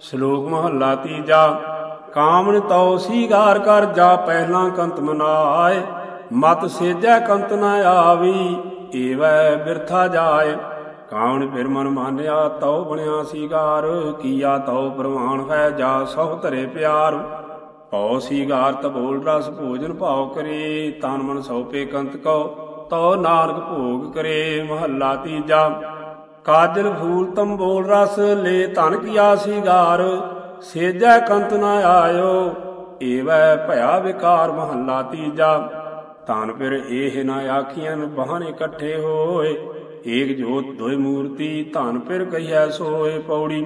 ਸ਼ਲੋਕ ਮਹੱਲਾ ਤੀਜਾ, ਕਾਮਨ ਤਉ ਸੀਗਾਰ ਕਰ ਜਾ ਪਹਿਲਾਂ ਕੰਤ ਮਨਾਏ, ਮਤ ਸੇਜੈ ਕੰਤ ਨ ਆਵੀ, ਏਵੈ ਬਿਰਥਾ ਜਾਏ। ਕਾਵਣ ਫਿਰ ਮਨ ਮਾਨਿਆ ਤਉ ਬਣਿਆ ਸੀਗਾਰ, ਕੀਆ ਤਉ ਪ੍ਰਵਾਨ ਹੈ ਜਾ ਸਭ ਧਰੇ ਪਿਆਰ। ਭਉ ਸੀਗਾਰ ਤਬੋਲ ਰਸ ਭੋਜਨ ਭਾਉ ਕਰੇ, ਤਨ ਮਨ ਸਉਪੇ ਕੰਤ ਕਉ, ਤਉ ਨਾਨਕ ਭੋਗ ਕਰੇ। ਮਹੱਲਾ ਤੀਜਾ ਕਾਜਲ ਫੂਲ ਤੰਬੋਲ ਰਸ ਲੈ ਧਨ ਕੀਆ ਸੀਗਾਰ, ਸੇਜੈ ਕੰਤ ਨਾ ਆਇਓ, ਏਵੈ ਭਇਆ ਵਿਕਾਰ ਮਹੱਲਾ ਤੀਜਾ। ਤਾਨ ਫਿਰ ਇਹ ਨਾ ਆਖੀਆਂ ਬਹਨ ਇਕੱਠੇ ਹੋਏ, ਏਕ ਜੋਤ ਦੋਇ ਮੂਰਤੀ ਧਨ ਫਿਰ ਕਹੀਐ ਸੋਏ ਪੌੜੀ।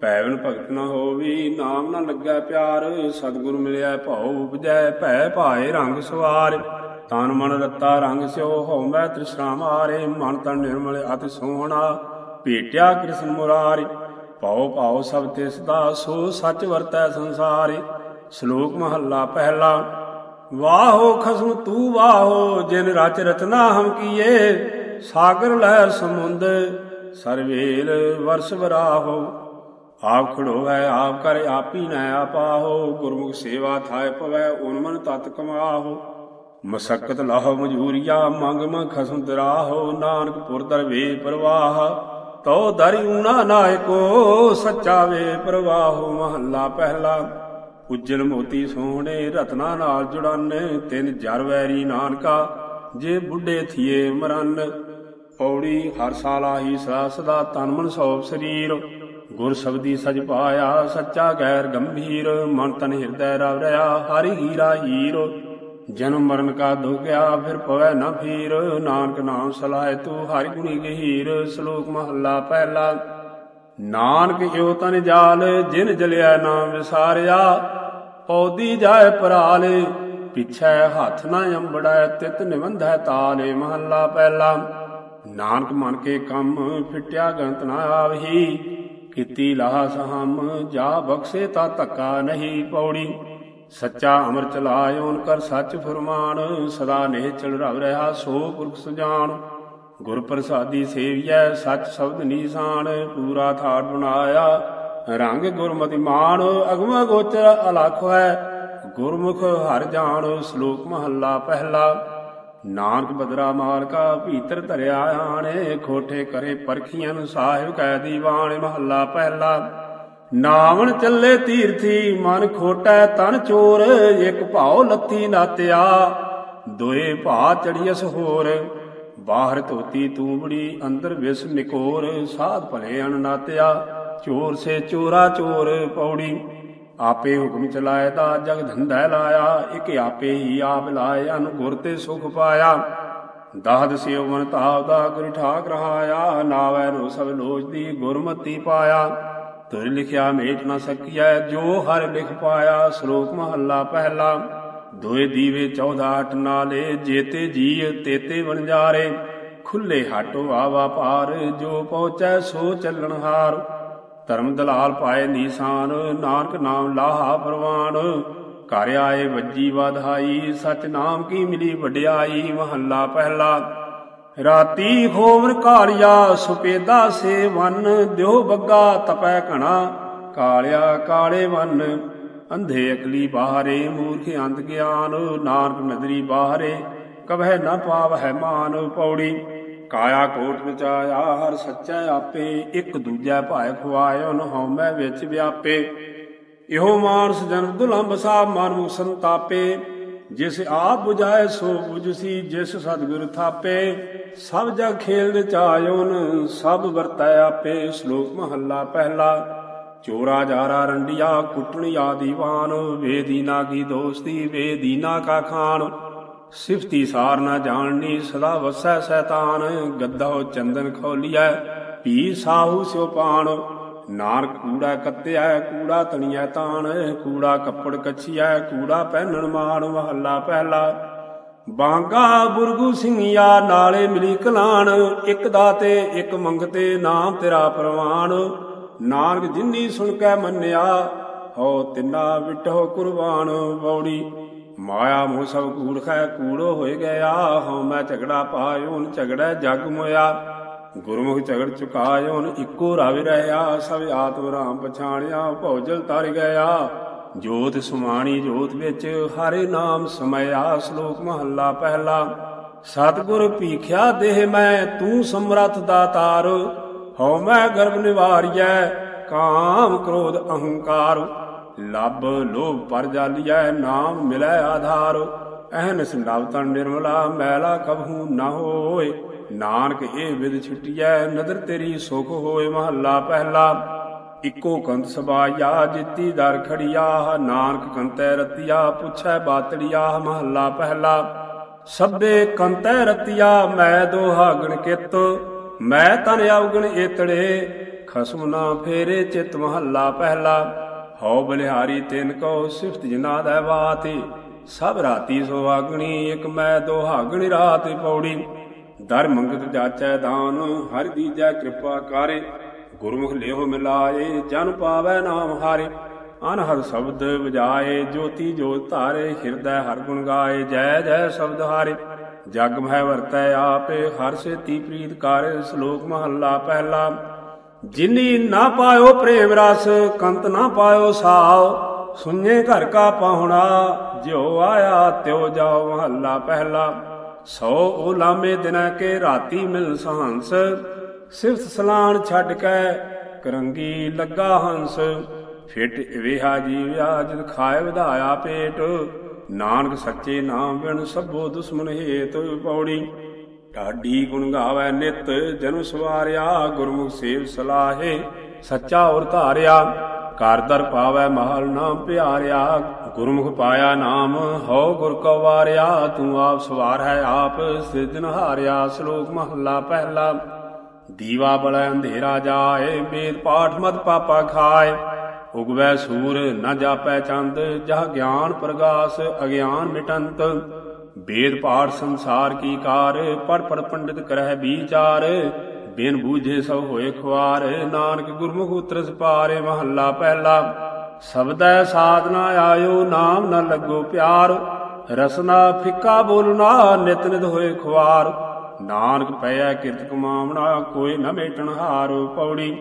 ਪੈਵਨ ਭਗਤ ਨ ਹੋਵੀ, ਨਾਮ ਨਾ ਲੱਗੈ ਪਿਆਰ, ਸਤਿਗੁਰ ਮਿਲਿਆ ਭਾਉ ਉਪਜੈ, ਭੈ ਭਾਏ ਰੰਗ ਸਵਾਰ। ਤਨ ਮਨ ਰਤਾ ਰੰਗ ਸਿਓ ਹਉਮੈ ਤ੍ਰਿਸ਼ਨਾ ਮਾਰੇ, ਮਨ ਤਨ ਨਿਰਮਲ ਅਤਿ ਸੋਹਣਾ। ਭੇਟਿਆ ਕ੍ਰਿਸ਼ਨ ਮੁਰਾਰੀ ਭਉ ਭਾਉ ਸਭ ਤਿਸ ਦਾ ਸੋ ਸੱਚ ਵਰਤੈ ਸੰਸਾਰੇ। ਸ਼ਲੋਕ ਮਹੱਲਾ ਪਹਿਲਾ, ਵਾਹੋ ਖਸਮ ਤੂ ਵਾਹੋ, ਜਿਨ ਰਚ ਰਚਨਾ ਹਮ ਕੀਏ, ਸਾਗਰ ਲਹਿਰ ਸਮੁੰਦ, ਸਰਵੇਲ ਵਰਸ ਵਰਾਹੋ। ਆਪ ਖੜੋ ਹੈ ਆਪ ਕਰ ਆਪੀ ਨੈ ਆਪਾਹੋ ਗੁਰਮੁਖ ਸੇਵਾ ਥਾਇ ਪਵੈ, ਉਨਮਨ ਤਤ ਕਮਾਹੋ। ਮਸਕਤ ਲਾਹੋ ਮਜੂਰੀਆ, ਮੰਗ ਮ ਖਸਮ ਦਰਾਹੋ ਨਾਨਕ ਪੁਰ ਦਰਵੇ ਪ੍ਰਵਾਹ। ਤੋ ਦਰਿ ਨਾਇਕੋ, ਸੱਚਾ ਵੇ ਪ੍ਰਵਾਹੋ ਮਹੱਲਾ ਪਹਿਲਾ। ਉਜਲ ਮੋਤੀ ਸੋਹਣੇ, ਰਤਨਾ ਨਾਲ ਜੁੜਨ, ਤਿੰਨ ਜਰ ਵੈਰੀ ਨਾਨਕਾ, ਜੇ ਬੁੱਢੇ ਥੀਏ ਮਰਨ। ਪੌੜੀ ਹਰ ਸਾਲ ਆਹੀ ਸਦਾ ਸਦਾ ਤਨ ਮਨ ਸੋਪ ਸਰੀਰ। ਗੁਰ ਸ਼ਬਦੀ ਸਜ ਪਾਇਆ, ਸੱਚਾ ਗੈਰ ਗੰਭੀਰ। ਮਨ ਤਨ ਹਿਰਦੈ ਰਵ ਰਿਆ ਹਰੀ ਹੀਰਾ ਹੀਰ। ਜਨਮ ਮਰਨ ਕਾ ਦੁਖਿਆ ਫਿਰ ਪਵੈ ਨਾ ਫੀਰ। ਨਾਨਕ ਨਾਮ ਸਲਾਏ ਤੂੰ, ਹਰਿ ਗੁਣੀ ਗਹੀਰ। ਸ਼ਲੋਕ ਮਹੱਲਾ ਪਹਿਲਾ, ਨਾਨਕ ਏਉ ਤਨ ਜਾਲ, ਜਿਨ ਜਲਿਆ ਨਾਮ ਵਿਸਾਰਿਆ, ਪੌਦੀ ਜਾਏ ਪਰਾਲੇ, ਪਿਛੈ ਹੱਥ ਨਾ ਅੰਬੜੈ, ਤਿਤ ਨਿਵੰਧੈ ਤਾਲੇ। ਮਹੱਲਾ ਪਹਿਲਾ, ਨਾਨਕ ਮਨ ਕੇ ਕੰਮ ਫਿਟਿਆ ਗੰਤ ਨਾ ਆਵਹੀ, ਕੀਤੀ ਲਾਹ ਸਹਮ ਜਾ ਬਖਸ਼ੇ ਤਾ ਧੱਕਾ ਨਹੀਂ ਪੌੜੀ। ਸੱਚਾ ਅਮਰ ਚਲਾਇਓਨ ਕਰ ਸੱਚ ਫਰਮਾਨ, ਸਦਾ ਨੇ ਚਲ ਰਵ ਰਹਾ ਸੋ ਪੁਰਖ ਸੁਜਾਨ। ਗੁਰ ਪ੍ਰਸਾਦੀ ਸੇਵੀਐ, ਸੱਚ ਸ਼ਬਦ ਨੀਸਾਨ, ਪੂਰਾ ਥਾੜ ਬਣਾਇਆ, ਰੰਗ ਗੁਰਮਤਿ ਮਾਨ, ਅਗਮ ਗੋਚਰ ਅਲਖ ਹੈ ਗੁਰਮੁਖ ਹਰ ਜਾਣ ਸ਼ਲੋਕ ਮਹੱਲਾ ਪਹਿਲਾ। ਨਾਨਕ ਬਦਰਾ ਮਾਲਕਾ, ਭੀਤਰ ਧਰਿਆ ਆਣੇ ਖੋਠੇ ਕਰੇ ਪਰਖੀਆਂ ਸਾਹਿਬ ਕੈ ਦੀਵਾਨ, ਮਹੱਲਾ ਪਹਿਲਾ। ਨਾਵਣ ਚੱਲੇ ਤੀਰਥੀ, ਮਨ ਖੋਟੈ ਤਨ ਚੋਰ, ਇੱਕ ਭਾਉ ਲੱਥੀ ਨਾਤਿਆ ਦੋਏ ਭਾ ਚੜੀਐਸ ਹੋਰ, ਬਾਹਰ ਧੋਤੀ ਤੂੰਬੜੀ ਅੰਦਰ ਵਿਸ ਨਿਕੋਰ, ਸਾਧ ਭਲੇ ਅਣਨਾਤਿਆ ਚੋਰ ਸੇ ਚੋਰਾ ਚੋਰ, ਪੌੜੀ, ਆਪੇ ਹੁਕਮ ਚਲਾਏ ਦਾ ਜਗ ਧੰਦਾ ਲਾਇਆ। ਇਕ ਆਪੇ ਹੀ ਆਪ ਲਾਏ, ਅਨ ਗੁਰ ਤੇ ਸੁਖ ਪਾਇਆ। ਦਾਦ ਸਿਉ ਮਨ ਤਾਵ ਦਾ ਗੁਰ ਠਾਕ ਰਹਾਇਆ। ਨਾਵੈ ਰੋ ਸਭ ਲੋਚਦੀ, ਗੁਰਮਤੀ ਪਾਇਆ। ਤੁਰ ਲਿਖਿਆ ਮੇਟ ਨਾ ਸਕੀਐ, ਜੋ ਹਰ ਲਿਖ ਪਾਇਆ ਸ਼ਲੋਕ ਮਹੱਲਾ ਪਹਿਲਾ। ਦੋਏ ਦੀਵੇ 14 ਅਟ ਨਾਲੇ, ਜੇਤੇ ਜੀ ਤੇਤੇ ਵਣਜਾਰੇ ਖੁੱਲੇ ਹਟੋ ਆਵਾ ਪਾਰ ਜੋ ਪਹੁੰਚੈ ਸੋ ਚੱਲਣ ਹਾਰ। ਧਰਮ ਦਲਾਲ ਪਾਏ ਨੀਸਾਨ, ਨਾਨਕ ਨਾਮ ਲਾਹਾ ਪ੍ਰਵਾਨ। ਘਰ ਆਏ ਵੱਜੀ ਵਾਧਾਈ, ਸਚ ਨਾਮ ਕੀ ਮਿਲੀ ਵਡਿਆਈ, ਮਹੱਲਾ ਪਹਿਲਾ। ਰਾਤੀ ਖੋਵਰ ਕਾਲਿਆ ਸੁਪੇਦਾ ਸੇ ਵਨ, ਦਿਓ ਬੱਗਾ ਤਪੈ ਘਣਾ, ਕਾਲਿਆ ਕਾਲੇ ਵਨ। ਅੰਧੇ ਅਕਲੀ ਬਾਹਰੇ, ਮੂਰਖ ਅੰਧ ਗਿਆਨ, ਨਾਨਕ ਨਦਰੀ ਬਾਹਰੇ ਕਬਹਿ ਨ ਪਾਵਹਿ ਮਾਨ ਪੌੜੀ। ਕਾਇਆ ਕੋਟ ਵਿਚਾਇਆ, ਹਰ ਸੱਚਾ ਆਪੇ, ਇੱਕ ਦੂਜਾ ਭਾਇ ਖਵਾਇਓ ਨ ਹਉਮੈ ਵਿੱਚ ਵਿਆਪੇ। ਇਹੋ ਮਾਨਸ ਜਨਮ ਦੁਲੰਭ ਸਾਹਿਬ ਮਨ ਸੰਤਾਪੇ। ਜਿਸ ਆਪ 부ਝਾਏ ਸੋ 부ਝਸੀ ਜਿਸ ਸਤਿਗੁਰ ਥਾਪੇ, ਸਭ ਜਗ ਖੇਲ ਰਚਾਇਓਨ ਸਭ ਵਰਤੈ ਆਪੇ। ਸ਼ਲੋਕ ਮਹੱਲਾ ਪਹਿਲਾ, ਚੋਰਾ ਜਾਰਾ ਰੰਡਿਆ ਕੁੱਟਣ ਆਦੀਵਾਨ ਵੇਦੀਨਾ ਕੀ ਦੋਸਤੀ ਵੇਦੀਨਾ ਕਾ ਖਾਨ। ਸਿਫਤੀ ਸਾਰ ਨਾ ਜਾਣਨੀ, ਸਦਾ ਵਸੈ ਸੈਤਾਨ, ਗੱਦਾ ਚੰਦਨ ਖੋਲੀਐ ਪੀ ਸਾਹੂ ਸਿਉ ਪਾਣ ਨਾਨਕ ਕੂੜਾ ਕੱਤਿਆ, ਕੂੜਾ ਤਣੀਐ ਤਾਣ, ਕੂੜਾ ਕੱਪੜ ਕੱਛੀਐ, ਕੂੜਾ ਪਹਿਨਣ ਮਾਣ ਮਹੱਲਾ ਪਹਿਲਾ। ਬਾਂਗਾ ਬੁਰਗੂ ਸਿੰਘਿਆ ਨਾਲੇ ਮਿਲੀ ਕਲਾਣ, ਇੱਕ ਦਾਤੇ, ਇੱਕ ਮੰਗਤੇ, ਨਾਮ ਤੇਰਾ ਪ੍ਰਵਾਨ ਨਾਨਕ ਜਿੰਨੀ ਸੁਣ ਕੇ ਮੰਨਿਆ, ਹੋ ਤਿੰਨਾ ਵਿਟੋ ਕੁਰਬਾਨ। ਬੌੜੀ, ਮਾਇਆ ਮੋਹ ਸਭ ਕੂੜ ਖੈ, ਕੂੜੋ ਹੋਏ ਗਿਆ, ਹਉ ਮੈਂ ਝਗੜਾ ਪਾਇਓ ਨ ਝਗੜਾ ਜਗ ਮੋਇਆ। ਗੁਰਮੁਖ ਝਗੜ ਹੁਣ ਇੱਕੋ ਰਵਿ ਰਹਿਆ, ਸਭ ਆਤਮ ਰਾਮ ਪਛਾਣਿਆ, ਭੌਜਲ ਤਰ ਗਿਆ। ਜੋਤ ਸੁਮਾਣੀ ਜੋਤ ਵਿੱਚ ਹਰੇ ਨਾਮ ਸਮਇਆ, ਸ਼ਲੋਕ ਮਹੱਲਾ ਪਹਿਲਾ। ਸਤਿਗੁਰ ਪੀਖਿਆ ਦੇਹ ਮੈਂ, ਤੂੰ ਸਮਰੱਥ ਦਾਤਾਰ। ਹਉ ਮੈਂ ਗਰਭ ਨਿਵਾਰਿਐ, ਕਾਮ ਕ੍ਰੋਧ ਅਹੰਕਾਰ। ਲੱਭ ਲੋਭ ਪਰ ਜਾਲੀਐ, ਨਾਮ ਮਿਲੈ ਆਧਾਰ। ਅਹਨਿਸ ਨਵਤਨ ਨਿਰਮਲਾ, ਮੈਲਾ ਕਬਹੂ ਨਾ ਹੋਏ। ਨਾਨਕ ਇਹ ਵਿਦ ਛੁਟਿਐ, ਨਦਰ ਤੇਰੀ ਸੁਖ ਹੋਏ ਮਹੱਲਾ ਪਹਿਲਾ। ਇਕੋ ਕੰਤ ਸਬਾਇਆ, ਜਿੱਤੀ ਦਰ ਖੜਿਆ, ਨਾਨਕ ਕੰਤੈ ਰਤਿਆ, ਪੁੱਛੈ ਬਾਤੜਿਆ, ਮਹੱਲਾ ਪਹਿਲਾ। ਸਭੇ ਕੰਤੈ ਰਤਿਆ, ਮੈਂ ਦੋਹਾਗਣ ਕਿਤ, ਮੈਂ ਤਨ ਅਵਗਣ ਏਤੜੇ, ਖਸਮ ਨਾ ਫੇਰੇ ਚਿਤ ਮਹੱਲਾ ਪਹਿਲਾ। ਹਉ ਬਲਿਹਾਰੀ ਤਿਨ ਕੋ ਸਿਫਤ ਜਨਾ ਦਾ ਬਾਤੀ, ਸਭ ਰਾਤੀ ਸੁਹਾਗਣੀ ਇਕ ਮੈਂ ਦੋਹਾਗਣੀ ਰਾਤ ਪੌੜੀ। ਦਰ ਮੰਗਤ ਜਾਚੈ ਦਾਨ, ਹਰਿ ਦੀਜੈ ਕਿਰਪਾ ਕਰੇ। ਗੁਰਮੁਖ ਲਿਓ ਮਿਲਾਏ, ਜਨ ਪਾਵੈ ਨਾਮ ਹਾਰੇ। ਅਨਹਦ ਸ਼ਬਦ ਵਜਾਏ, ਜੋਤੀ ਜੋਤ ਧਾਰੇ, ਹਿਰਦੈ ਹਰ ਗੁਣ ਗਾਏ, ਜੈ ਜੈ ਸ਼ਬਦ ਹਾਰੇ। ਜਗ ਮਹਿ ਵਰਤੈ ਆਪੇ, ਹਰ ਸੇਤੀ ਪ੍ਰੀਤ ਕਰ, ਸ਼ਲੋਕ ਮਹੱਲਾ ਪਹਿਲਾ। ਜਿਨੀ ਨਾ ਪਾਇਓ ਪ੍ਰੇਮ ਰਸ, ਕੰਤ ਨਾ ਪਾਇਓ ਸਾਉ ਸੁਨੇ ਘਰ ਕਾ ਪਾਹੁਣਾ, ਜਿਉ ਆਇਆ ਤਿਉ ਜਾਓ ਮਹੱਲਾ ਪਹਿਲਾ। ਸੋ ਓ ਲਾਮੇ ਦਿਨਾਂ ਕੇ ਰਾਤੀ ਮਿਲ ਸਹੰਸ। ਸਿਫਤ ਸਲਾਣ ਛੱਡ ਕੇ ਕਰੰਗੀ ਲੱਗਾ ਹੰਸ। ਫਿਟ ਵਿਹਾ ਜੀਵਿਆ ਜਦ ਖਾਏ ਵਧਾਇਆ ਪੇਟ। ਨਾਨਕ ਸੱਚੇ ਨਾਮ ਬਿਨ ਸਭੋ ਦੁਸ਼ਮਨ ਹੇਤ ਪੌੜੀ। ਢਾਡੀ ਗੁਣ ਗਾਵੇ ਨਿਤ ਜਨਮ ਸਵਾਰਿਆ, ਗੁਰਮੁਖ ਸੇਵ ਸਲਾਹੇ, ਸੱਚਾ ਔਰ ਧਾਰਿਆ। ਘਰ ਦਰ ਪਾਵੇ ਮਹਲ ਨਾਮ ਪਿਆਰਿਆ, ਗੁਰਮੁਖ ਪਾਇਆ ਨਾਮ, ਹਉ ਗੁਰ ਕੋ ਵਾਰਿਆ, ਤੂੰ ਆਪ ਸਵਾਰ ਹੈ ਆਪ ਸਿਰਜਨ ਹਾਰਿਆ, ਸ਼ਲੋਕ ਮਹੱਲਾ ਪਹਿਲਾ। ਦੀਵਾ ਬਲੈ ਅੰਧੇਰਾ ਜਾਏ, ਵੇਦ ਪਾਠ ਮਤ ਪਾਪਾ ਖਾਏ। ਉਗਵੈ ਸੂਰ ਨ ਜਾਪੈ ਚੰਦ, ਜਹ ਗਿਆਨ ਪ੍ਰਗਾਸ, ਅਗਿਆਨ ਮਿਟੰਤ। ਵੇਦ ਪਾਠ ਸੰਸਾਰ ਕੀ ਕਾਰ ਪੜ ਪੜ ਪੰਡਿਤ ਕਰਹਿ ਵਿਚਾਰ ਬਿਨ ਬੂਝੇ ਸਭ ਹੋਏ ਖੁਆਰ, ਨਾਨਕ ਗੁਰਮੁਖ ਉਤਰਸ ਪਾਰੇ ਮਹੱਲਾ ਪਹਿਲਾ। ਸਬਦੈ ਸਾਧਨਾ ਆਇਓ, ਨਾਮ ਨ ਲੱਗੋ ਪਿਆਰ। ਰਸਨਾ ਫਿੱਕਾ ਬੋਲਣਾ, ਨਿਤ ਨਿਤ ਹੋਏ ਖੁਆਰ। ਨਾਨਕ ਪਇਆ ਕਿਰਤ ਕਮਾਵਣਾ, ਕੋਈ ਨ ਮੇਟਣ ਹਾਰੋ ਪੌੜੀ।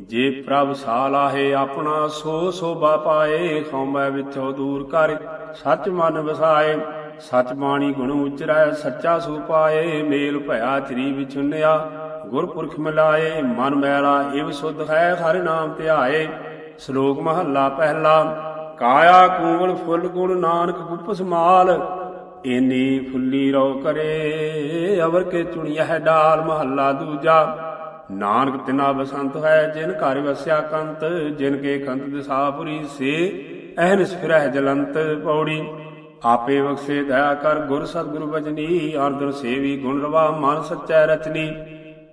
ਜੇ ਪ੍ਰਭ ਸਾਲਾਹੇ ਆਪਣਾ, ਸੋ ਸੋਭਾ ਪਾਏ ਖੌਮੈ ਵਿਚੋ ਦੂਰ ਕਰ, ਸੱਚ ਮਨ ਵਸਾਏ। ਸਚ ਬਾਣੀ ਗੁਣ ਉਚਰੈ, ਸੱਚਾ ਸੋ ਪਾਏ, ਮੇਲ ਭਇਆ ਚਰੀ ਵਿਚੁੰਨਿਆ ਗੁਰਪੁਰਖ ਮਿਲਾਏ, ਮਨ ਮੈਲਾ, ਇਵ ਸੁਧ ਹੈ ਹਰਿ ਨਾਮ ਧਿਆਏ। ਸ਼ਲੋਕ ਮਹੱਲਾ ਪਹਿਲਾ, ਕਾਇਆ ਕੂਵਲ ਫੁੱਲ ਗੁਣ ਨਾਨਕ ਗੁਪਸ ਮਾਲ ਏਨੀ ਫੁੱਲੀ ਰੋ ਕਰੇ, ਅਵਰ ਕੇ ਚੁਣਿਆ ਡਾਲ ਮਹੱਲਾ ਦੂਜਾ। ਨਾਨਕ ਤਿਨਾ ਬਸੰਤ ਹੈ, ਜਿਨ ਘਰ ਵਸਿਆ ਕੰਤ, ਜਿਨ ਕੇ ਕੰਤ ਦਿਸਾਪੁਰੀ ਸੇ ਅਹਨਿਸ ਫਿਰਹਿ ਜਲੰਤ ਪੌੜੀ। ਆਪੇ ਬਖਸ਼ੇ ਦਇਆ ਕਰ ਗੁਰ ਸਤਿਗੁਰੂ ਬਜਨੀ ਅਰਦਨ ਸੇਵੀ ਗੁਣ ਰਵਾ ਮਨ ਸੱਚੈ ਰਚਨੀ।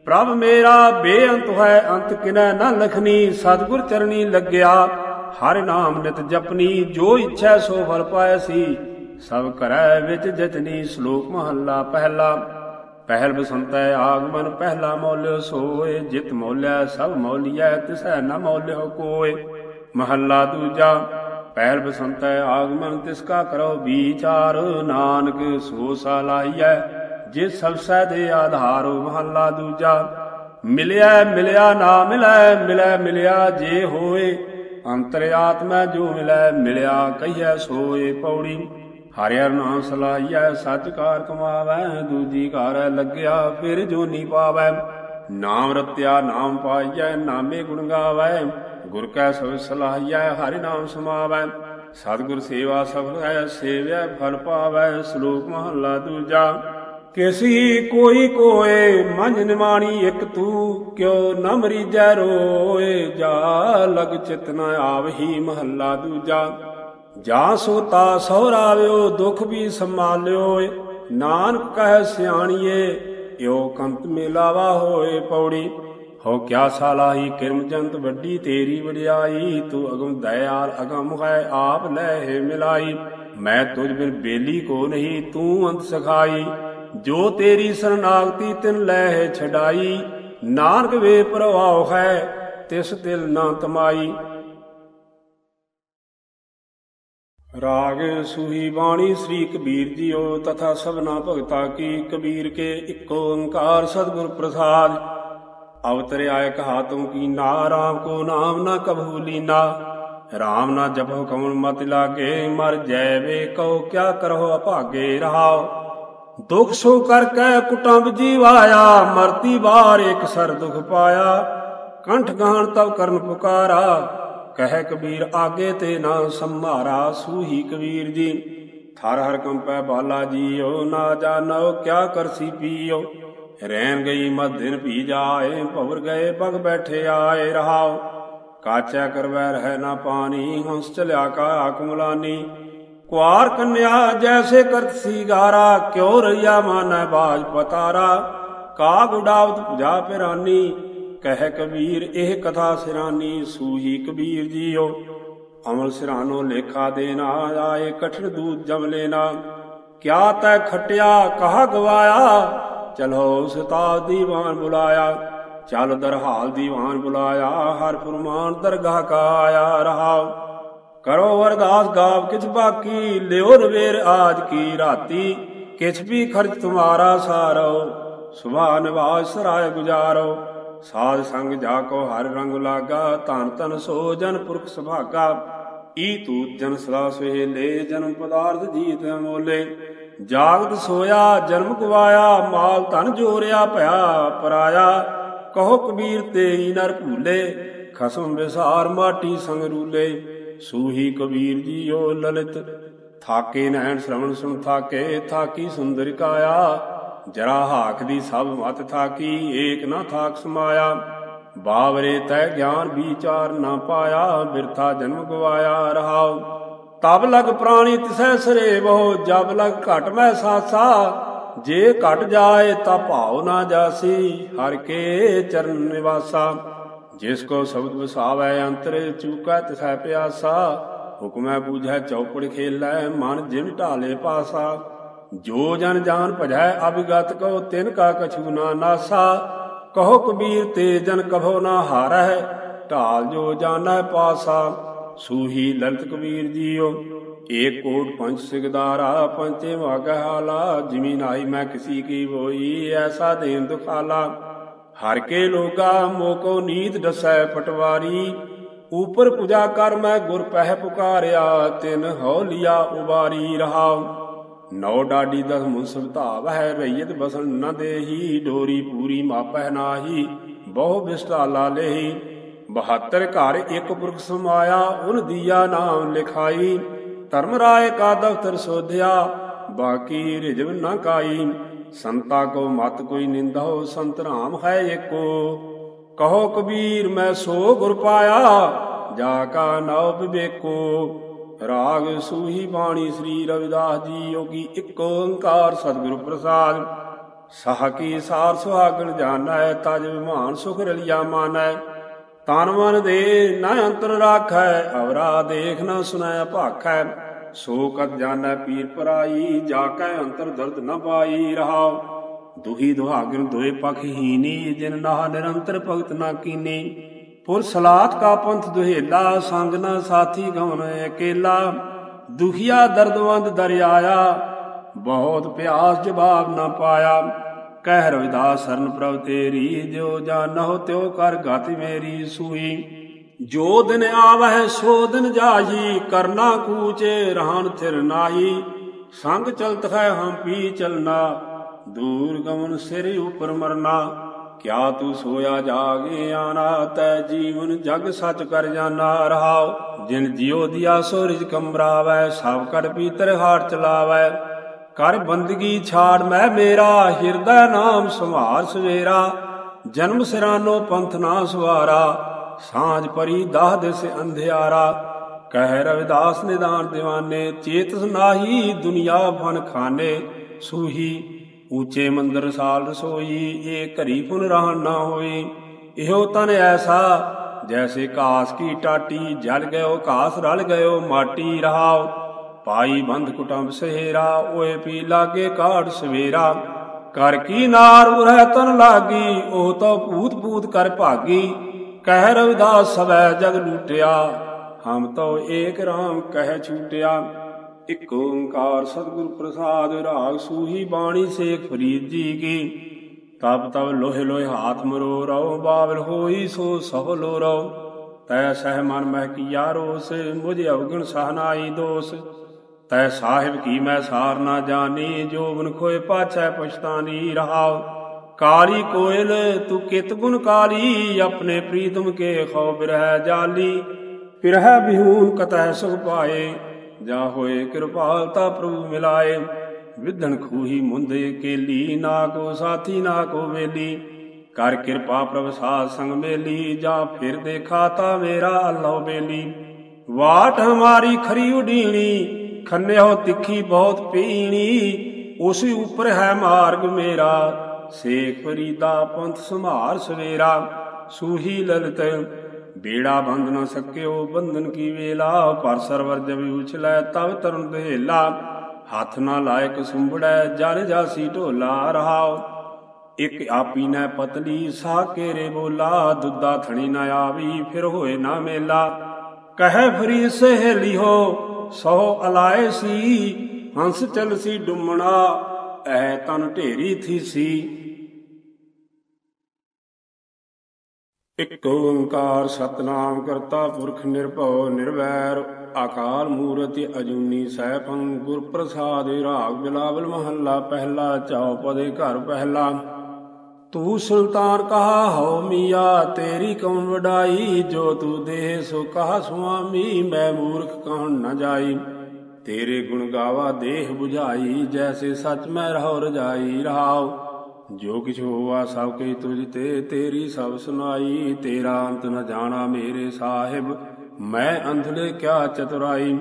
ਪ੍ਰਭ ਮੇਰਾ ਬੇਅੰਤ ਹੈ ਅੰਤ ਕਿਨੈ ਨਾ ਲਖਨੀ, ਸਤਿਗੁਰ ਚਰਣੀ ਲੱਗਿਆ। ਹਰ ਨਾਮ ਨਿਤ ਜਪਨੀ, ਜੋ ਇੱਛਾ ਸੋ ਫਲ ਪਾਇਸੀ ਸਭ ਕਰੈ ਵਿੱਚ ਜਤਨੀ ਸ਼ਲੋਕ ਮਹੱਲਾ ਪਹਿਲਾ। ਪਹਿਲ ਬਸੰਤੈ ਆਗਮਨ, ਪਹਿਲਾ ਮੌਲਿਓ ਸੋਏ। ਜਿਤ ਮੌਲਿਆ ਸਭ ਮੌਲੀਐ, ਤਿਸੈ ਨ ਮੌਲਿਓ ਕੋਏ। ਮਹੱਲਾ ਦੂਜਾ, ਪਹਿਲ ਬਸੰਤੈ ਆਗਮਨ, ਤਿਸ ਕਾ ਕਰੋ ਵਿਚਾਰ ਨਾਨਕ ਸੋ ਸਲਾਹੀਐ ਜੇ ਸਬਸੈ ਦੇ ਆਧਾਰ ਮਹੱਲਾ ਦੂਜਾ। ਮਿਲਿਆ ਮਿਲਿਆ, ਨਾ ਮਿਲੈ ਮਿਲੈ, ਮਿਲਿਆ, ਜੇ ਹੋਏ, ਅੰਤਰ ਆਤਮਾ ਜੋ ਮਿਲੈ, ਮਿਲਿਆ, ਕਹੀਐ, ਸੋਏ ਪੌੜੀ। ਹਰਿ ਨਾਮ ਸਲਾਹੀਐ ਸੱਚ ਕਾਰ ਕਮਾਵੈ, ਦੂਜੀ ਘਰ ਲੱਗਿਆ, ਫਿਰ ਜੋਨੀ ਪਾਵੈ। ਨਾਮ ਰਤਿਆ, ਨਾਮ ਪਾਈਐ, ਨਾਮੇ ਗੁਣ ਗਾਵੈ। ਗੁਰ ਕੈ ਸਭ ਸਲਾਹੀਐ, ਹਰਿ ਨਾਮ ਸਮਾਵੈ। ਸਤਿਗੁਰ ਸੇਵਾ ਸਫਲ ਹੈ ਸੇਵਿਆ ਫਲ ਪਾਵੈ, ਸ਼ਲੋਕ ਮਹੱਲਾ ਦੂਜਾ। ਕਿਸੀ ਕੋਈ ਕੋਏ ਮੰਝ ਨਿਮਾਣੀ ਇਕ ਤੂੰ, ਕਿਉ ਨ ਮਰੀਜੈ ਰੋਏ? ਜਾ ਲਗ ਚਿਤ ਨ ਆਵਹੀ ਮਹੱਲਾ ਦੂਜਾ। ਜਾਂ ਸੋਤਾ ਸਹਰਾਵਿਓ ਦੁਖ ਵੀ ਸੰਭਾਲਿਓ ਨਾਨਕ ਕਹਿ ਸਿਆਣੀਏ ਇਓ ਕੰਤ ਮੇਲਾਵਾ ਹੋਏ ਪੌੜੀ। ਹੋ ਕਿਆ ਸਾਲਾਹੀ ਕਿਰਮ ਵੱਡੀ ਤੇਰੀ ਵਡਿਆਈ। ਤੂੰ ਅਗਮ ਦਇਆਲ ਅਗਮ ਹੈ, ਆਪ ਲੈ ਮਿਲਾਈ। ਮੈਂ ਤੁਝ ਬਿਨ ਬੇਲੀ ਕੋ ਨਹੀਂ, ਤੂੰ ਅੰਤ ਸਖਾਈ। ਜੋ ਤੇਰੀ ਸਰਨਾਗਤੀ ਤਿਨ ਲੈ ਛਡਾਈ, ਨਾਨਕ ਵੇ ਪ੍ਰਵਾਹ ਹੈ, ਤਿਸ ਤਿਲ ਨਾ ਤਮਾਈ ਰਾਗ ਸੁਹੀ ਬਾਣੀ ਸ੍ਰੀ ਕਬੀਰ ਜੀਓ, ਤਥਾ ਸਭਨਾ ਭਗਤਾ ਕੀ, ਕਬੀਰ ਕੇ ਇੱਕੋ ਓੰਕਾਰ ਸਤਿਗੁਰ ਪ੍ਰਸਾਦ। ਅਵਤਰ ਆਇ ਕਹਾ ਤੂੰ ਕੀ ਨਾ, ਰਾਮ ਕੋ ਨਾਮ ਨਾ ਕਬਹੂ ਲੀਨਾ। ਰਾਮ ਨਾ ਜਪੋ ਕਮਲ ਮਤ ਲਾਗੇ, ਮਰ ਜੈ ਵੇ ਕਉ, ਕਿਆ ਕਰੋ ਅਭਾਗੇ ਰਹਾਓ ਦੁਖ ਸੋ ਕਰ ਕੈ ਕੁਟੰਬ ਜੀਵਾਇਆ ਮਰਤੀ ਬਾਰ ਇੱਕ ਸਰ ਦੁਖ ਪਾਇਆ। ਕੰਠ ਗਾਣ ਤਬ ਕਰਨ ਪੁਕਾਰਾ, ਕਹਿ ਕਬੀਰ ਆਗੇ ਤੇ ਨਾ ਸੰਮਾਰਾ ਸੂਹੀ ਕਬੀਰ ਜੀ, ਥਰ ਹਰ ਕੰਪੈ ਬਾਲਾ ਜੀਓ, ਨਾ ਜਾਣੋ ਕਿਆ ਕਰਸੀ ਪੀਓ। ਰਹਿਣ ਗਈ ਮਦ ਦਿਨ ਪੀ ਜਾਏ, ਭਵਰ ਗਏ ਪਗ ਬੈਠੇ ਆਏ ਰਹਾਓ। ਕਾਚਾ ਕਰਵੈ ਰਹਿ ਨਾ ਪਾਣੀ, ਹੰਸ ਚਲਿਆ ਕਾ ਆਕਮਲਾਨੀ ਕੁਆਰ ਕੰਨਿਆ ਜੈਸੇ ਕਰਤ ਸੀ ਗਾਰਾ ਕਿਉ ਰਈਆ ਮਾਨੈ ਬਾਜ ਪਤਾਰਾ? ਕਾਗ ਉਡਾਵਤ ਪੁਜਾ ਪਿਰਾਨੀ, ਕਹਿ ਕਬੀਰ ਇਹ ਕਥਾ ਸਿਰਾਨੀ, ਸੂਹੀ ਕਬੀਰ ਜੀਓ। ਅਮਲ ਸਿਰਾਨੋ ਲੇਖਾ ਦੇਨਾ ਆਏ, ਕਠਨ ਦੂਤ ਜਮ ਨਾ ਕਿਆ ਤੈ ਖਟਿਆ, ਕਹਾ ਗਵਾਇਆ? ਚਲੋ ਸਤਾ ਦੀਵਾਨ ਬੁਲਾਇਆ। ਚਲ ਦਰਹਾਲ ਦੀਵਾਨ ਬੁਲਾਇਆ, ਹਰ ਫਰਮਾਨ ਦਰਗਾਹ ਕਾ ਆਇਆ ਰਹਾ। ਕਰੋ ਅਰਦਾਸ ਗਾਵ, ਕਿਛ ਬਾਕੀ ਲਿਓ ਰਵੇਰ ਆਜ ਕੀ ਰਾਤੀ। ਕਿਛ ਵੀ ਖਰਚ ਤੁਮਾਰਾ ਸਾਰੋ ਸੁਭਾ ਨਿਵਾਸ ਸਰਾਏ ਗੁਜਾਰੋ। ਸਾਧ ਸੰਗ ਜਾ ਕੋ ਹਰ ਰੰਗ ਲਾਗਾ, ਧਨ ਤਨ ਸੋ ਜਨ ਪੁਰਖ ਸੁਭਾਗਾ। ਈ ਤੂ ਜਨ ਸਦਾ ਸੁਹੇਲੇ ਜਨਮ ਪਦਾਰਥ ਜੀਤ ਅਮੋਲੇ। ਜਾਗਤ ਸੋਇਆ, ਜਨਮ ਗਵਾਇਆ, ਮਾਲ ਧਨ ਜੋਰਿਆ, ਭਇਆ ਪਰਾਇਆ। ਕਹੋ ਕਬੀਰ ਤੇਈ ਨਰ ਭੂਲੇ, ਖਸਮ ਵਿਸਾਰ ਮਾਟੀ ਸੰਗ ਰੂਲੇ। ਸੂਹੀ ਕਬੀਰ ਜੀਓ ਲਲਿਤ, ਥਾਕੇ ਨੈਣ ਸ਼ਰਵਣ ਸੁਣ ਥਾਕੇ, ਥਾਕੀ ਸੁੰਦਰ ਕਾਇਆ। ਜਰਾ ਹਾਕ ਦੀ ਸਭ ਮਤ ਥਾਕੀ, ਏਕ ਨਾ ਥਾਕ ਸਮਾਇਆ। ਬਾਵਰੇ ਤੈ ਗਿਆਨ ਵਿਚਾਰ ਨਾ ਪਾਇਆ, ਬਿਰਥਾ ਜਨਮ ਗਵਾਇਆ ਰਹਾਉ। ਤਬ ਲਗ ਪ੍ਰਾਣੀ ਤਿਸੈ ਸਰੇ ਬਹੁ, ਜਬ ਲਗ ਘਟ ਮੈਂ ਸਾਸਾ। ਜੇ ਘਟ ਜਾਏ ਤਾਂ ਭਾਉ ਨਾ ਜਾਸੀ, ਹਰ ਕੇ ਚਰਨ ਨਿਵਾਸਾ। ਜਿਸ ਕੋ ਸ਼ਬਦ ਵਸਾਵੈ ਅੰਤਰ ਚੂਕੈ ਤਿਸੈ ਪਿਆਸਾ, ਹੁਕਮੈ ਬੂਝੈ ਚੌਪੜ ਖੇਲੈ, ਮਨ ਜਿਨ ਢਾਲੇ ਪਾਸਾ। ਜੋ ਜਨ ਜਾਨ ਭਜੈ, ਅਭਿਗਤ ਕੋ ਤਿਨ ਕਾ ਕਛੂ ਨਾ ਨਾਸਾ। ਕਹੋ ਕਬੀਰ ਤੇ ਜਨ ਕਭੋ ਨਾ ਹਾਰੈ, ਢਾਲ ਜੋ ਜਾਣੈ ਪਾਸਾ। ਸੂਹੀ ਲਲਿਤ ਕਬੀਰ ਜੀਓ, ਏਕ ਕੋਟ ਪੰਜ ਸਿਗਦਾਰਾ ਪੰਚੇ ਵਾਗਾ ਹਾਲਾ। ਜਿਮੀ ਆਈ ਮੈਂ ਕਿਸੀ ਕੀ ਹੋਈ ਐਸਾ ਦੇਨ ਦੁਖਾਲਾ। ਹਰ ਕੇ ਲੋਗਾ ਮੋਕੋ ਨੀਤ ਦਸੈ ਪਟਵਾਰੀ, ਉਪਰ ਪੂਜਾ ਕਰ ਮੈਂ ਗੁਰ ਪਹਿ ਪੁਕਾਰਿਆ, ਤਿਨ ਹੋ ਲਿਆ ਉਬਾਰੀ ਰਹਾ ਨੌ ਡਾਡੀ ਦਸ ਮੁਸਬ ਧਾਵ ਹੈ ਰਈਤ ਬਸਨ ਨ ਦੇਹੀ, ਡੋਰੀ ਪੂਰੀ ਮਾਪਹਿ ਨਾਹੀ, ਬਹੁ ਬਿਸਟਾ ਲੇਹੀ। 72 ਘਰ ਇੱਕ ਪੁਰਖ ਸਮਾਇਆ, ਉਨ ਦੀਆ ਨਾਮ ਲਿਖਾਈ। ਧਰਮ ਰਾਏ ਕਾ ਦਫਤਰ ਸੋਧਿਆ, ਬਾਕੀ ਰਿਜਵ ਨਾ ਕਾਈ। ਸੰਤਾ ਕੋ ਮਤ ਕੋਈ ਨਿੰਦਾ ਹੋ, ਸੰਤ ਰਾਮ ਹੈ ਏਕੋ। ਕਹੋ ਕਬੀਰ, ਮੈਂ ਸੋ ਗੁਰ ਪਾਇਆ, ਜਾ ਕਾ ਨਉ ਵਿਵੇਕੋ। ਰਾਗ ਸੂਹੀ ਬਾਣੀ ਸ੍ਰੀ ਰਵਿਦਾਸ ਜੀ ਯੋਗੀ ਇੱਕ ਓੰਕਾਰ ਸਤਿਗੁਰ ਪ੍ਰਸਾਦ। ਸਾਹ ਕੀ ਸਾਰ ਸੁਹਾਗਣ ਜਾਣੈ, ਤਜ ਵਿਮਾਨ ਸੁਖ ਰਲਿਆ ਮਾਨੈ। ਤਨ ਮਨ ਦੇ ਨਾ ਅੰਤਰ ਰਾਖੈ, ਅਵਰਾ ਦੇਖ ਨਾ ਸੁਨੈ ਭਾਖੈ। ਸੋ ਕਤ ਜਾਣੈ ਪੀਰ ਪਰਾਈ, ਜਾ ਕੈ ਅੰਤਰ ਦਰਦ ਨ ਪਾਈ ਰਹਾਉ। ਦੁਹੀ ਦੁਹਾਗਨ ਦੋਏ ਪਖ ਹੀਨੀ ਜਿਨ ਨਾ ਨਿਰੰਤਰ ਭਗਤ ਨਾ ਕੀਨੀ। ਪੁਰ ਸਲਾਤ ਕਾ ਪੰਥ ਦੁਹੇਲਾ, ਸੰਗ ਨਾ ਸਾਥੀ ਗਵਨ ਅਕੇਲਾ ਦੁਖੀਆ ਦਰਦਵੰਦ ਦਰਿਆਇਆ, ਬਹੁਤ ਪਿਆਸ ਜਵਾਬ ਨਾ ਪਾਇਆ। ਕਹਿ ਰਵਿਦਾਸ, ਸਰਨ ਪ੍ਰਭ ਤੇਰੀ ਜੋ ਜਾਣੋ ਤਿਉ ਕਰ ਗਤ ਮੇਰੀ ਸੂਈ। ਜੋ ਦਿਨ ਆਵਹਿ ਸੋ ਦਿਨ ਜਾਹੀ ਕਰਨਾ ਕੂਚੇ ਰਹਾਨ ਥਿਰ ਨਾਹੀ। ਸੰਗ ਚਲਤ ਹੈ ਹਮ ਪੀ ਚਲਨਾ, ਦੂਰ ਗਮਨ ਸਿਰ ਉਪਰ ਮਰਨਾ। ਕਿਆ ਤੂੰ ਸੋਇਆ ਜਾਗੇ ਆਨਾ, ਤੈ ਜੀਵਨ ਜਗ ਸੱਚ ਕਰ ਜਾਣਾ ਰਹਾਉ। ਜਿਨ ਜਿਉ ਦਿਆ ਸੋ ਰਿਜ ਕੰਬਰਾਵੈ, ਸਭ ਕੜ ਪੀਤਰ ਹਾਰ ਚਲਾਵੈ। ਕਰ ਬੰਦਗੀ ਛਾੜ ਮੈਂ ਮੇਰਾ, ਹਿਰਦੈ ਨਾਮ ਸੰਭਾਰ ਸਵੇਰਾ। ਜਨਮ ਸਿਰਾਨੋ ਪੰਥ ਨਾ ਸਵਾਰਾ। ਸਾਂਝ ਪਰੀ ਦਾਹ ਦਿਸ ਅੰਧਿਆਰਾ, ਕਹਿ ਰਵਿਦਾਸ ਨਿਦਾਨ دیਵਾਨੇ ਚੇਤਸ ਨਾਹੀ ਦੁਨੀਆ ਫਨ ਖਾਨੇ, ਸੂਹੀ ਊਚੇ ਮੰਦਰ ਸਾਲ ਰਸੋਈ ਇਹ ਘਰੀ ਪੁਨ ਰਹਿਣ ਨਾ ਹੋਈ, ਇਹੋ ਤਨ ਐਸਾ, ਜੈਸੇ ਕਾਸ ਕੀ ਟਾਟੀ, ਜਲ ਗਇਓ ਘਾਸ ਰਲ ਗਇਓ ਮਾਟੀ ਰਹਾਓ, ਪਾਈ ਬੰਧ ਕੁਟੰਬ ਸਹੇਰਾ, ਓਏ ਪੀ ਲਾਗੇ ਕਾੜ ਸਵੇਰਾ, ਕਰ ਕੀ ਨਾਰ ਉਰਹਿ ਤਨ ਲਾਗੀ, ਉਹ ਤੋ ਭੂਤ ਭੂਤ ਕਰ ਭਾਗੀ ਕਹਿ ਰਵਿਦਾਸ ਸਵੈ ਜਗ ਲੂਟਿਆ, ਹਮ ਤੋ ਏਕ ਰਾਮ ਕਹਿ ਛੂਟਿਆ। ਇਕ ਓੰਕਾਰ ਸਤਿਗੁਰ ਪ੍ਰਸਾਦ ਰਾਗ ਸੂਹੀ ਬਾਣੀ ਸੇਖ ਫਰੀਦ ਜੀ ਕੀ। ਤਬ ਤਬ ਲੋਹੇ ਲੋਹੇ ਹਾਥ ਮਰੋ ਰਉ ਬਾਵਲ ਹੋਈ ਸੋ ਸਹੁ ਲੋ ਰਉ ਤੈ ਸਹਿ ਮਨ ਮਹਿ ਕੀਆ ਰੋਸ, ਮੁਝ ਅਵਗਣ ਸਹਨਾਈ ਦੋਸ। ਤੈ ਸਾਹਿਬ ਕੀ ਮੈਂ ਸਾਰ ਨਾ ਜਾਣੀ ਜੋਬਨ ਖੋਏ ਪਾਛੈ ਪਛਤਾਨੀ ਰਹਾਉ। ਕਾਲੀ ਕੋਇਲ, ਤੂੰ ਕਿਤ ਗੁਣ ਕਾਲੀ, ਆਪਣੇ ਪ੍ਰੀਤਮ ਕੇ ਖੋ ਬਿਰਹਿ ਜਾਲੀ। ਪਿਰਹਿ ਬਿਹੂਨ ਕਤਹਿ ਸੁਖ ਪਾਏ, ਜਾ ਹੋਏ ਕਿਰਪਾਲਤਾ ਪ੍ਰਭੂ ਮਿਲਾਏ। ਵਿਧਨ ਖੂਹੀ ਮੁੰਦੇ ਕੇਲੀ, ਨਾ ਕੋ ਸਾਥੀ, ਨਾ ਕੋ ਵੇਲੀ। ਕਰ ਕਿਰਪਾ ਪ੍ਰਭ ਸਾਧ ਸੰਗ ਮੇਲੀ, ਜਾ ਫਿਰ ਦੇਖਾ ਤਾ ਮੇਰਾ ਅੱਲਾਹ ਬੇਲੀ। ਵਾਟ ਹਮਾਰੀ ਖਰੀ ਉਡੀਣੀ, ਖੰਨਿਓ ਤਿੱਖੀ ਬਹੁਤ ਪੀਣੀ, ਉਸ ਉਪਰ ਹੈ ਮਾਰਗ ਮੇਰਾ। ਸੇਖ ਫਰੀਦਾ ਪੰਥ ਸੰਭਾਰ ਸਵੇਰਾ, ਸੂਹੀ ਲਲਤ, ਬੇੜਾ ਬੰਦ ਨਾ ਸਕਿਓ, ਬੰਧਨ ਕੀ ਵੇਲਾ, ਪਰ ਸਰਵਰ ਜਬ ਉਛਲੈ ਤਬ ਤਰਨ ਦੇਲਾ ਹੱਥ ਨਾ ਲਾਇਕ ਸੁੰਬੜੈ ਜਰ ਜਾਸੀ ਢੋਲਾ ਰਹਾਓ। ਇਕ ਆਪੀ ਨੈ ਪਤਲੀ, ਸਾ ਕੇਰੇ ਬੋਲਾ ਦੁੱਦਾ ਥਣੀ ਨਾ ਆਵੀ, ਫਿਰ ਹੋਏ ਨਾ ਮੇਲਾ। ਕਹਿ ਫਰੀ ਸਹੇਲੀ ਹੋ ਸੋ ਅਲਾਏ ਸੀ, ਹੰਸ ਚਲ ਸੀ ਡੁੰਮਣਾ। ਐ ਤਨ ਢੇਰੀ ਥੀ ਇਕ ਓੰਕਾਰ ਸਤਨਾਮ ਕਰਤਾ ਪੁਰਖ ਨਿਰਭਉ ਨਿਰਵੈਰ, ਅਕਾਲ ਮੂਰਤਿ ਅਜੂਨੀ ਸੈਭੰ ਗੁਰ ਪ੍ਰਸਾਦ ਰਾਗ ਬਿਲਾਵਲ ਮਹੱਲਾ ਪਹਿਲਾ ਚੌਪਦੇ ਘਰ ਪਹਿਲਾ। ਤੂੰ ਸੁਲਤਾਨ ਕਹਾ, ਹਉ ਮੀਆ, ਤੇਰੀ ਕੌਣ ਵਡਾਈ, ਜੋ ਤੂੰ ਦੇਹ ਸੋ ਕਹਾ, ਸੁਆਮੀ, ਮੈਂ ਮੂਰਖ ਕਹਣ ਨਾ ਜਾਈ। ਤੇਰੇ ਗੁਣ ਗਾਵਾ, ਦੇਹ 부ਝਾਈ ਜੈਸੇ ਸਚ ਮੈਂ ਰਹੋ ਰਜਾਈ ਰਹਾਉ। ਜੋ ਕਿਛ ਹੋਆ ਸਭ ਕੇ ਤੁਝ ਤੇ ਤੇਰੀ ਸਭ ਸੁਨਾਈ ਤੇਰਾ ਅੰਤ ਨ ਜਾਣਾ ਮੇਰੇ ਸਾਹਿਬ, ਮੈਂ ਅੰਧਲੇ ਕਿਆ ਚਤੁਰਾਈ।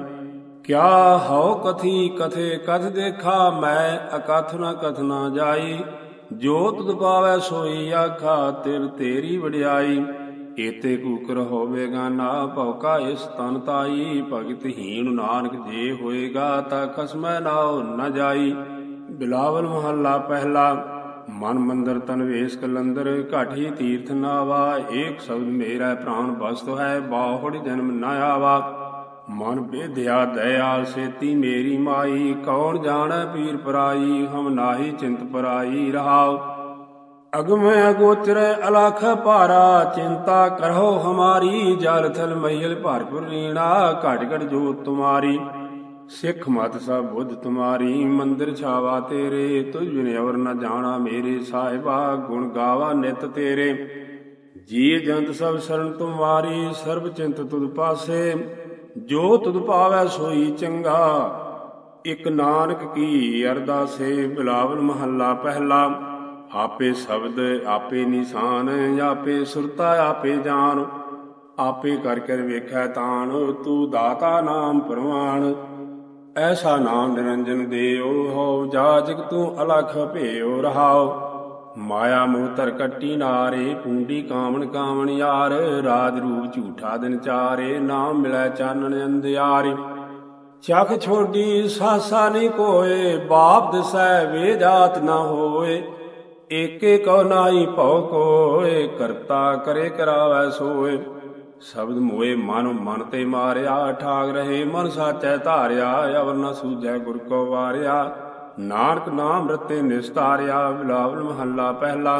ਕਿਆ ਹਉ ਕਥੀ, ਕਥੇ ਕਥ ਦੇਖਾ, ਮੈਂ ਅਕਥ ਨ ਕਥ ਨਾ ਜਾਈ। ਜੋ ਤੁਧ ਪਾਵੈ ਸੋਈ ਆਖਾ, ਤਿਰ ਤੇਰੀ ਵਡਿਆਈ। ਏਤੇ ਕੂਕਰ ਹੋਵੇਗਾ ਨਾ ਭੌਕਾ ਇਸ ਤਨ ਤਾਈ, ਭਗਤ ਹੀਣ ਨਾਨਕ ਜੇ ਹੋਏਗਾ ਤਾਂ ਖਸਮੈ ਨਾਉ ਨ ਜਾਈ। ਬਿਲਾਵਲ ਮਹੱਲਾ ਪਹਿਲਾ, ਮਨ ਮੰਦਰ ਤਨ ਵੇਸ ਕਲੰਦਰ, ਘਾਟੀ ਤੀਰਥ ਨਾਵਾ, ਏਕ ਸ਼ਬਦ ਮੇਰਾ ਪ੍ਰਾਨ ਬਸਤ ਹੈ, ਬਾਹੁੜ ਜਨਮ ਨ ਆਵਾ। ਮਨ ਬੇਧਿਆ ਦਇਆ ਸੇਤੀ ਮੇਰੀ ਮਾਈ, ਕੌਣ ਜਾਣੈ ਪੀਰ ਪਰਾਈ, ਹਮ ਨਾਹੀ ਚਿੰਤ ਪਰਾਈ ਰਹਾਉ। ਅਗਮ ਅਗੋਚਰ ਅਲਖ ਭਾਰਾ, ਚਿੰਤਾ ਕਰੋ ਹਮਾਰੀ, ਜਲ ਥਲ ਮਹਿਲ ਭਰਪੁਰ ਰੀਣਾ ਘਟ ਘਟ ਜੋਤ ਤੁਮਾਰੀ। ਸਿੱਖ ਮਤ ਸਭ ਬੁੱਧ ਤੁਮਾਰੀ, ਮੰਦਰ ਛਾਵਾ ਤੇਰੇ ਤੁਝ ਬਿਨ ਅਵਰ ਨ ਜਾਣਾ ਮੇਰੇ ਸਾਹਿਬਾ, ਗੁਣ ਗਾਵਾ ਨਿਤ ਤੇਰੇ। ਜੀ ਜੰਤ ਸਭ ਸ਼ਰਨ ਤੁਮਾਰੀ, ਸਰਬ ਚਿੰਤ ਤੁਧ ਪਾਸੇ। ਜੋ ਤੁਧ ਪਾਵੈ ਸੋਈ ਚੰਗਾ, ਇਕ ਨਾਨਕ ਕੀ ਅਰਦਾਸੇ, ਬਿਲਾਵਲ ਮਹੱਲਾ ਪਹਿਲਾ। ਆਪੇ ਸ਼ਬਦ ਆਪੇ ਨਿਸ਼ਾਨ, ਆਪੇ ਸੁਰਤਾ ਆਪੇ ਜਾਣ ਆਪੇ ਕਰ ਕਰ ਵੇਖੈ ਤਾਣ ਤੂੰ ਦਾਤਾ ਨਾਮ ਪ੍ਰਵਾਨ ਐਸਾ ਨਾਮ ਨਿਰੰਜਨ ਦੇਉ ਹੋ ਜਾਜਕ ਤੂੰ ਅਲਖ ਭੇਉ ਰਹਾਉ ਮਾਇਆ ਮੋਹ ਤਰ ਕੱਟੀ ਨਾਰੇ, ਪੂੰਡੀ ਕਾਮਣ ਕਾਮਣ ਯਾਰ, ਰਾਜ ਰੂਪ ਝੂਠਾ ਦਿਨ ਚਾਰੇ, ਨਾਮ ਮਿਲੈ ਚਾਨਣ ਅੰਧਿਆਰੇ। ਚੱਕ ਛੋਡੀ ਸਾਸਾ ਨਹੀਂ ਕੋਏ, ਬਾਪ ਦਸੈ ਵੇ ਜਾਤ ਨਾ ਹੋਏ। ਏਕੇ ਕਉ ਨਾਹੀ ਭਉ ਕੋਏ, ਕਰਤਾ ਕਰੇ ਕਰਾਵੈ ਸੋਏ। ਸ਼ਬਦ ਮੋਏ ਮਨ ਮਨ ਤੇ ਮਾਰਿਆ, ਠਾਗ ਰਹੇ ਮਨ ਸਾਚੈ ਧਾਰਿਆ, ਅਵਰ ਨ ਸੂਝੈ ਗੁਰ ਕੋ ਵਾਰਿਆ। ਨਾਨਕ ਨਾਮ ਰਤੇ ਨਿਸਤਾਰਿਆ, ਬਿਲਾਵਲ ਮਹੱਲਾ ਪਹਿਲਾ।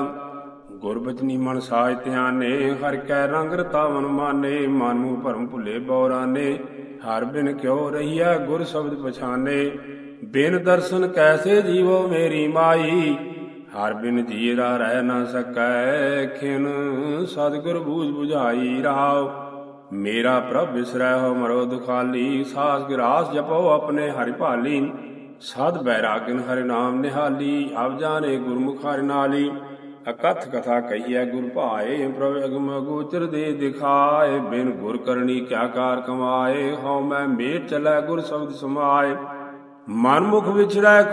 ਗੁਰਬਚਨੀ ਮਨ ਸਾਜ ਧਿਆਨੇ, ਹਰ ਕੈ ਰੰਗ ਰਤਾ ਮਨ, ਮਾਨੇ ਮਨ ਭਰਮ ਭੁਲੇ ਬੌਰਾਨੇ। ਹਰ ਬਿਨ ਕਿਉ ਰਹੀਐ ਗੁਰ ਸ਼ਬਦ ਪਛਾਨੇ। ਬਿਨ ਦਰਸ਼ਨ ਕੈਸੇ ਜੀਵੋ ਮੇਰੀ ਮਾਈ ਹਰ ਬਿਨ ਜੀਰਾ ਰਹਿ ਨਾ ਸਕੈ, ਖਿਨ ਸਤਿਗੁਰ ਬੂਝ 부ਝਾਈ ਰਹਾਉ। ਮੇਰਾ ਪ੍ਰਭ ਵਿਸਰੈ ਹੋ ਮਰੋ ਦੁਖਾਲੀ ਸਾਸ ਗਿਰਾਸ ਜਪੋ ਆਪਣੇ ਹਰਿ ਭਾਲੀ। ਸਦ ਬੈਰਾਗਨ ਹਰਿ ਨਾਮ ਨਿਹਾਲੀ, ਅਬ ਜਾਣੇ ਗੁਰਮੁਖ ਹਰਿ ਨਾਲੀ। ਅਕਥ ਕਥਾ ਕਹੀਐ, ਗੁਰ ਭਾਏ ਪ੍ਰਭ ਅਗਮ ਗੋਚਰ ਦੇ ਦਿਖਾਏ। ਬਿਨ ਗੁਰ ਕਰਨੀ ਕਿਆ ਕਾਰ ਕਮਾਏ, ਹਉ ਮੈਂ ਮੇਰ ਚਲੈ ਗੁਰ ਸ਼ਬਦ ਸਮਾਏ। ਮਨ ਮੁਖ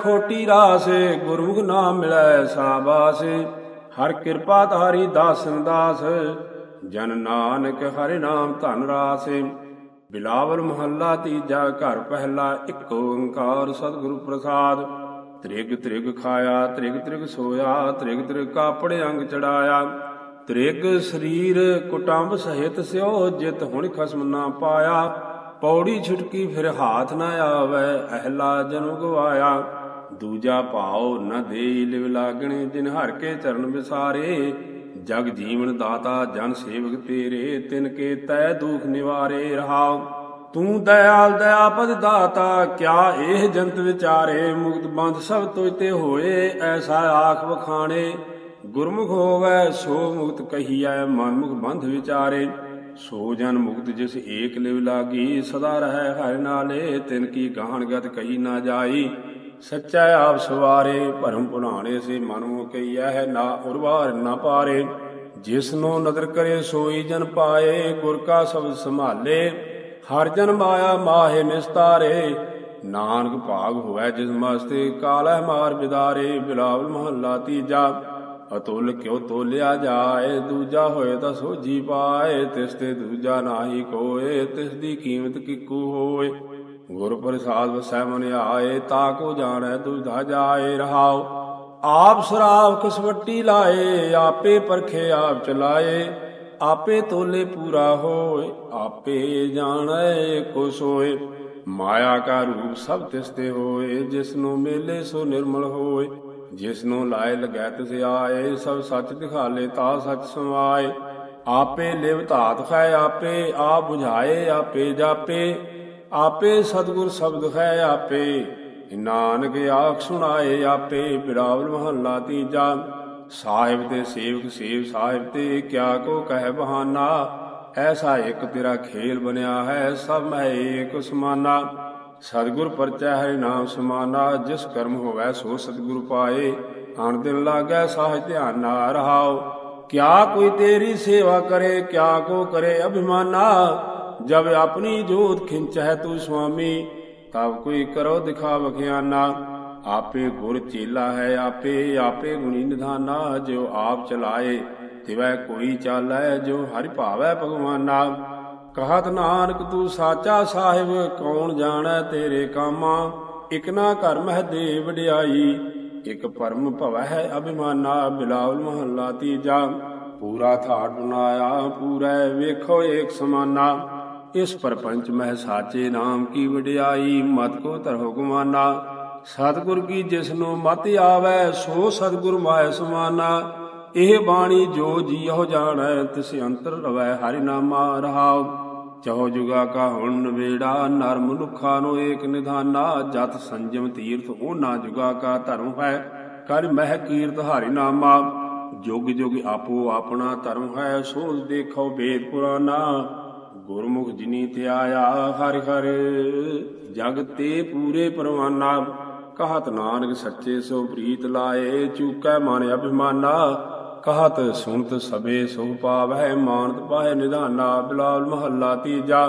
ਖੋਟੀ ਰਾਸੇ, ਗੁਰਮੁਖ ਨਾਮ ਮਿਲੈ ਸਾਬਾਸੇ। ਹਰ ਕਿਰਪਾ ਧਾਰੀ ਦਾਸਨ ਦਾਸ ਜਨ ਨਾਨਕ ਹਰਿ ਨਾਮ ਧਨ ਰਾਸੇ। ਬਿਲਾਵਲ ਮਹੱਲਾ ਤੀਜਾ ਘਰ ਪਹਿਲਾ, ਇੱਕ ਓੰਕਾਰ ਸਤਿਗੁਰੂ ਪ੍ਰਸਾਦ। ਤ੍ਰਿਗ ਤ੍ਰਿਗ ਖਾਇਆ, ਤ੍ਰਿਗ ਤ੍ਰਿਗ ਸੋਇਆ, ਤ੍ਰਿਗ ਤ੍ਰਿਗ ਕਾਪੜ ਅੰਗ ਚੜਾਇਆ। ਤ੍ਰਿਗ ਸਰੀਰ ਕੁਟੰਬ ਸਹਿਤ ਸਿਓ, ਜਿਤ ਹੁਣ ਖਸਮ ਨਾ ਪਾਇਆ। ਪੌੜੀ ਛੁਟਕੀ ਫਿਰ ਹਾਥ ਨਾ ਆਵੇ, ਅਹਲਾ ਜਨਮ ਗਵਾਇਆ। ਦੂਜਾ ਭਾਉ ਨ ਦੇਈ ਲਿਵ ਲਾਗਣੇ ਜਿਨ ਹਰ ਕੇ ਚਰਨ ਵਿਸਾਰੇ। ਜਗ ਜੀਵਨ ਦਾਤਾ, ਜਨ ਸੇਵਕ ਤੇਰੇ, ਤਿਨ ਕੇ ਤੈ ਦੁਖ ਨਿਵਾਰੇ ਰਹਾਉ। ਤੂੰ ਦਇਆਲ ਦਇਆਪਦ ਦਾਤਾ, ਕਿਆ ਇਹ ਜੰਤ ਵਿਚਾਰੇ? ਮੁਕਤ ਬੰਧ ਸਭ ਤੁਝ ਤੇ ਹੋਏ, ਐਸਾ ਆਖ ਵਖਾਣੇ। ਗੁਰਮੁਖ ਹੋਵੇ, ਸੋ ਮੁਕਤ ਕਹੀਐ ਮਨਮੁਖ ਬੰਧ ਵਿਚਾਰੇ। ਸੋ ਜਨ ਮੁਕਤ ਜਿਸ ਏਕ ਲਿਵ ਲਾਗੀ, ਸਦਾ ਰਹਿ ਹਰਿ ਨਾਲੇ, ਤਿਨ ਕੀ ਗਾਹਣ ਗਤ ਕਹੀ ਨਾ ਜਾਈ। ਸੱਚਾ ਆਪ ਸਵਾਰੇ, ਭਰਮ ਭੁਲਾਣੇ ਸੇ ਮਨੁ ਕਈਐ ਹੈ ਨਾ ਉਰਵਾਰ ਨਾ ਪਾਰੇ। ਜਿਸ ਨੂੰ ਨਦਰ ਕਰੇ, ਸੋਈ ਜਨ ਪਾਏ, ਗੁਰ ਕਾ ਸ਼ਬਦ ਸੰਭਾਲੇ। ਹਰ ਜਨ ਮਾਇਆ ਮਾਹੇ ਮਿਸਤਾਰੇ ਨਾਨਕ ਭਾਗ ਹੋਵੇ ਜਿਸ ਮਸਤੇ, ਕਾਲਹਿ ਮਾਰ ਬਿਦਾਰੇ, ਬਿਲਾਵਲ ਮਹੱਲਾ ਤੀਜਾ। ਅਤੁਲ ਕਿਉ ਤੋਲਿਆ ਜਾਏ, ਦੂਜਾ ਹੋਏ ਤਾਂ ਸੋਜੀ ਪਾਏ, ਤਿਸ ਤੇ ਦੂਜਾ ਨਾਹੀ ਕੋਏ, ਤਿਸ ਦੀ ਕੀਮਤ ਕਿਕੂ ਹੋਏ। ਗੁਰ ਪ੍ਰਸਾਦ ਵਸੈ ਮਨ ਆਏ, ਤਾ ਕੋ ਜਾਣੈ ਦੁਧਾ ਜਾਏ, ਰਹਾਉ। ਆਪ ਸਰਾਵ ਕਸਵੱਟੀ ਲਾਏ, ਆਪੇ ਪਰਖੇ ਆਪ ਚਲਾਏ। ਆਪੇ ਤੋਲੇ ਪੂਰਾ ਹੋਏ, ਆਪੇ ਜਾਣੈ ਕੋ ਸੋਏ। ਮਾਇਆ ਕਾ ਰੂਪ ਸਭ ਤਿਸ ਤੇ ਹੋਏ ਜਿਸ ਨੂੰ ਮੇਲੇ ਸੋ ਨਿਰਮਲ ਹੋਏ। ਜਿਸ ਨੂੰ ਲਾਇ ਲਗੈ ਤਿਸ ਆਏ, ਸਭ ਸੱਚ ਦਿਖਾਲੇ, ਤਾ ਸੱਚ ਸਮਾਏ। ਆਪੇ ਲਿਵ ਧਾਤ ਹੈ ਆਪੇ ਆ 부ਝਾਏ ਆਪੇ ਜਾਪੇ। ਆਪੇ ਸਤਿਗੁਰ ਸ਼ਬਦ ਹੈ ਆਪੇ, ਨਾਨਕ ਆਖ ਸੁਣਾਏ ਆਪੇ, ਬਿਰਾਵਲ ਮਹੱਲਾ ਤੀਜਾ। ਸਾਹਿਬ ਤੇ ਸੇਵਕ ਸੇਵ, ਸਾਹਿਬ ਤੇ ਕਿਆ ਕੋ ਕਹਿ ਬਹਾਨਾ। ਐਸਾ ਇੱਕ ਤੇਰਾ ਖੇਲ ਬਣਿਆ ਹੈ, ਸਭ ਮੈਂ ਏਕ ਸਮਾਨਾ। ਸਤਿਗੁਰ ਪਰਚਾ ਹੈ ਨਾਮ ਸਮਾਨਾ, ਜਿਸ ਕਰਮ ਹੋਵੇ ਸੋ ਸਤਿਗੁਰ ਪਾਏ। ਆਣ ਦਿਨ ਲਾਗੈ ਸਾਹ ਧਿਆਨ ਨਾ ਰਹਾਓ। ਕਿਆ ਕੋਈ ਤੇਰੀ ਸੇਵਾ ਕਰੇ, ਕਿਆ ਕੋ ਕਰੇ ਅਭਿਮਾਨਾ। ਜਬ ਆਪਣੀ ਜੋਤ ਖਿੰਚੈ ਤੂੰ ਸੁਆਮੀ, ਤਬ ਕੋਈ ਕਰੋ ਦਿਖਾ ਵਖਿਆਨਾ ਆਪੇ ਗੁਰ ਚੇਲਾ ਹੈ ਆਪੇ ਆਪੇ ਗੁਣੀ ਨਿਧਾਨਾ ਜੋ ਆਪ ਚਲਾਏ, ਤਿਵੈ ਕੋਈ ਚਾਲੈ ਜੋ ਹਰਿ ਭਾਵੈ ਭਗਵਾਨਾ। ਕਹਤ ਨਾਨਕ ਤੂੰ ਸਾਚਾ ਸਾਹਿਬ, ਕੌਣ ਜਾਣੈ ਤੇਰੇ ਕਾਮਾ? ਇਕ ਨਾ ਘਰ ਮਹਿ ਦੇ ਵਡਿਆਈ, ਇਕ ਪਰਮ ਭਵੈ ਹੈ ਅਭਿਮਾਨਾ, ਬਿਲਾਵਲ ਮਹੱਲਾ ਤੀਜਾ। ਪੂਰਾ ਥਾਟ ਬਣਾਇਆ, ਪੂਰਾ ਵੇਖੋ ਏਕ ਸਮਾਨਾ। ਇਸ ਪਰਪੰਚ ਮਹਿ ਸਾਚੇ ਨਾਮ ਕੀ ਵਡਿਆਈ, ਮਤ ਕੋ ਧਰੋ ਗੁਮਾਨਾ। ਸਤਿਗੁਰ ਕੀ ਜਿਸ ਨੂੰ ਮਤ ਆਵੈ, ਸੋ ਸਤਿਗੁਰ ਮਾਇ ਸਮਾਨਾ। ਇਹ ਬਾਣੀ ਜੋ ਜੀਉ ਜਾਣੈ, ਤਿਸ ਅੰਤਰ ਰਵੈ ਹਰਿ ਨਾਮਾ ਰਹਾਉ। ਚਹੁ ਜੁਗਾ ਕਾ ਹੁਣ ਨਵੇੜਾ, ਨਰ ਮਨੁਖਾ ਨੂੰ ਏਕ ਨਿਧਾਨਾ, ਜਤ ਸੰਜਮ ਤੀਰਥ ਉਹਨਾਂ ਜੁਗਾ ਕਾ ਧਰਮ ਹੈ। ਕਰ ਮਹਿ ਕੀਰਤ ਹਰਿ ਨਾਮਾ, ਜੁਗ ਜੁਗ ਆਪੋ ਆਪਣਾ ਧਰਮ ਹੈ। ਸੋਝ ਦੇਖੋ ਵੇਦ ਪੁਰਾਨਾ ਗੁਰਮੁਖ ਜਿਨੀ ਤੇ ਆਇਆ ਹਰਿ ਹਰਿ। ਜਗ ਤੇ ਪੂਰੇ ਪਰਵਾਨਾ, ਕਹਤ ਨਾਨਕ ਸੱਚੇ ਸੋ ਪ੍ਰੀਤ ਲਾਏ, ਚੂਕੈ ਮਨ ਅਭਿਮਾਨਾ। ਕਹਤ ਸੁਣਤ ਸਬੇ ਸੋ ਪਾਵੈ ਮਾਨਤ ਪਾਏ ਨਿਧਾਨਾ ਬਿਲਾਵਲ ਮਹੱਲਾ ਤੀਜਾ।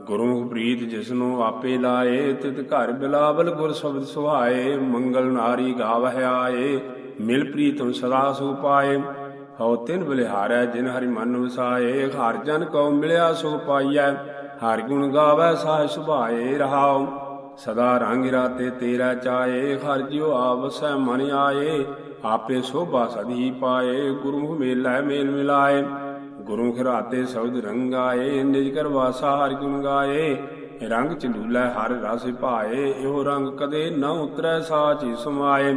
ਗੁਰੂ ਪ੍ਰੀਤ ਜਿਸਨੂੰ ਆਪੇ ਲਾਏ, ਤਿਤ ਘਰ ਬਿਲਾਵਲ ਗੁਰ ਸ਼ਬਦ ਸੁਹਾਏ, ਮੰਗਲ ਨਾਰੀ ਗਾਵਹਿ ਆਏ, ਮਿਲ ਪ੍ਰੀਤਮ ਸਦਾ ਸੋ ਪਾਏ। ਹਉ ਤਿਨ ਬਲਿਹਾਰੈ, ਜਿਨ ਹਰਿ ਮਨ ਵਸਾਏ, ਹਰ ਜਨ ਕੋ ਮਿਲਿਆ ਸੋ ਪਾਈਐ, ਹਰਿ ਗੁਣ ਗਾਵੈ ਸਾਹ ਸੁਭਾਏ, ਰਹਾਉ। ਸਦਾ ਰੰਗ ਰਾਤੇ ਤੇਰਾ ਚਾਏ ਹਰ ਜਿਉ ਆਵਸੈ ਮਨ ਆਏ। ਆਪੇ ਸੋਭਾ ਸਦੀ ਪਾਏ, ਗੁਰਮੁਖ ਮੇਲਾ ਮੇਲ ਮਿਲਾਏ। ਗੁਰੂ ਰਾਤੇ ਸ਼ਬਦ ਰੰਗਾਏ ਨਿਜ ਕਰ ਵਾਸਾ ਹਰਿ ਗੁਣ ਗਾਏ। ਰੰਗ ਚਲੂਲੇ ਹਰ ਰਸ ਭਾਏ, ਇਹੋ ਰੰਗ ਕਦੇ ਨਾ ਉਤਰੈ ਸਾਚੀ ਸਮਾਏ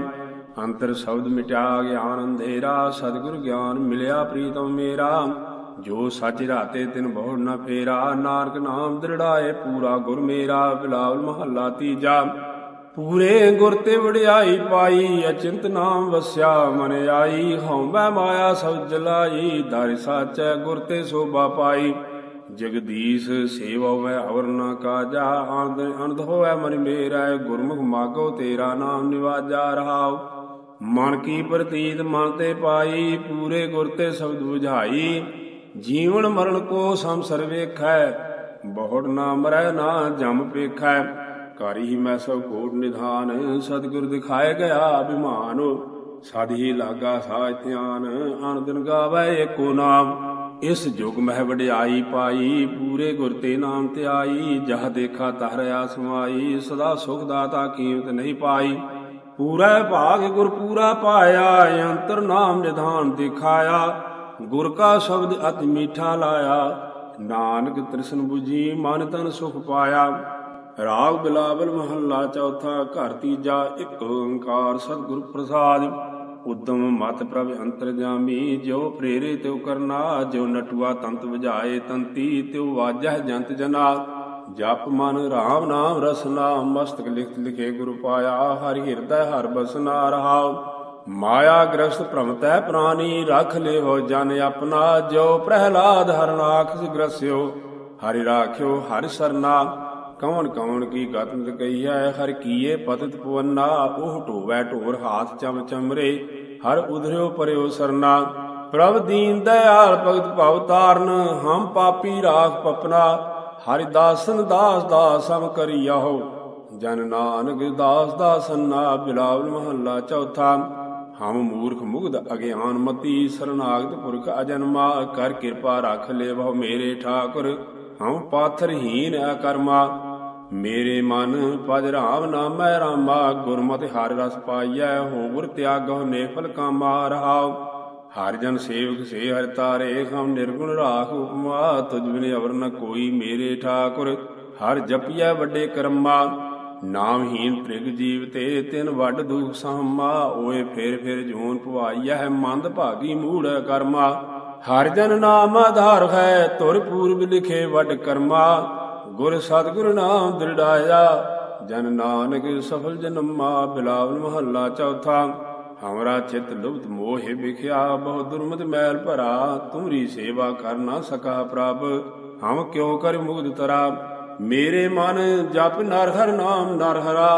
ਅੰਤਰ ਸ਼ਬਦ ਮਿਟਿਆ ਗਿਆਨ ਅੰਧੇਰਾ, ਸਤਿਗੁਰ ਗਿਆਨ ਮਿਲਿਆ ਪ੍ਰੀਤਮ ਮੇਰਾ। ਜੋ ਸੱਚ ਰਾਤੇ ਤਿਨ ਬਹੁ ਨਾ ਫੇਰਾ, ਨਾਨਕ ਨਾਮ ਦ੍ਰਿੜਾਏ ਪੂਰਾ ਗੁਰ ਮੇਰਾ, ਬਿਲਾਵਲ ਮਹੱਲਾ ਤੀਜਾ। ਪੂਰੇ ਗੁਰ ਤੇ ਵਡਿਆਈ ਪਾਈ, ਅਚਿੰਤ ਨਾਮ ਵਸਿਆ, ਮਨ ਆਈ ਹਉਮੈ ਮਾਇਆ ਸਭ ਜਲਾਈ, ਦਰ ਸਾਚੈ ਗੁਰ ਤੇ ਸੋਭਾ ਪਾਈ। ਜਗਦੀਸ਼ ਸੇਵਾ ਮੈਂ ਅਵਰ ਨ ਕਾਜਾ ਆਨੰਦ ਅਨੰਦ ਹੋਵੇ ਮਨ ਮੇਰਾ, ਗੁਰਮੁਖ ਮਾਗੋ ਤੇਰਾ ਨਾਮ ਨਿਵਾਜਾ ਰਹਾਉ। ਮਨ ਕੀ ਪ੍ਰਤੀਤ ਮਨ ਤੇ ਪਾਈ, ਪੂਰੇ ਗੁਰ ਤੇ ਸ਼ਬਦ 부ਝਾਈ ਜੀਵਨ ਮਰਨ ਕੋ ਸੰਸਰ ਵੇਖੈ ਬਹੁੜ ਨਾ ਮਰੈ ਨਾ ਜਮ ਪੇਖੈ। ਕਰ ਹੀ ਮੈਂ ਸਭ ਕੋਟ ਨਿਧਾਨ, ਸਤਿਗੁਰ ਦਿਖਾਏ ਗਿਆ ਅਭਿਮਾਨ। ਸਾਧੀ ਲਾਗਾ ਸਾਜ ਧਿਆਨ ਅਨੰਦਨ ਗਾਵੇ ਏਕੋ ਨਾਮ। ਇਸ ਜੁਗ ਮਹਿ ਵਡਿਆਈ ਪਾਈ, ਪੂਰੇ ਗੁਰ ਤੇ ਨਾਮ ਤੇ ਆਈ ਜਹ ਦੇਖਾ ਤਹਰਿਆ ਸਮਾਈ ਸਦਾ ਸੁਖ ਦਾਤਾ ਕੀਮਤ ਨਹੀਂ ਪਾਈ। ਪੂਰਾ ਭਾਗ ਗੁਰ ਪੂਰਾ ਪਾਇਆ, ਅੰਤਰ ਨਾਮ ਨਿਧਾਨ ਦਿਖਾਇਆ। ਗੁਰ ਕਾ ਸ਼ਬਦ ਅਤ ਮੀਠਾ ਲਾਇਆ। ਨਾਨਕ ਤ੍ਰਿਸ਼ਨ 부ਜੀ ਮਨ ਤਨ ਸੁਖ ਪਾਇਆ। ਰਾਗ ਬਿਲਾਵਲ ਮਹੱਲਾ ਚੌਥਾ, ਘਰ ਤੀਜਾ, ਇੱਕ ਓੰਕਾਰ ਸਤਿਗੁਰ ਪ੍ਰਸਾਦ। ਉਦਮ ਮਤ ਪ੍ਰਭ ਅੰਤਰ ਜਾਮੀ ਪ੍ਰੇਰੇ ਤਿਉ ਕਰਨਾ, ਜਿਉ ਨਟੂਆ ਤੰਤ ਵਜਾਏ ਤੰਤੀ, ਤਿਉ ਵਾਜਹਿ ਜੰਤ ਜਨਾ ਜਪ ਮਨ ਰਾਮ ਨਾਮ ਰਸਨਾ, ਮਸਤਕ ਲਿਖਤ ਲਿਖੇ ਗੁਰੂ ਪਾਇਆ, ਹਰਿ ਹਿਰਦੈ ਹਰ ਬਸਨਾ ਰਹਾਉ। ਮਾਇਆ ਗ੍ਰਸਤ ਭ੍ਰਮਤੈ ਪ੍ਰਾਨੀ, ਰਖ ਲਿਓ ਜਨ ਆਪਣਾ ਜੋ ਪ੍ਰਹਿਲਾਦ ਹਰਨਾਖ ਗ੍ਰਸਿਓ ਹਰਿ ਰਾਖਿਓ, ਹਰਿ ਸਰਨਾ। ਕੌਣ ਕੌਣ ਕੀ ਗਤਨ ਕਹੀਐ ਹਰ ਕੀਏ ਪਤਿਤ ਪਵਨਾ ਉਹ ਢੋਵੈ ਢੋਰ ਹਾਥ ਚਮ ਚਮਰੇ, ਹਰ ਉਧਰਿਓ ਪਰਿਓ ਸਰਨਾ। ਪ੍ਰਭ ਦੀਨ ਦਇਆਲ ਭਗਤ ਭਵ ਤਾਰਨ ਹਮ ਪਾਪੀ ਰਾਖ ਪਪਨਾ। ਹਰਿ ਦਾਸਨ ਦਾਸ ਦਾਸ ਸਮ ਕਰਿਆਹੋ ਜਨ ਨਾਨਕ ਦਾਸ ਦਾਸਨਾ ਬਿਲਾਵਲ ਮਹੱਲਾ ਚੌਥਾ। ਹਮ ਮੂਰਖ ਮੁਗਧ ਅਗਿਆਨ ਮਤੀ, ਸਰਨਾਗਤ ਪੁਰਖ ਅਜਨਮਾ, ਕਰ ਕਿਰਪਾ ਰੱਖ ਲੈ ਬਹੁ ਮੇਰੇ ਠਾਕੁਰ। ਹਮ ਪਾਥਰਹੀਨ ਅਕਰਮਾ। ਮੇਰੇ ਮਨ ਪਜ ਰਾਮ ਨਾਮੈ ਰਾਮਾ, ਗੁਰਮਤਿ ਹਰਿ ਰਸ ਪਾਈਐ, ਹੋਵਰ ਤਿਆਗਹੁ ਨੇਫਲ ਕਾਮਾ ਰਹਾਉ। ਹਰਿ ਜਨ ਸੇਵਕ ਸੇ ਹਰਿ ਤਾਰੇ ਹਮ ਨਿਰਗੁਣ ਰਾਖ ਉਪਮਾ ਤੁਝ ਬਿਨ ਅਵਰ ਨ ਕੋਈ ਮੇਰੇ ਠਾਕੁਰ। ਹਰ ਜਪੀਐ ਵੱਡੇ ਕਰਮਾ ਨਾਮਹੀਨ ਤ੍ਰਿਗ ਜੀਵ ਤੇ ਤਿਨ ਵੱਡ ਦੁਖ ਸਹਮਾ ਓਏ ਫੇਰ ਫੇਰ ਜੂਨ ਪਵਾਈਐ ਮੰਦ ਭਾਗੀ ਮੂੜ ਕਰਮਾ। ਹਰ ਜਨ ਨਾਮ ਆਧਾਰ ਹੈ, ਤੁਰ ਪੂਰਬ ਲਿਖੇ ਵੱਡ ਕਰਮਾ। ਗੁਰ ਸਤਿਗੁਰ ਨਾਮ ਦ੍ਰਿੜਾਇਆ, ਜਨ ਨਾਨਕ ਸਫਲ ਜਨਮਾ, ਬਿਲਾਵਲ ਮਹੱਲਾ ਚੌਥਾ। ਹਮਰਾ ਚਿਤ ਲੁਬਤ ਮੋਹਿ ਵਿਖਿਆ, ਬਹੁ ਦੁਰਮਤ ਮੈਲ ਭਰਾ, ਤੁਮਰੀ ਸੇਵਾ ਕਰ ਨਾ ਸਕਾ ਪ੍ਰਭ। ਹਮ ਕਿਉ ਕਰ ਮੁਗਧ ਤਰਾ, ਮੇਰੇ ਮਨ ਜਪ ਨਰ ਹਰ ਨਾਮ ਨਰ ਹਰਾ।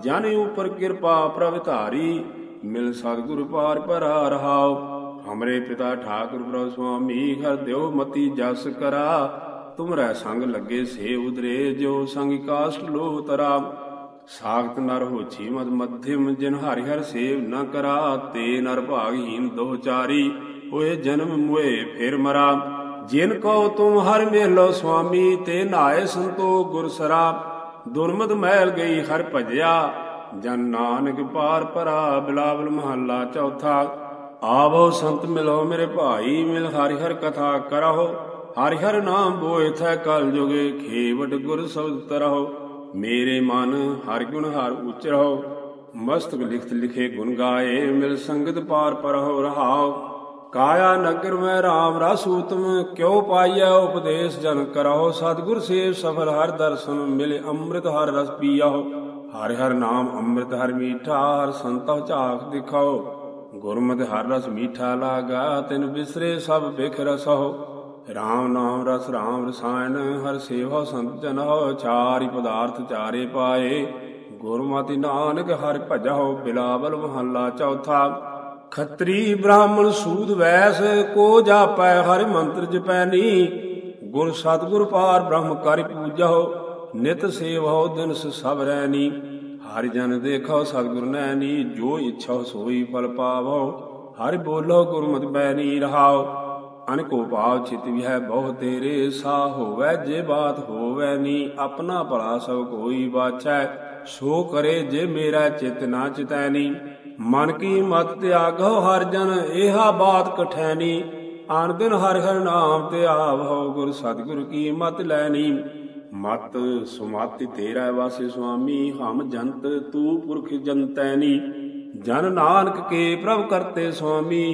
ਜਨ ਉਪਰ ਕਿਰਪਾ ਪ੍ਰਭ ਧਾਰੀ, ਮਿਲ ਸਤਿਗੁਰ ਪਾਰ ਭਰਾ ਰਹਾਓ ਹਮਰੇ ਪਿਤਾ ਠਾਕੁਰ ਪ੍ਰਭ ਸੁਆਮੀ, ਹਰ ਦਿਓ ਮਤੀ ਜਸ ਕਰਾ। ਤੁਮਰੈ ਸੰਗ ਲੱਗੇ ਸੇ ਉਦਰੇ ਜੋ ਸੰਗ ਕਾਸ਼ਟ ਲੋਹ ਤਰਾ। ਸਾਖਤ ਨਰ ਹੋਛੀ ਮਦ ਮਧਿਮ ਜਿਨ ਹਰਿ ਹਰ ਸੇਵ ਨ ਕਰਾ, ਤੇ ਨਰ ਭਾਗਹੀਨ ਦੋ ਚਾਰੀ। ਹੋਏ ਜਨਮ ਮੁਏ ਫਿਰ ਮਰਾ। ਜਿਨ ਕੋ ਤੁਮ ਹਰ ਮੇਲੋ ਸੁਆਮੀ, ਤੇ ਨਾਏ ਸੰਤੋ ਗੁਰ ਸਰਾ। ਦੁਰਮਤ ਮਹਿਲ ਗਈ ਹਰ ਭਜਿਆ, ਜਨ ਨਾਨਕ ਪਾਰ ਪਰਾ, ਬਿਲਾਵਲ ਮਹੱਲਾ ਚੌਥਾ। ਆਵੋ ਸੰਤ ਮਿਲੋ ਮੇਰੇ ਭਾਈ, ਮਿਲ ਹਰਿ ਹਰ ਕਥਾ ਕਰਹੁ। ਹਰਿ ਹਰ ਨਾਮ ਬੋਇ ਥੈ ਕਲ ਜੁਗੇ, ਖੇਵਟ ਗੁਰ ਸਬਦ ਤਰਹੁ। ਮੇਰੇ ਮਨ ਹਰਿ ਗੁਣ ਹਰ ਉਚਰਹੁ ਮਸਤਕ ਲਿਖਤ ਲਿਖੇ ਗੁਣ ਗਾਏ, ਮਿਲ ਸੰਗਤ ਪਾਰ ਪਰਹੁ ਰਹਾਉ। ਕਾਇਆ ਨਗਰ ਮੈਂ RAM ਰਸ ਉਤਮ ਕਿਉ ਪਾਈਐ ਉਪਦੇਸ਼ ਜਨ ਕਰਹੁ। ਸਤਿਗੁਰ ਸੇਵ ਸਫਲ ਹਰ ਦਰਸ਼ਨ, ਮਿਲੇ ਅੰਮ੍ਰਿਤ ਹਰ ਰਸ ਪੀਆਹੁ ਹਰਿ ਹਰ ਨਾਮ ਅੰਮ੍ਰਿਤ ਹਰ ਮੀਠਾ, ਹਰ ਸੰਤੋ ਝਾਕ ਦਿਖਾਓ ਗੁਰਮਤਿ ਹਰ ਰਸ ਮੀਠਾ ਲਾਗਾ, ਤਿਨ ਬਿਸਰੇ ਸਭ ਬਿਖ ਰਸਹੁ। ਰਾਮ ਨਾਮ ਰਸ ਰਾਮ ਰਸਾਇਣ, ਹਰ ਸੇਵਾ ਸੰਤ ਜਨ ਹੋ ਚਾਰਿ ਪਦਾਰਥ ਚਾਰੇ ਪਾਏ। ਗੁਰਮਤਿ ਨਾਨਕ ਹਰਿ ਭਜਹੁ, ਬਿਲਾਵਲ ਮਹੱਲਾ ਚੌਥਾ। ਖੱਤਰੀ ਬ੍ਰਾਹਮਣ ਸੂਦ ਵੈਸ, ਕੋ ਜਾਪੈ ਹਰਿ ਮੰਤਰ ਜਪੈਨੀ ਗੁਰ ਸਤਗੁਰ ਪਾਰ ਬ੍ਰਹਮ ਕਰਿ ਪੂਜਹੁ, ਨਿਤ ਸੇਵਹੁ ਦਿਨਸ ਸਭ ਰੈਨੀ ਹਰਿ ਜਨ ਦੇਖੋ ਸਤਗੁਰ ਨੈਣੀ ਜੋ ਇੱਛਾ ਸੋਈ ਫਲ ਪਾਵੋ ਹਰਿ ਬੋਲੋ ਗੁਰਮਤਿ ਬੈਨੀ ਰਹਾਓ ਅਨਕੋ ਭਾਵ ਚਿਤ ਵਿਹੈ ਬਹੁ ਤੇਰੇ ਸਾ ਹੋਵੈ, ਜੇ ਬਾਤ ਹੋਵੈ ਨੀ, ਆਪਣਾ ਭਲਾ ਸਭ ਕੋਈ ਬਾਛੈ। ਸੋ ਕਰੇ ਜੇ ਮੇਰਾ ਚਿਤ ਨਾ ਚਿਤੈਨੀ ਮਨ ਕੀ ਮਤ ਤਿਆਗੋ ਹਰ ਜਨ ਇਹਾ ਬਾਤ ਕਠੈਨੀ ਆਨ ਦਿਨ ਹਰ ਹਰ ਨਾਮ ਤੇ ਆਵੋ ਗੁਰ ਸਤਿਗੁਰ ਕੀ ਮਤ ਲੈਨੀ ਮਤ ਸੁਮਤਿ ਤੇਰਾ ਵਾਸੇ ਸੁਆਮੀ, ਹਮ ਜੰਤ ਤੂ ਪੁਰਖ ਜੰਤੈਨੀ ਜਨ ਨਾਨਕ ਕੇ ਪ੍ਰਭ ਕਰਤੇ ਸੁਆਮੀ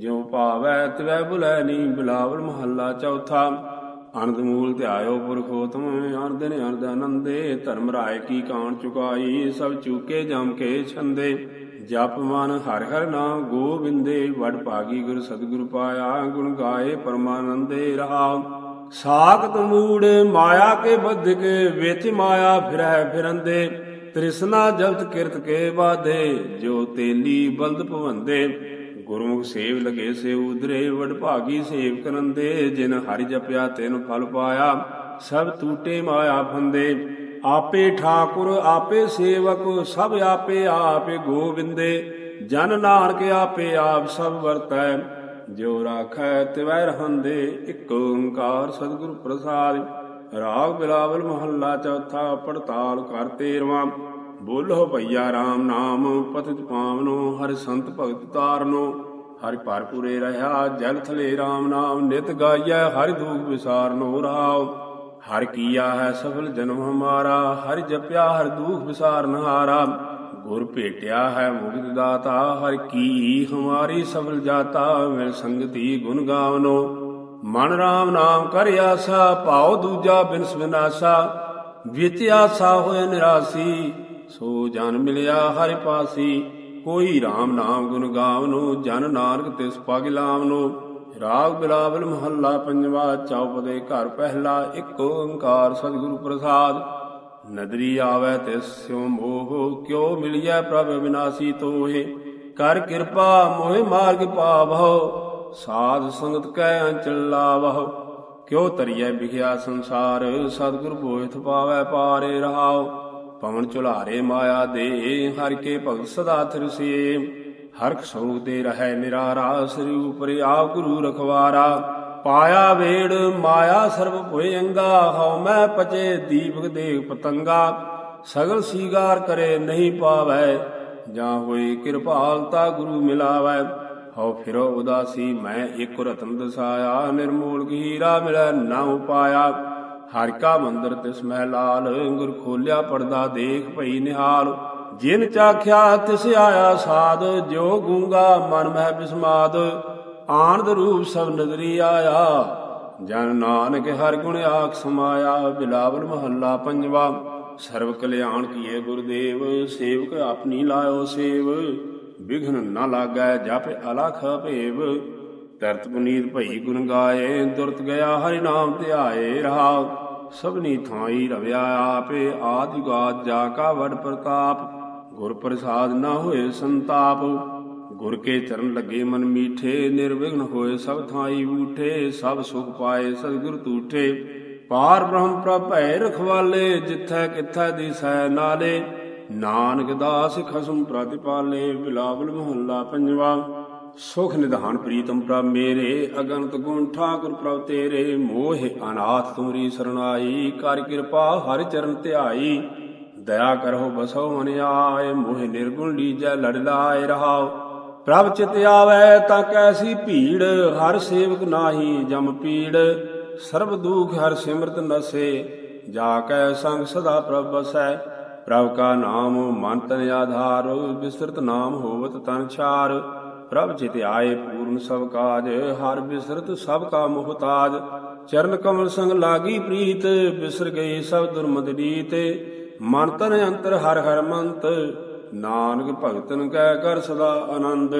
ਜਿਉ ਭਾਵੈ ਤਿਵੈ ਬੁਲੈ ਨੀ, ਬਿਲਾਵਲ ਮਹੱਲਾ ਚੌਥਾ। ਅਨੰਦ ਮੂਲ ਧਿਆਇਓ ਪੁਰਖੋਤਮ ਅਨ ਅਨੰਦ ਆਨੰਦੇ, ਧਰਮ ਰਾਏ ਕੀ ਕਾਣ ਚੁਕਾਈ, ਸਭ ਚੂਕੇ ਜਮ ਕੇ ਛੰਦੇ। ਜਪ ਮਨ ਹਰਿ ਹਰਿ ਨਾਮ ਗੋਬਿੰਦੇ, ਵਡ ਭਾਗੀ ਗੁਰ ਸਤਿਗੁਰ ਪਾਇਆ, ਗੁਣ ਗਾਏ ਪਰਮਾਨੰਦੇ ਰਹਾ। ਸਾਖਤ ਮੂੜ ਮਾਇਆ ਕੇ ਬੱਧਕ ਵਿੱਚ ਮਾਇਆ ਫਿਰੈ ਫਿਰੰਦੇ। ਤ੍ਰਿਸ਼ਨਾ ਜਲਤ ਕਿਰਤ ਕੇ ਬਾਧੇ ਜੋ ਤੇਲੀ ਬਲਦ ਭਵੰਦੇ। ਗੁਰਮੁਖ ਸੇਵ ਲਗੇ ਸੇ ਉਦਰੇ ਵਡ ਭਾਗੀ ਸੇਵ ਕਰੰਦੇ, ਜਿਨ ਹਰਿ ਜਪਿਆ ਤਿਨ ਫਲ ਪਾਇਆ, ਸਭ ਟੂਟੇ ਮਾਇਆ ਫੰਦੇ। ਆਪੇ ਠਾਕੁਰ, ਆਪੇ ਸੇਵਕ, ਸਭ ਆਪੇ ਆਪੇ ਗੋਬਿੰਦੇ ਜਨ ਨਾਨਕ ਆਪੇ ਆਪ ਸਭ ਵਰਤੈ ਜੋ ਰਾਖੈ ਤਿਵੈ ਰਹੰਦੇ, ਇਕ ਓੰਕਾਰ ਸਤਿਗੁਰ ਪ੍ਰਸਾਦ। ਰਾਗ ਬਿਲਾਵਲ ਮਹੱਲਾ ਚੌਥਾ, ਪੜਤਾਲ ਕਰ ਤੇਰਵਾਂ ਬੋਲੋ ਭਈਆ RAM ਨਾਮ, ਪਤਿਤ ਪਾਵਨੋ, ਹਰ ਸੰਤ ਭਗਤ ਤਾਰਨੋ। ਹਰਿ ਭਰਪੂਰੇ ਰਹਾ, ਜਲ ਥਲੇ RAM ਨਾਮ, ਨਿਤ ਗਾਈਐ, ਹਰਿ ਦੂਖ ਵਿਸਾਰਨੋ ਰਾਵ ਹਰ ਕੀਆ ਹੈ ਸਫਲ ਜਨਮ ਹਮਾਰਾ, ਹਰ ਜਪਿਆ, ਹਰ ਦੁਖ ਵਿਸਾਰਨ ਹਾਰਾ। ਗੁਰ ਭੇਟਿਆ ਹੈ ਮੁਕਤ ਦਾਤਾ, ਹਰ ਕੀ ਹਮਾਰੀ ਸਫਲ ਜਾਤਾ, ਮਿਲ ਸੰਗਤੀ ਗੁਣ ਗਾਵਨੋ। ਮਨ ਰਾਮ ਨਾਮ ਕਰ ਆਸਾ, ਭਾਉ ਦੂਜਾ ਬਿਨਸ ਵਿਨਾਸਾ ਵਿਚ ਆਸਾ ਹੋਏ ਨਿਰਾਸੀ ਸੋ ਜਨ ਮਿਲਿਆ ਹਰਿ ਪਾਸੀ, ਕੋਈ RAM ਨਾਮ ਗੁਣ ਗਾਵਨੋ, ਜਨ ਨਾਨਕ ਤਿਸ ਪਗ ਲਾਵਨੋ। ਰਾਗ ਬਿਲਾਵਲ ਮਹੱਲਾ ਪੰਜਵਾ ਚੌਪਦੇ ਘਰ ਪਹਿਲਾ, ਇੱਕ ਓੰਕਾਰ ਸਤਿਗੁਰੂ ਪ੍ਰਸਾਦ। ਨਦਰੀ ਆਵੇ ਤਿਸ ਸਿਉ ਮੋਹ, ਕਿਉ ਮਿਲਿਆ ਪ੍ਰਭ ਵਿਨਾਸੀ ਤੋਹੇ। ਕਰ ਕਿਰਪਾ ਮੋਹਿ ਮਾਰਗ ਪਾਵਹੁ, ਸਾਧ ਸੰਗਤ ਕੈ ਅੰਚਲ ਲਾਵਹੁ। ਕਿਉ ਤਰੀਐ ਵਿਖਿਆ ਸੰਸਾਰ, ਸਤਿਗੁਰ ਬੋਇਥ ਪਾਵੈ ਪਾਰੇ ਰਹਾਉ। ਪਵਨ ਚੁਲਾਰੇ ਮਾਇਆ ਦੇ, ਹਰ ਕੇ ਭਗਤ ਸਦਾ ਥਿਰਸੇ। ਹਰਖ ਸੋਗ ਤੇ ਰਹੈ ਨਿਰਾਰਾ, ਸ੍ਰੀ ਉਪਰ ਆਪ ਗੁਰੂ ਰਖਵਾਰਾ। ਪਾਇਆ ਵੇੜ, ਮਾਇਆ ਸਰਬ ਭੋਏ ਅੰਗਾ, ਹਉ ਮੈਂ ਪਚੇ ਦੀਪਕ ਦੇ ਪਤੰਗਾ। ਸਗਲ ਸੀਗਾਰ ਕਰੇ ਨਹੀਂ ਪਾਵੈ, ਜਾਂ ਹੋਈ ਕਿਰਪਾਲਤਾ ਗੁਰੂ ਮਿਲਾਵੈ। ਹਉ ਫਿਰੋ ਉਦਾਸੀ, ਮੈਂ ਇਕ ਰਤਨ ਦਸਾਇਆ, ਨਿਰਮੂਲ ਹੀਰਾ ਮਿਲੈ ਨਾ ਉਪਾਇਆ। ਹਰਿ ਕਾ ਮੰਦਰ ਤਿਸ ਮਹਿ ਲਾਲ ਗੁਰ ਖੋਲਿਆ ਪਰਦਾ ਦੇਖ ਭਈ ਨਿਹਾਲ। ਜਿਨ ਚਾਖਿਆ ਤਿਸ ਆਇਆ ਸਾਧ ਜੋ ਗੂੰਗਾ ਮਨ ਮਹਿ ਬਿਸਮਾਦ। ਆਨੰਦ ਰੂਪ ਸਭ ਨਦਰੀ ਆਇਆ। ਜਨ ਨਾਨਕ ਹਰ ਗੁਣ ਆਖ ਸਮਾਇਆ, ਬਿਲਾਵਲ ਮਹੱਲਾ ਪੰਜਵਾ। ਸਰਬ ਕਲਿਆਣ ਕੀਏ ਗੁਰਦੇਵ, ਸੇਵਕ ਆਪਣੀ ਲਾਇਓ ਸੇਵ। ਵਿਘਨ ਨਾ ਲਾਗੈ ਜਪ ਅਲਖ ਭੇਵ। ਤਰਤ ਪੁਨੀਤ ਭਈ ਗੁਣ ਗਾਏ, ਦੁਰਤ ਗਿਆ ਹਰਿ ਨਾਮ ਧਿਆਏ ਰਹਾ। ਸਭਨੀ ਥਾਈ ਰਵਿਆ ਆਪੇ, ਆਦ ਜੁਗਾਦ ਜਾ ਕਾ ਵਡ ਪ੍ਰਤਾਪ। ਗੁਰ ਪ੍ਰਸਾਦ ਨਾ ਹੋਏ ਸੰਤਾਪ, ਗੁਰ ਕੇ ਚਰਨ ਲੱਗੇ ਮਨ ਮੀਠੇ। ਨਿਰਵਿਘਨ ਹੋਏ ਸਭ ਥਾਈ ਊਠੇ, ਸਭ ਸੁਖ ਪਾਏ ਸਤਿਗੁਰ ਤੂਠੇ। ਪਾਰ ਬ੍ਰਹਮ ਪ੍ਰਭ ਭੈ ਰਖਵਾਲੇ ਜਿੱਥੈ ਕਿਥੈ ਦਿਸੈ ਨਾਲੇ। ਨਾਨਕ ਦਾਸ ਖਸਮ ਪ੍ਰਤਿਪਾਲੇ, ਬਿਲਾਵਲ ਮਹੱਲਾ ਪੰਜਵਾ। ਸੁਖ ਨਿਧਾਨ ਪ੍ਰੀਤਮ ਪ੍ਰਭ ਮੇਰੇ ਅਗਨਤ ਗੁਣ ਠਾਕੁਰ ਪ੍ਰਭ ਤੇਰੇ, ਮੋਹ ਅਨਾਥ ਤੁਮਰੀ ਸਰਣਾਈ, ਕਰ ਕਿਰਪਾ ਹਰ ਚਰਨ ਧਿਆਈ। ਦਇਆ ਕਰੋ ਬਸੋ ਮਨ ਆਏ, ਮੋਹ ਨਿਰਗੁਣ ਲੀਜੈ ਲੜ ਲਾਏ ਰਹਾਓ ਪ੍ਰਭ ਚਿਤ ਆਵੈ ਤਾਂ ਕੈਸੀ ਭੀੜ, ਹਰ ਸੇਵਕ ਨਾਹੀ ਜਮ ਪੀੜ। ਸਰਬ ਦੁਖ ਹਰ ਸਿਮਰਤ ਨਸੇ, ਜਾ ਕੈ ਸੰਗ ਸਦਾ ਪ੍ਰਭ ਬਸੈ। ਪ੍ਰਭ ਕਾ ਨਾਮ ਮਨ ਤਨ ਆਧਾਰ ਬਿਸਰਤ ਨਾਮ ਹੋਵਤ ਤਨ ਛਾਰ। ਪ੍ਰਭ ਚਿਤ ਆਏ ਪੂਰਨ ਸਭ ਕਾਜ, ਹਰ ਬਿਸਰਤ ਸਭ ਕਾ ਮੁਹਤਾਜ। ਚਰਨ ਕਮਲ ਸੰਗ ਲਾਗੀ ਪ੍ਰੀਤ, ਬਿਸਰ ਗਈ ਸਭ ਦੁਰਮਦ ਰੀਤ ਮਨ ਤਨ ਅੰਤਰ ਹਰ ਹਰ ਮੰਤ, ਨਾਨਕ ਭਗਤਨ ਕੈ ਕਰ ਸਦਾ ਆਨੰਦ।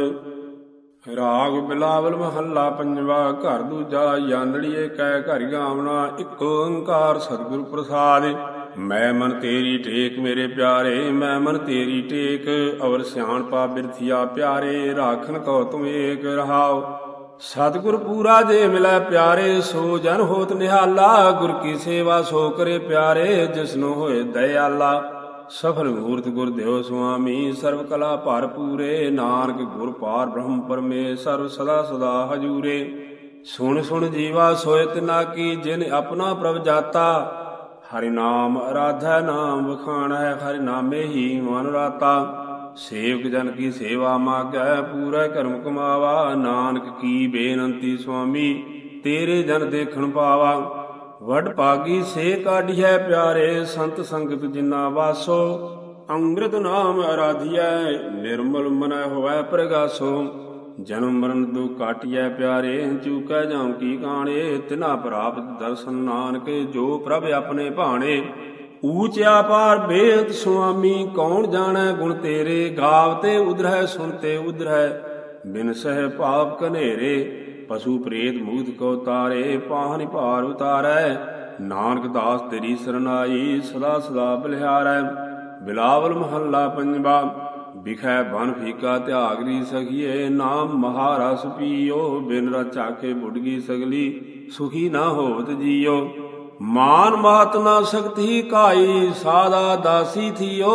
ਰਾਗ ਬਿਲਾਵਲ ਮਹੱਲਾ ਪੰਜਵਾ, ਘਰ ਦੂਜਾ, ਯਾਨੜੀਏ ਕੈ ਘਰ ਗਾਵਣਾ ਇੱਕ ਓੰਕਾਰ ਸਤਿਗੁਰ ਪ੍ਰਸਾਦ। ਮੈਂ ਮਨ ਤੇਰੀ ਟੇਕ, ਮੇਰੇ ਪਿਆਰੇ, ਮੈਂ ਮਨ ਤੇਰੀ ਟੇਕ। ਅਵਰ ਸਿਆਣ ਪਾ ਬਿਰਥਿਆ ਪਿਆਰੇ ਰਾਖਨ ਕੋ ਤੁਮ ਏਕ ਰਹਾਓ ਸਤਿਗੁਰ ਪੂਰਾ ਜੇ ਮਿਲੈ ਪਿਆਰੇ, ਸੋ ਜਨ ਹੋਤ ਨਿਹਾਲਾ। ਗੁਰ ਕੀ ਸੇਵਾ ਸੋ ਕਰੇ ਪਿਆਰੇ ਜਿਸਨੂੰ ਹੋਏ ਦਇਆਲਾ। ਸਫਲ ਮੂਰਤ ਗੁਰ ਦਿਓ ਸੁਆਮੀ, ਸਰਬ ਕਲਾ ਭਰ ਪੂਰੇ। ਨਾਨਕ ਗੁਰ ਪਾਰ ਬ੍ਰਹਮ ਪਰਮੇਸ਼ਰ, ਸਦਾ ਸਦਾ ਹਜੂਰੇ। ਸੁਣ ਸੁਣ ਜੀਵਾ ਸੋਇ ਤਿਨਾ ਕੀ, ਜਿਨ ਆਪਣਾ ਪ੍ਰਭ ਜਾਤਾ। ਹਰਿ ਨਾਮ ਅਰਾਧੈ ਨਾਮ ਵਖਾਣਾ ਹੈ ਹਰਿ ਨਾਮੇ ਹੀ ਮਨ ਰਾਤਾ। ਸੇਵਕ ਜਨ ਕੀ ਸੇਵਾ ਮਾਗੈ, ਪੂਰਾ ਕਰਮ ਕਮਾਵਾ। ਨਾਨਕ ਕੀ ਬੇਨੰਤੀ ਸੁਆਮੀ, ਤੇਰੇ ਜਨ ਦੇਖਣ ਪਾਵਾ। ਵਡ ਪਾਗੀ ਸੇ ਕਾਢਿਐ ਪਿਆਰੇ, ਸੰਤ ਸੰਗਤ ਜਿਨਾ ਵਾਸੋ। ਅੰਮ੍ਰਿਤ ਨਾਮ ਅਰਾਧਿਐ, ਨਿਰਮਲ ਮਨੈ ਹੋਵੈ ਪ੍ਰਗਾਸੋ। ਜਨਮ ਮਰਨ ਦੁਖ ਕਾਟਿਐ ਪਿਆਰੇ, ਚੂਕੈ ਜਾਉ ਕੀ ਕਾਣੇ, ਤਿਨਾ ਪ੍ਰਾਪਤ ਦਰਸ਼ਨ ਨਾਨਕ, ਜੋ ਪ੍ਰਭ ਆਪਣੇ ਭਾਣੇ। ਊਚ ਆਪਾਰ ਬੇਦ ਸੁਆਮੀ, ਕੌਣ ਜਾਣੈ ਗੁਣ ਤੇਰੇ? ਗਾਵਤੇ ਉਧਰੈ ਸੁਣਤੇ ਉਧਰੈ, ਬਿਨ ਸਹਿ ਪਾਪ ਕਨੇਰੇ ਪਸ਼ੂ ਪ੍ਰੇਤ ਮੂਤ ਕੋ ਤਾਰੇ, ਪਾਹਨਿ ਭਾਰ ਉਤਾਰੈ। ਨਾਨਕ ਦਾਸ ਤੇਰੀ ਸਰਨਾਈ, ਸਦਾ ਸਦਾ ਬਲਿਹਾਰੈ। ਬਿਲਾਵਲ ਮਹੱਲਾ ਪੰਜਵਾ ਵਿਖੈ ਬਨ ਫੀਕਾ ਧਿਆਗਰੀ ਸਖੀਏ, ਨਾਮ ਮਹਾਰਸ ਪੀਓ, ਬਿਨ ਰਚਾਕੇ ਬੁੱਢਗੀ ਸਗਲੀ, ਸੁਖੀ ਨਾ ਹੋਵਤ ਜੀਓ। ਮਾਨ ਮਹਤ ਨਾ ਸਕਤੀ ਕਾਈ, ਸਾਦਾ ਦਾਸੀ ਥੀਓ।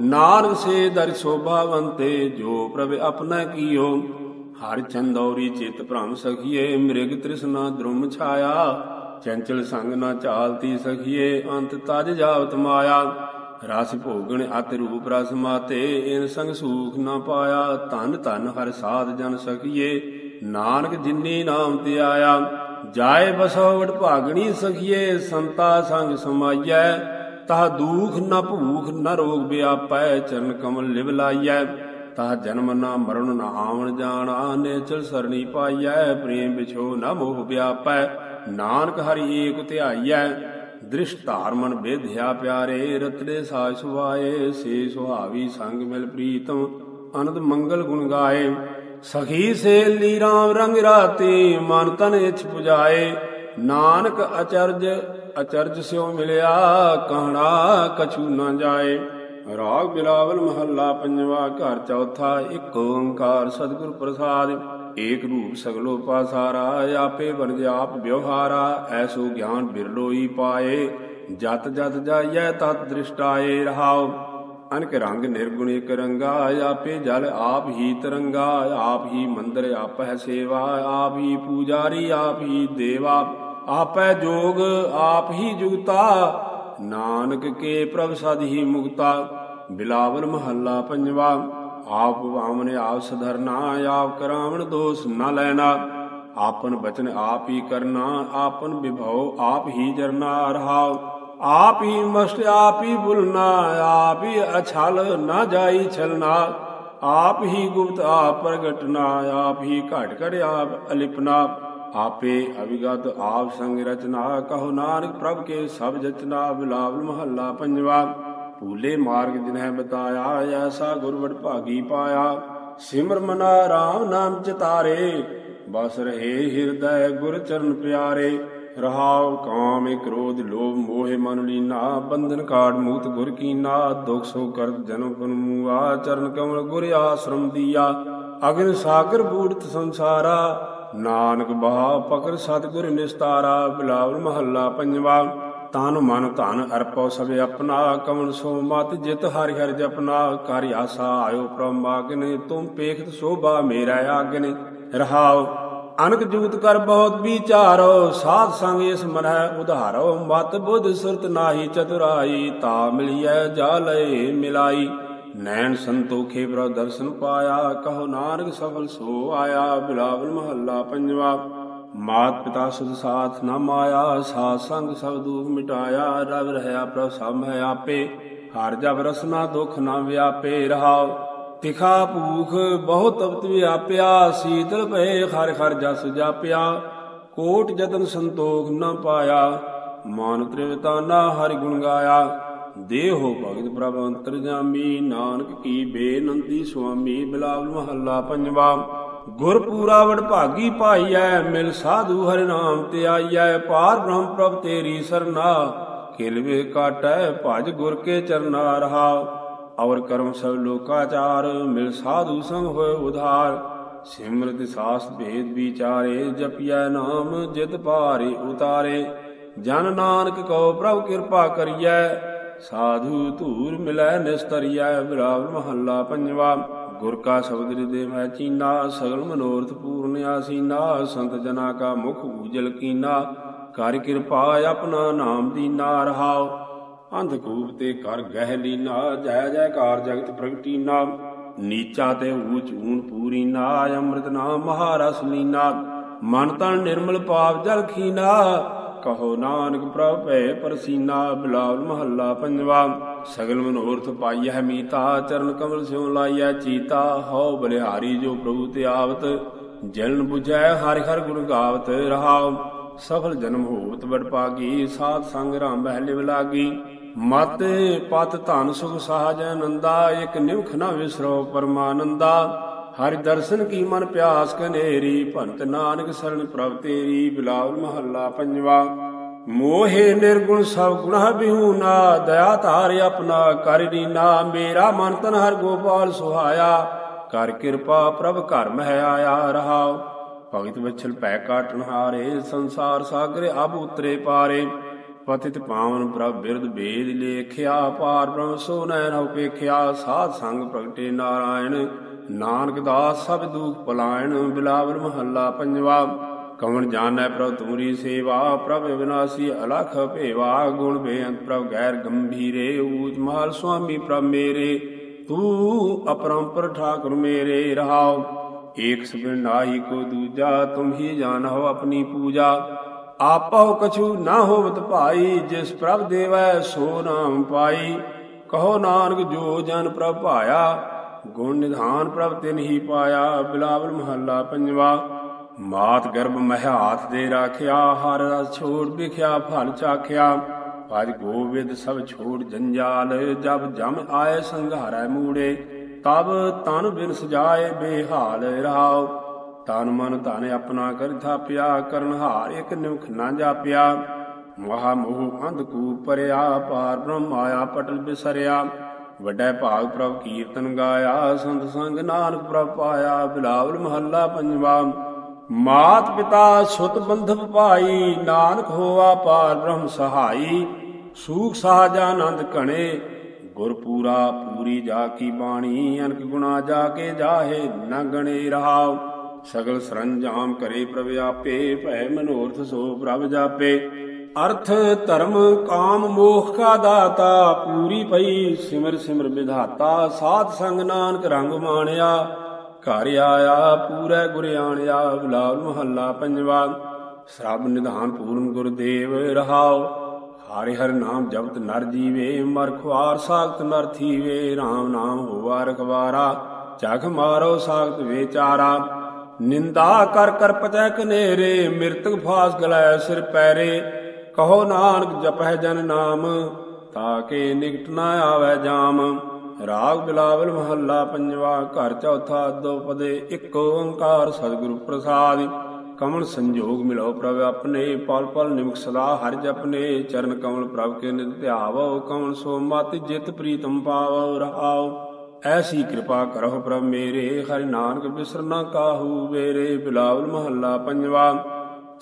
ਨਾਨਕ ਸੇ ਦਰ ਸ਼ੋਭਾਵੰਤੇ ਜੋ ਪ੍ਰਭ ਆਪਣਾ ਕੀਓ। ਹਰ ਚੰਦੌਰੀ ਚਿਤ ਭ੍ਰਮ ਸਖੀਏ, ਮ੍ਰਿਗ ਤ੍ਰਿਸ਼ਨਾ ਦ੍ਰੁਮ ਛਾਇਆ। ਚੰਚਲ ਸੰਗ ਨਾ ਚਾਲਤੀ ਸਖੀਏ, ਅੰਤ ਤਜ ਜਾਵਤ ਮਾਇਆ। ਰਸ ਭੋਗਣ ਅਤ ਰੂਪ ਰਸ ਮਾਤੇ ਇਨ ਸੰਗ ਸੂਖ ਨਾ ਪਾਇਆ, ਧਨ ਧਨ ਹਰ ਸਾਧ ਜਨ ਸਖੀਏ ਨਾਨਕ ਜਿਨੀ ਨਾਮ ਤੇ ਆਇਆ, ਜਾਏ ਬਸੋ ਵਡ ਭਾਗਣੀ ਸਖੀਏ ਸੰਤਾ ਸੰਗ ਸਮਾਈਐ। ਤਾ ਦੂਖ ਨ ਭੂਖ ਨ ਰੋਗ ਬਿਆਪੈ ਚਰਨ ਕਮਲ ਲਿਵ ਲਾਈਐ। ਤਾ ਜਨਮ ਨਾ ਮਰਨ ਨਾ ਆਵਣ ਜਾਣਾ ਨੇਚਲ ਸਰਣੀ ਪਾਈਐ, ਪ੍ਰੇਮ ਵਿਛੋ ਨ ਮੋਹ ਬਿਆਪੈ ਨਾਨਕ ਹਰਿ ਏਕ ਧਿਆਈਐ। ਦ੍ਰਿਸ਼ ਧਾਰ ਮਨ ਬੇਧਿਆ ਪਿਆਰੇ, ਰਤੜੇ ਸਾਜ ਸੁਭਾਏ, ਸੇ ਸੁਹਾਵੀ ਸੰਗ ਮਿਲ ਪ੍ਰੀਤਮ ਅਨੰਦ ਮੰਗਲ ਗੁਣ ਗਾਏ। ਸਖੀ ਸੇਲੀ RAM ਰੰਗ ਰਾਤੀ, ਮਨ ਤਨ ਇਛ ਪੁਜਾਏ। ਨਾਨਕ ਅਚਰਜ ਅਚਰਜ ਸਿਓ ਮਿਲਿਆ, ਕਹਣਾ ਕਛੂ ਨਾ ਜਾਏ। ਰਾਗ ਬਿਲਾਵਲ ਮਹੱਲਾ ਪੰਜਵਾ, ਘਰ ਚੌਥਾ, ਇੱਕ ਓੰਕਾਰ ਸਤਿਗੁਰ ਪ੍ਰਸਾਦ। ਏਕ ਰੂਪ ਸਗਲੋ ਪਾਸਾਰਾ, ਆਪੇ ਬਨਜ ਆਪ ਵਿਵਹਾਰਾ, ਐਸੋ ਗਿਆਨ ਬਿਰਲੋਈ ਪਾਏ। ਜਤ ਜਤ ਜਾਈਐ, ਤਤ ਦ੍ਰਿਸ਼ਟਾਏ ਰਹਾਉ। ਅਨਕ ਰੰਗ ਨਿਰਗੁਣ ਇਕ ਰੰਗਾ, ਆਪੇ ਜਲ ਆਪ ਹੀ ਤਰੰਗਾ। ਆਪ ਹੀ ਮੰਦਰ ਆਪ ਹੈ ਸੇਵਾ, ਆਪ ਹੀ ਪੂਜਾਰੀ, ਆਪ ਹੀ ਦੇਵਾ। ਆਪੈ ਜੋਗ, ਆਪ ਹੀ ਜੁਗਤਾ, ਨਾਨਕ ਕੇ ਪ੍ਰਭ ਸਦ ਹੀ ਮੁਕਤਾ। ਬਿਲਾਵਲ ਮਹੱਲਾ ਪੰਜਵਾ। ਆਪ ਆਮਨੇ ਆਪ ਸਧਰਨਾ, ਆਪ ਕਰਾਵਣ ਦੋਸ ਨ ਲੈਣਾ। ਆਪਨ ਬਚਨ ਆਪ ਹੀ ਕਰਨਾ, ਆਪਨ ਵਿਭਉ ਆਪ ਹੀ ਜਰਨਾ ਰਹਾਉ। ਆਪ ਹੀ ਮਸਤ, ਆਪ ਹੀ ਬੁਲਨਾ ਆਪ ਹੀ ਅਛਲ ਨਾ ਜਾਈ ਛਲਨਾ ਆਪ ਹੀ ਗੁਪਤ, ਆਪ ਪ੍ਰਗਟਨਾ ਆਪ ਹੀ ਘਟ ਘਟ ਆਪ ਅਲਿਪਨਾ ਆਪੇ ਅਵਿਗਤ, ਆਪ ਸੰਗ ਰਚਨਾ, ਕਹੋ ਨਾਨਕ ਪ੍ਰਭ ਕੇ ਸਭ ਜਚਨਾ, ਬਿਲਾਵਲ ਮਹੱਲਾ ਪੰਜਵਾ। ਭੂਲੇ ਮਾਰਗ ਜਿਨਹਿ ਬਤਾਇਆ, ਐਸਾ ਗੁਰਵੜ ਭਾਗੀ ਪਾਇਆ। ਸਿਮਰ ਮਨਾ ਰਾਮ ਨਾਮ ਚਿਤਾਰੇ ਬਸ ਰਹੇ ਹਿਰਦੈ ਗੁਰ ਚਰਨ ਪਿਆਰੇ। ਰਹਾਉ ਕਾਮ ਕ੍ਰੋਧ ਲੋਭ ਮੋਹ ਮਨ ਲੀਨਾ, ਬੰਧਨ ਕਾਟ ਮੂਤ ਗੁਰ ਕੀਨਾ। ਦੁਖ ਸੋ ਕਰ ਜਨਮ ਪਨ ਚਰਨ ਕਮਲ ਗੁਰ ਆਸ਼ਰਮ ਦੀਆ। ਅਗਨ ਸਾਗਰ ਬੂੜਤ ਸੰਸਾਰਾ, ਨਾਨਕ ਬਹਾ ਪਕਰ ਸਤਗੁਰ ਨਿਸਤਾਰਾ, ਬਿਲਾਵਲ ਮਹੱਲਾ ਪੰਜਵਾ। ਤਨ ਮਨ ਧਨ ਅਰਪੋ ਸਭ ਆਪਣਾ ਕਮਨ ਸੋ ਮਤ ਜਿਤ ਹਰਿ ਹਰਿ ਜਪਨਾ ਕਰ ਆਸਾ ਆਇਓ ਪ੍ਰਮ ਤੁਮ ਪੇਖਤ ਸੋਭਾ ਮੇਰਾ ਆਗਨੇ। ਰਹਾਉ, ਅਨਕ ਜੂਤ ਕਰ ਬਹੁਤ ਵਿਚਾਰੋ, ਸਾਧ ਸੰਗ ਇਸ ਮਨਹਿ ਉਧਾਰੋ, ਮਤ ਬੁੱਧ ਸੁਰਤ ਨਾਹੀ ਚਤੁਰਾਈ, ਤਾ ਮਿਲਿਐ ਜਾ ਮਿਲਾਈ। ਨੈਣ ਸੰਤੋਖੇ ਪ੍ਰਭ ਦਰਸ਼ਨ ਪਾਇਆ, ਕਹੋ ਨਾਨਕ ਸਫਲ ਸੋ ਆਇਆ, ਬਿਲਾਵਲ ਮਹੱਲਾ ਪੰਜਵਾ। ਮਾਤ ਪਿਤਾ ਸੁਧ ਸਾਥ ਨਾ ਮਾਇਆ, ਸਾਧ ਸੰਗ ਸਭ ਦੁਖ ਮਿਟਾਇਆ, ਰਵ ਰਹਾ ਪ੍ਰਭ ਸਭ ਹੈ ਆਪੇ। ਹਰ ਜਬ ਰਸਨਾ ਦੁਖ ਨਾ ਵਿਆਪੇ ਰਹਾਉ। ਤਿਖਾ ਭੂਖ ਬਹੁਤ ਤਪਤ ਵਿਆਪਿਆ, ਸੀਤਲ ਭਏ ਹਰ ਹਰ ਜਸ ਜਾਪਿਆ। ਕੋਟ ਜਤਨ ਸੰਤੋਖ ਨਾ ਪਾਇਆ, ਮਾਨ ਤ੍ਰਿਵਤਾ ਨਾ ਹਰਿ ਗੁਣ ਗਾਇਆ। ਦੇਹੋ ਭਗਤ ਪ੍ਰਭ ਅੰਤਰਜਾਮੀ, ਨਾਨਕ ਕੀ ਬੇਨੰਦੀ ਸੁਆਮੀ, ਬਿਲਾਵਲ ਮਹੱਲਾ ਪੰਜਵਾ। ਗੁਰ ਪੂਰਾ ਵਡ ਭਾਗੀ ਪਾਈਐ ਮਿਲ ਸਾਧੂ ਹਰਿ ਨਾਮ ਤੇ ਆਈਐ, ਪਾਰ ਬ੍ਰਹਮ ਪ੍ਰਭ ਤੇਰੀ ਸਰਨਾ ਕਿਲਵੇ ਕਾਟੈ, ਭਜ ਗੁਰ ਕੇ ਚਰਨਾ ਰਹਾ ਔਰ ਕਰਮ ਸਭ ਲੋਕਾਚਾਰ ਮਿਲ ਸਾਧੂ ਸੰਗ ਹੋਏ ਉਧਾਰ। ਸਿਮਰਤ ਸਾਸ ਭੇਦ ਵਿਚਾਰੇ ਜਪਿਆ ਨਾਮ ਜਿਤ ਪਾਰੇ ਉਤਾਰੇ। ਜਨ ਨਾਨਕ ਕੋ ਪ੍ਰਭ ਕਿਰਪਾ ਕਰੀਐ। ਸਾਧੂ ਧੂਰ ਮਿਲੈ ਨਿਸਤਰੀਐ ਬਿਰਾਵਲ ਮਹੱਲਾ ਪੰਜਵਾ। ਗੁਰ ਕਾ ਸ਼ਬਦ ਹਿਰਦੇ ਮੈਂ ਚੀਨਾ, ਸਗਲ ਮਨੋਰਥ ਪੂਰਨ ਆਸੀਨਾ, ਸੰਤ ਜਨਾ ਕਾ ਮੁਖ ਉਜਲ ਕੀਨਾ ਕਰ ਕਿਰਪਾ ਆਪਣਾ ਨਾਮ ਦੀਨਾ, ਰਹਾਉ। ਅੰਧਕੂਪ ਤੇ ਕਰ ਗਹਿ ਲੀਨਾ, ਜੈ ਜੈਕਾਰ ਜਗਤ ਪ੍ਰਗਟੀਨਾ ਨੀਚਾ ਤੇ ਊਚ ਊਨ ਪੂਰੀ ਨਾ, ਅੰਮ੍ਰਿਤ ਨਾਮ ਮਹਾਰਸ ਲੀਨਾ। ਮਨ ਤਨ ਨਿਰਮਲ ਪਾਪ ਜਲ ਖੀਨਾ, ਕਹੋ ਨਾਨਕ ਪ੍ਰਭ ਭੈ ਪਰਸੀਨਾ, ਬਿਲਾਵਲ ਮਹੱਲਾ ਪੰਜਵਾ। ਸਗਲ ਮਨੋਰਥ ਪਾਈਐ ਮੀਤਾ, ਚਰਨ ਕਮਲ ਸਿਉ ਲਾਈਐ ਚੀਤਾ, ਹਉ ਬਲਿਹਾਰੀ ਜੋ ਪ੍ਰਭੂ ਤੇ ਆਵਤ ਜਲਨ 부ਝੈ ਹਰਿ ਹਰਿ ਗੁਣ ਗਾਵਤ ਰਹਾਉ, ਸਫਲ ਜਨਮ ਹੋਵਤ ਬੜ ਪਾਗੀ, ਸਾਧ ਸੰਗ ਰਾਮ ਬਹਿ ਲਿਵ ਲਾਗੀ। ਮਤ ਪਤ ਧਨ ਸੁਖ ਸਾਜ ਆਨੰਦਾ ਇਕ ਨਿਮਖ ਨਾ ਵਿਸਰੋ ਪਰਮਾਨੰਦਾ। ਹਰਿ ਦਰਸ਼ਨ ਕੀ ਮਨ ਪਿਆਸ ਕਨੇਰੀ, ਭੰਤ ਨਾਨਕ ਸਰਣ ਪ੍ਰਭ ਤੇਰੀ, ਬਿਲਾਵਲ ਮਹੱਲਾ ਪੰਜਵਾ। ਮੋਹੇ ਨਿਰਗੁਣ ਸਭ ਗੁਣਾ ਬਿਹੂਨਾ ਦਇਆ ਧਾਰ ਆਪਣਾ ਕਰ ਰੀਨਾ ਮੇਰਾ ਮਨ ਤਨ ਹਰ ਗੋਪਾਲ ਸੁਹਾਇਆ, ਕਰ ਕਿਰਪਾ ਪ੍ਰਭ ਘਰ ਮਹਿ ਆਇਆ ਰਹਾਉ। ਭਗਤ ਵਿਛਲ ਪੈ ਕਾਟਨ ਹਾਰੇ ਸੰਸਾਰ ਸਾਗਰ ਅਬ ਉਤਰੇ ਪਾਰੇ। ਪਤਿਤ ਪਾਵਨ ਪ੍ਰਭ ਬਿਰਦ ਬੇਦ ਲੇਖਿਆ, ਪਾਰ ਬ੍ਰਹਮ ਸੋ ਨੈਣ ਉਪੇਖਿਆ ਸਾਧ ਸੰਗ ਪ੍ਰਗਟੇ ਨਾਰਾਇਣ, ਨਾਨਕ ਦਾਸ ਸਭ ਦੂਖ ਪਲਾਇਣ ਬਿਲਾਵਲ ਮਹੱਲਾ ਪੰਜਵਾ। ਕਵਣ ਜਾਣੈ ਪ੍ਰਭ ਤੁਮਰੀ ਸੇਵਾ, ਪ੍ਰਭ ਵਿਨਾਸੀ ਅਲਖ ਭੇਵਾ, ਗੁਣ ਬੇਅੰਤ ਪ੍ਰਭ ਗੈਰ ਗੰਭੀਰੇ, ਊਚ ਮਹਲ ਸੁਆਮੀ ਪ੍ਰਭ ਮੇਰੇ, ਤੂੰ ਅਪਰੰਪਰ ਠਾਕੁਰ ਮੇਰੇ ਰਹਾਉ। ਏਕ ਸਬਿਨ ਨਾਹੀ ਕੋ ਦੂਜਾ, ਤੁਮ ਹੀ ਜਾਣੋ ਆਪਣੀ ਪੂਜਾ। ਆਪਹੁ ਕਛੂ ਨਾ ਹੋਵਤ ਭਾਈ, ਜਿਸ ਪ੍ਰਭ ਦੇਵੈ ਸੋ ਨਾਮ ਪਾਈ। ਕਹੋ ਨਾਨਕ ਜੋ ਜਨ ਪ੍ਰਭ ਭਾਇਆ, ਗੁਣ ਨਿਧਾਨ ਪ੍ਰਭ ਤਿਨ ਹੀ ਪਾਇਆ, ਬਿਲਾਵਲ ਮਹੱਲਾ ਪੰਜਵਾ। ਮਾਤ ਗਰਭ ਮਹਿ ਦੇ ਰਾਖਿਆ, ਹਰ ਰਸ ਛੋੜ ਵਿਖਿਆ, ਫਲ ਚਾਖਿਆ। ਭਜ ਗੋਬਿੰਦ ਸਭ ਛੋੜ ਜੰਜਾਲ, ਜਬ ਜਮ ਆਏ ਸੰਘਾਰੈ ਮੂੜੇ, ਤਬ ਤਨ ਬਿਨ ਸਜਾਏ ਬੇਹਾਲ ਰਹਾਉ। ਤਨ ਮਨ ਧਨ ਆਪਣਾ ਕਰ ਥਾਪਿਆ, ਕਰਨ ਹਾਰ ਇਕ ਨਿਮਖ ਨਾ ਜਾਪਿਆ। ਮਹਾ ਮੋਹ ਅੰਧਕੂਪ ਭਰਿਆ, ਪਾਰ ਬ੍ਰਹਮ ਆਇਆ, ਪਟਲ ਬਿਸਰਿਆ। ਵੱਡਾ ਭਾਗ ਪ੍ਰਭ ਕੀਰਤਨ ਗਾਇਆ, ਸੰਤ ਸੰਗ ਨਾਨਕ ਪ੍ਰਭ ਪਾਇਆ, ਬਿਲਾਵਲ ਮਹੱਲਾ ਪੰਜਵਾ। ਮਾਤ ਪਿਤਾ ਸੁਤ ਬੰਧਪ ਭਾਈ, ਨਾਨਕ ਹੋਆ ਪਾਰ ਬ੍ਰਹਮ ਸਹਾਈ, ਸੂਖ ਸਾਜ ਆਨੰਦ ਘਣੇ, ਗੁਰਪੂਰਾ ਪੂਰੀ ਜਾ ਕੀ ਬਾਣੀ, ਅਨਕ ਗੁਣਾ ਜਾ ਕੇ ਜਾਹੇ ਨ ਗਣੇ ਰਹਾਉ। ਸਗਲ ਸਰੰਜਾਮ ਕਰੇ ਪ੍ਰਭ ਆਪੇ, ਭੈ ਮਨੋਰਥ ਸੋ ਪ੍ਰਭ ਜਾਪੇ। ਅਰਥ, ਧਰਮ, ਕਾਮ, ਮੋਖ ਕਾ ਦਾਤਾ, ਪੂਰੀ ਪਈ ਸਿਮਰ ਸਿਮਰ ਵਿਧਾਤਾ, ਸਾਧ ਸੰਗ ਨਾਨਕ ਰੰਗ ਮਾਣਿਆ। ਘਰ ਆਇਆ, ਪੂਰੇ ਗੁਰ ਆਣਿਆ ਬੁਲਾਵ ਮਹੱਲਾ ਪੰਜਵਾ। ਸ੍ਰਬ ਨਿਧਾਨ ਪੂਰਨ ਗੁਰਦੇਵ ਰਹਾਉ ਹਰਿ ਹਰਿ ਨਾਮ ਜਪਤ ਨਰ ਜੀਵੇ, ਮਰ ਖੁਆਰ ਸਾਖਤ ਨਰ ਥੀਵੇ। RAM ਨਾਮ ਹੋਵਾ ਰਖਵਾਰਾ, ਜਗ ਮਾਰੋ ਸਾਖਤ ਵਿਚਾਰਾ। ਨਿੰਦਾ ਕਰ ਕਰ ਪਤੈ ਕਨੇਰੇ, ਮਿਰਤਕ ਫਾਸ ਗਲੈ ਸਿਰ ਪੈਰੇ। ਕਹੋ ਨਾਨਕ ਜਪਹਿ ਜਨ ਨਾਮ ਤਾਕੇ ਨਿਕਟ ਨਾ ਆਵੇ ਜਾਮ। ਰਾਗ ਬਿਲਾਵਲ ਮਹੱਲਾ ਪੰਜਵਾ, ਘਰ ਚੌਥਾ ਦੋਪਦੇ ਇੱਕ ਓੰਕਾਰ ਸਤਿਗੁਰੂ ਪ੍ਰਸਾਦਿ। ਕਮਲ ਸੰਜੋਗ ਮਿਲੋ ਪ੍ਰਭ ਆਪਣੇ, ਪਲ ਪਲ ਨਿਮਕ ਸਦਾ ਹਰਿ ਜਪਨੇ ਚਰਨ ਕਮਲ ਪ੍ਰਭ ਕੇ ਨਿਤ ਧਿਆਵੋ, ਕਮਲ ਸੋ ਮਤ ਜਿਤ ਪ੍ਰੀਤਮ ਪਾਵੋ, ਰਹਾਓ। ਐਸੀ ਕਿਰਪਾ ਕਰੋ ਪ੍ਰਭ ਮੇਰੇ, ਹਰਿ ਨਾਨਕ ਬਿਸਰਨਾ ਕਾਹੂ ਵੇਰੇ ਬਿਲਾਵਲ ਮਹੱਲਾ ਪੰਜਵਾ।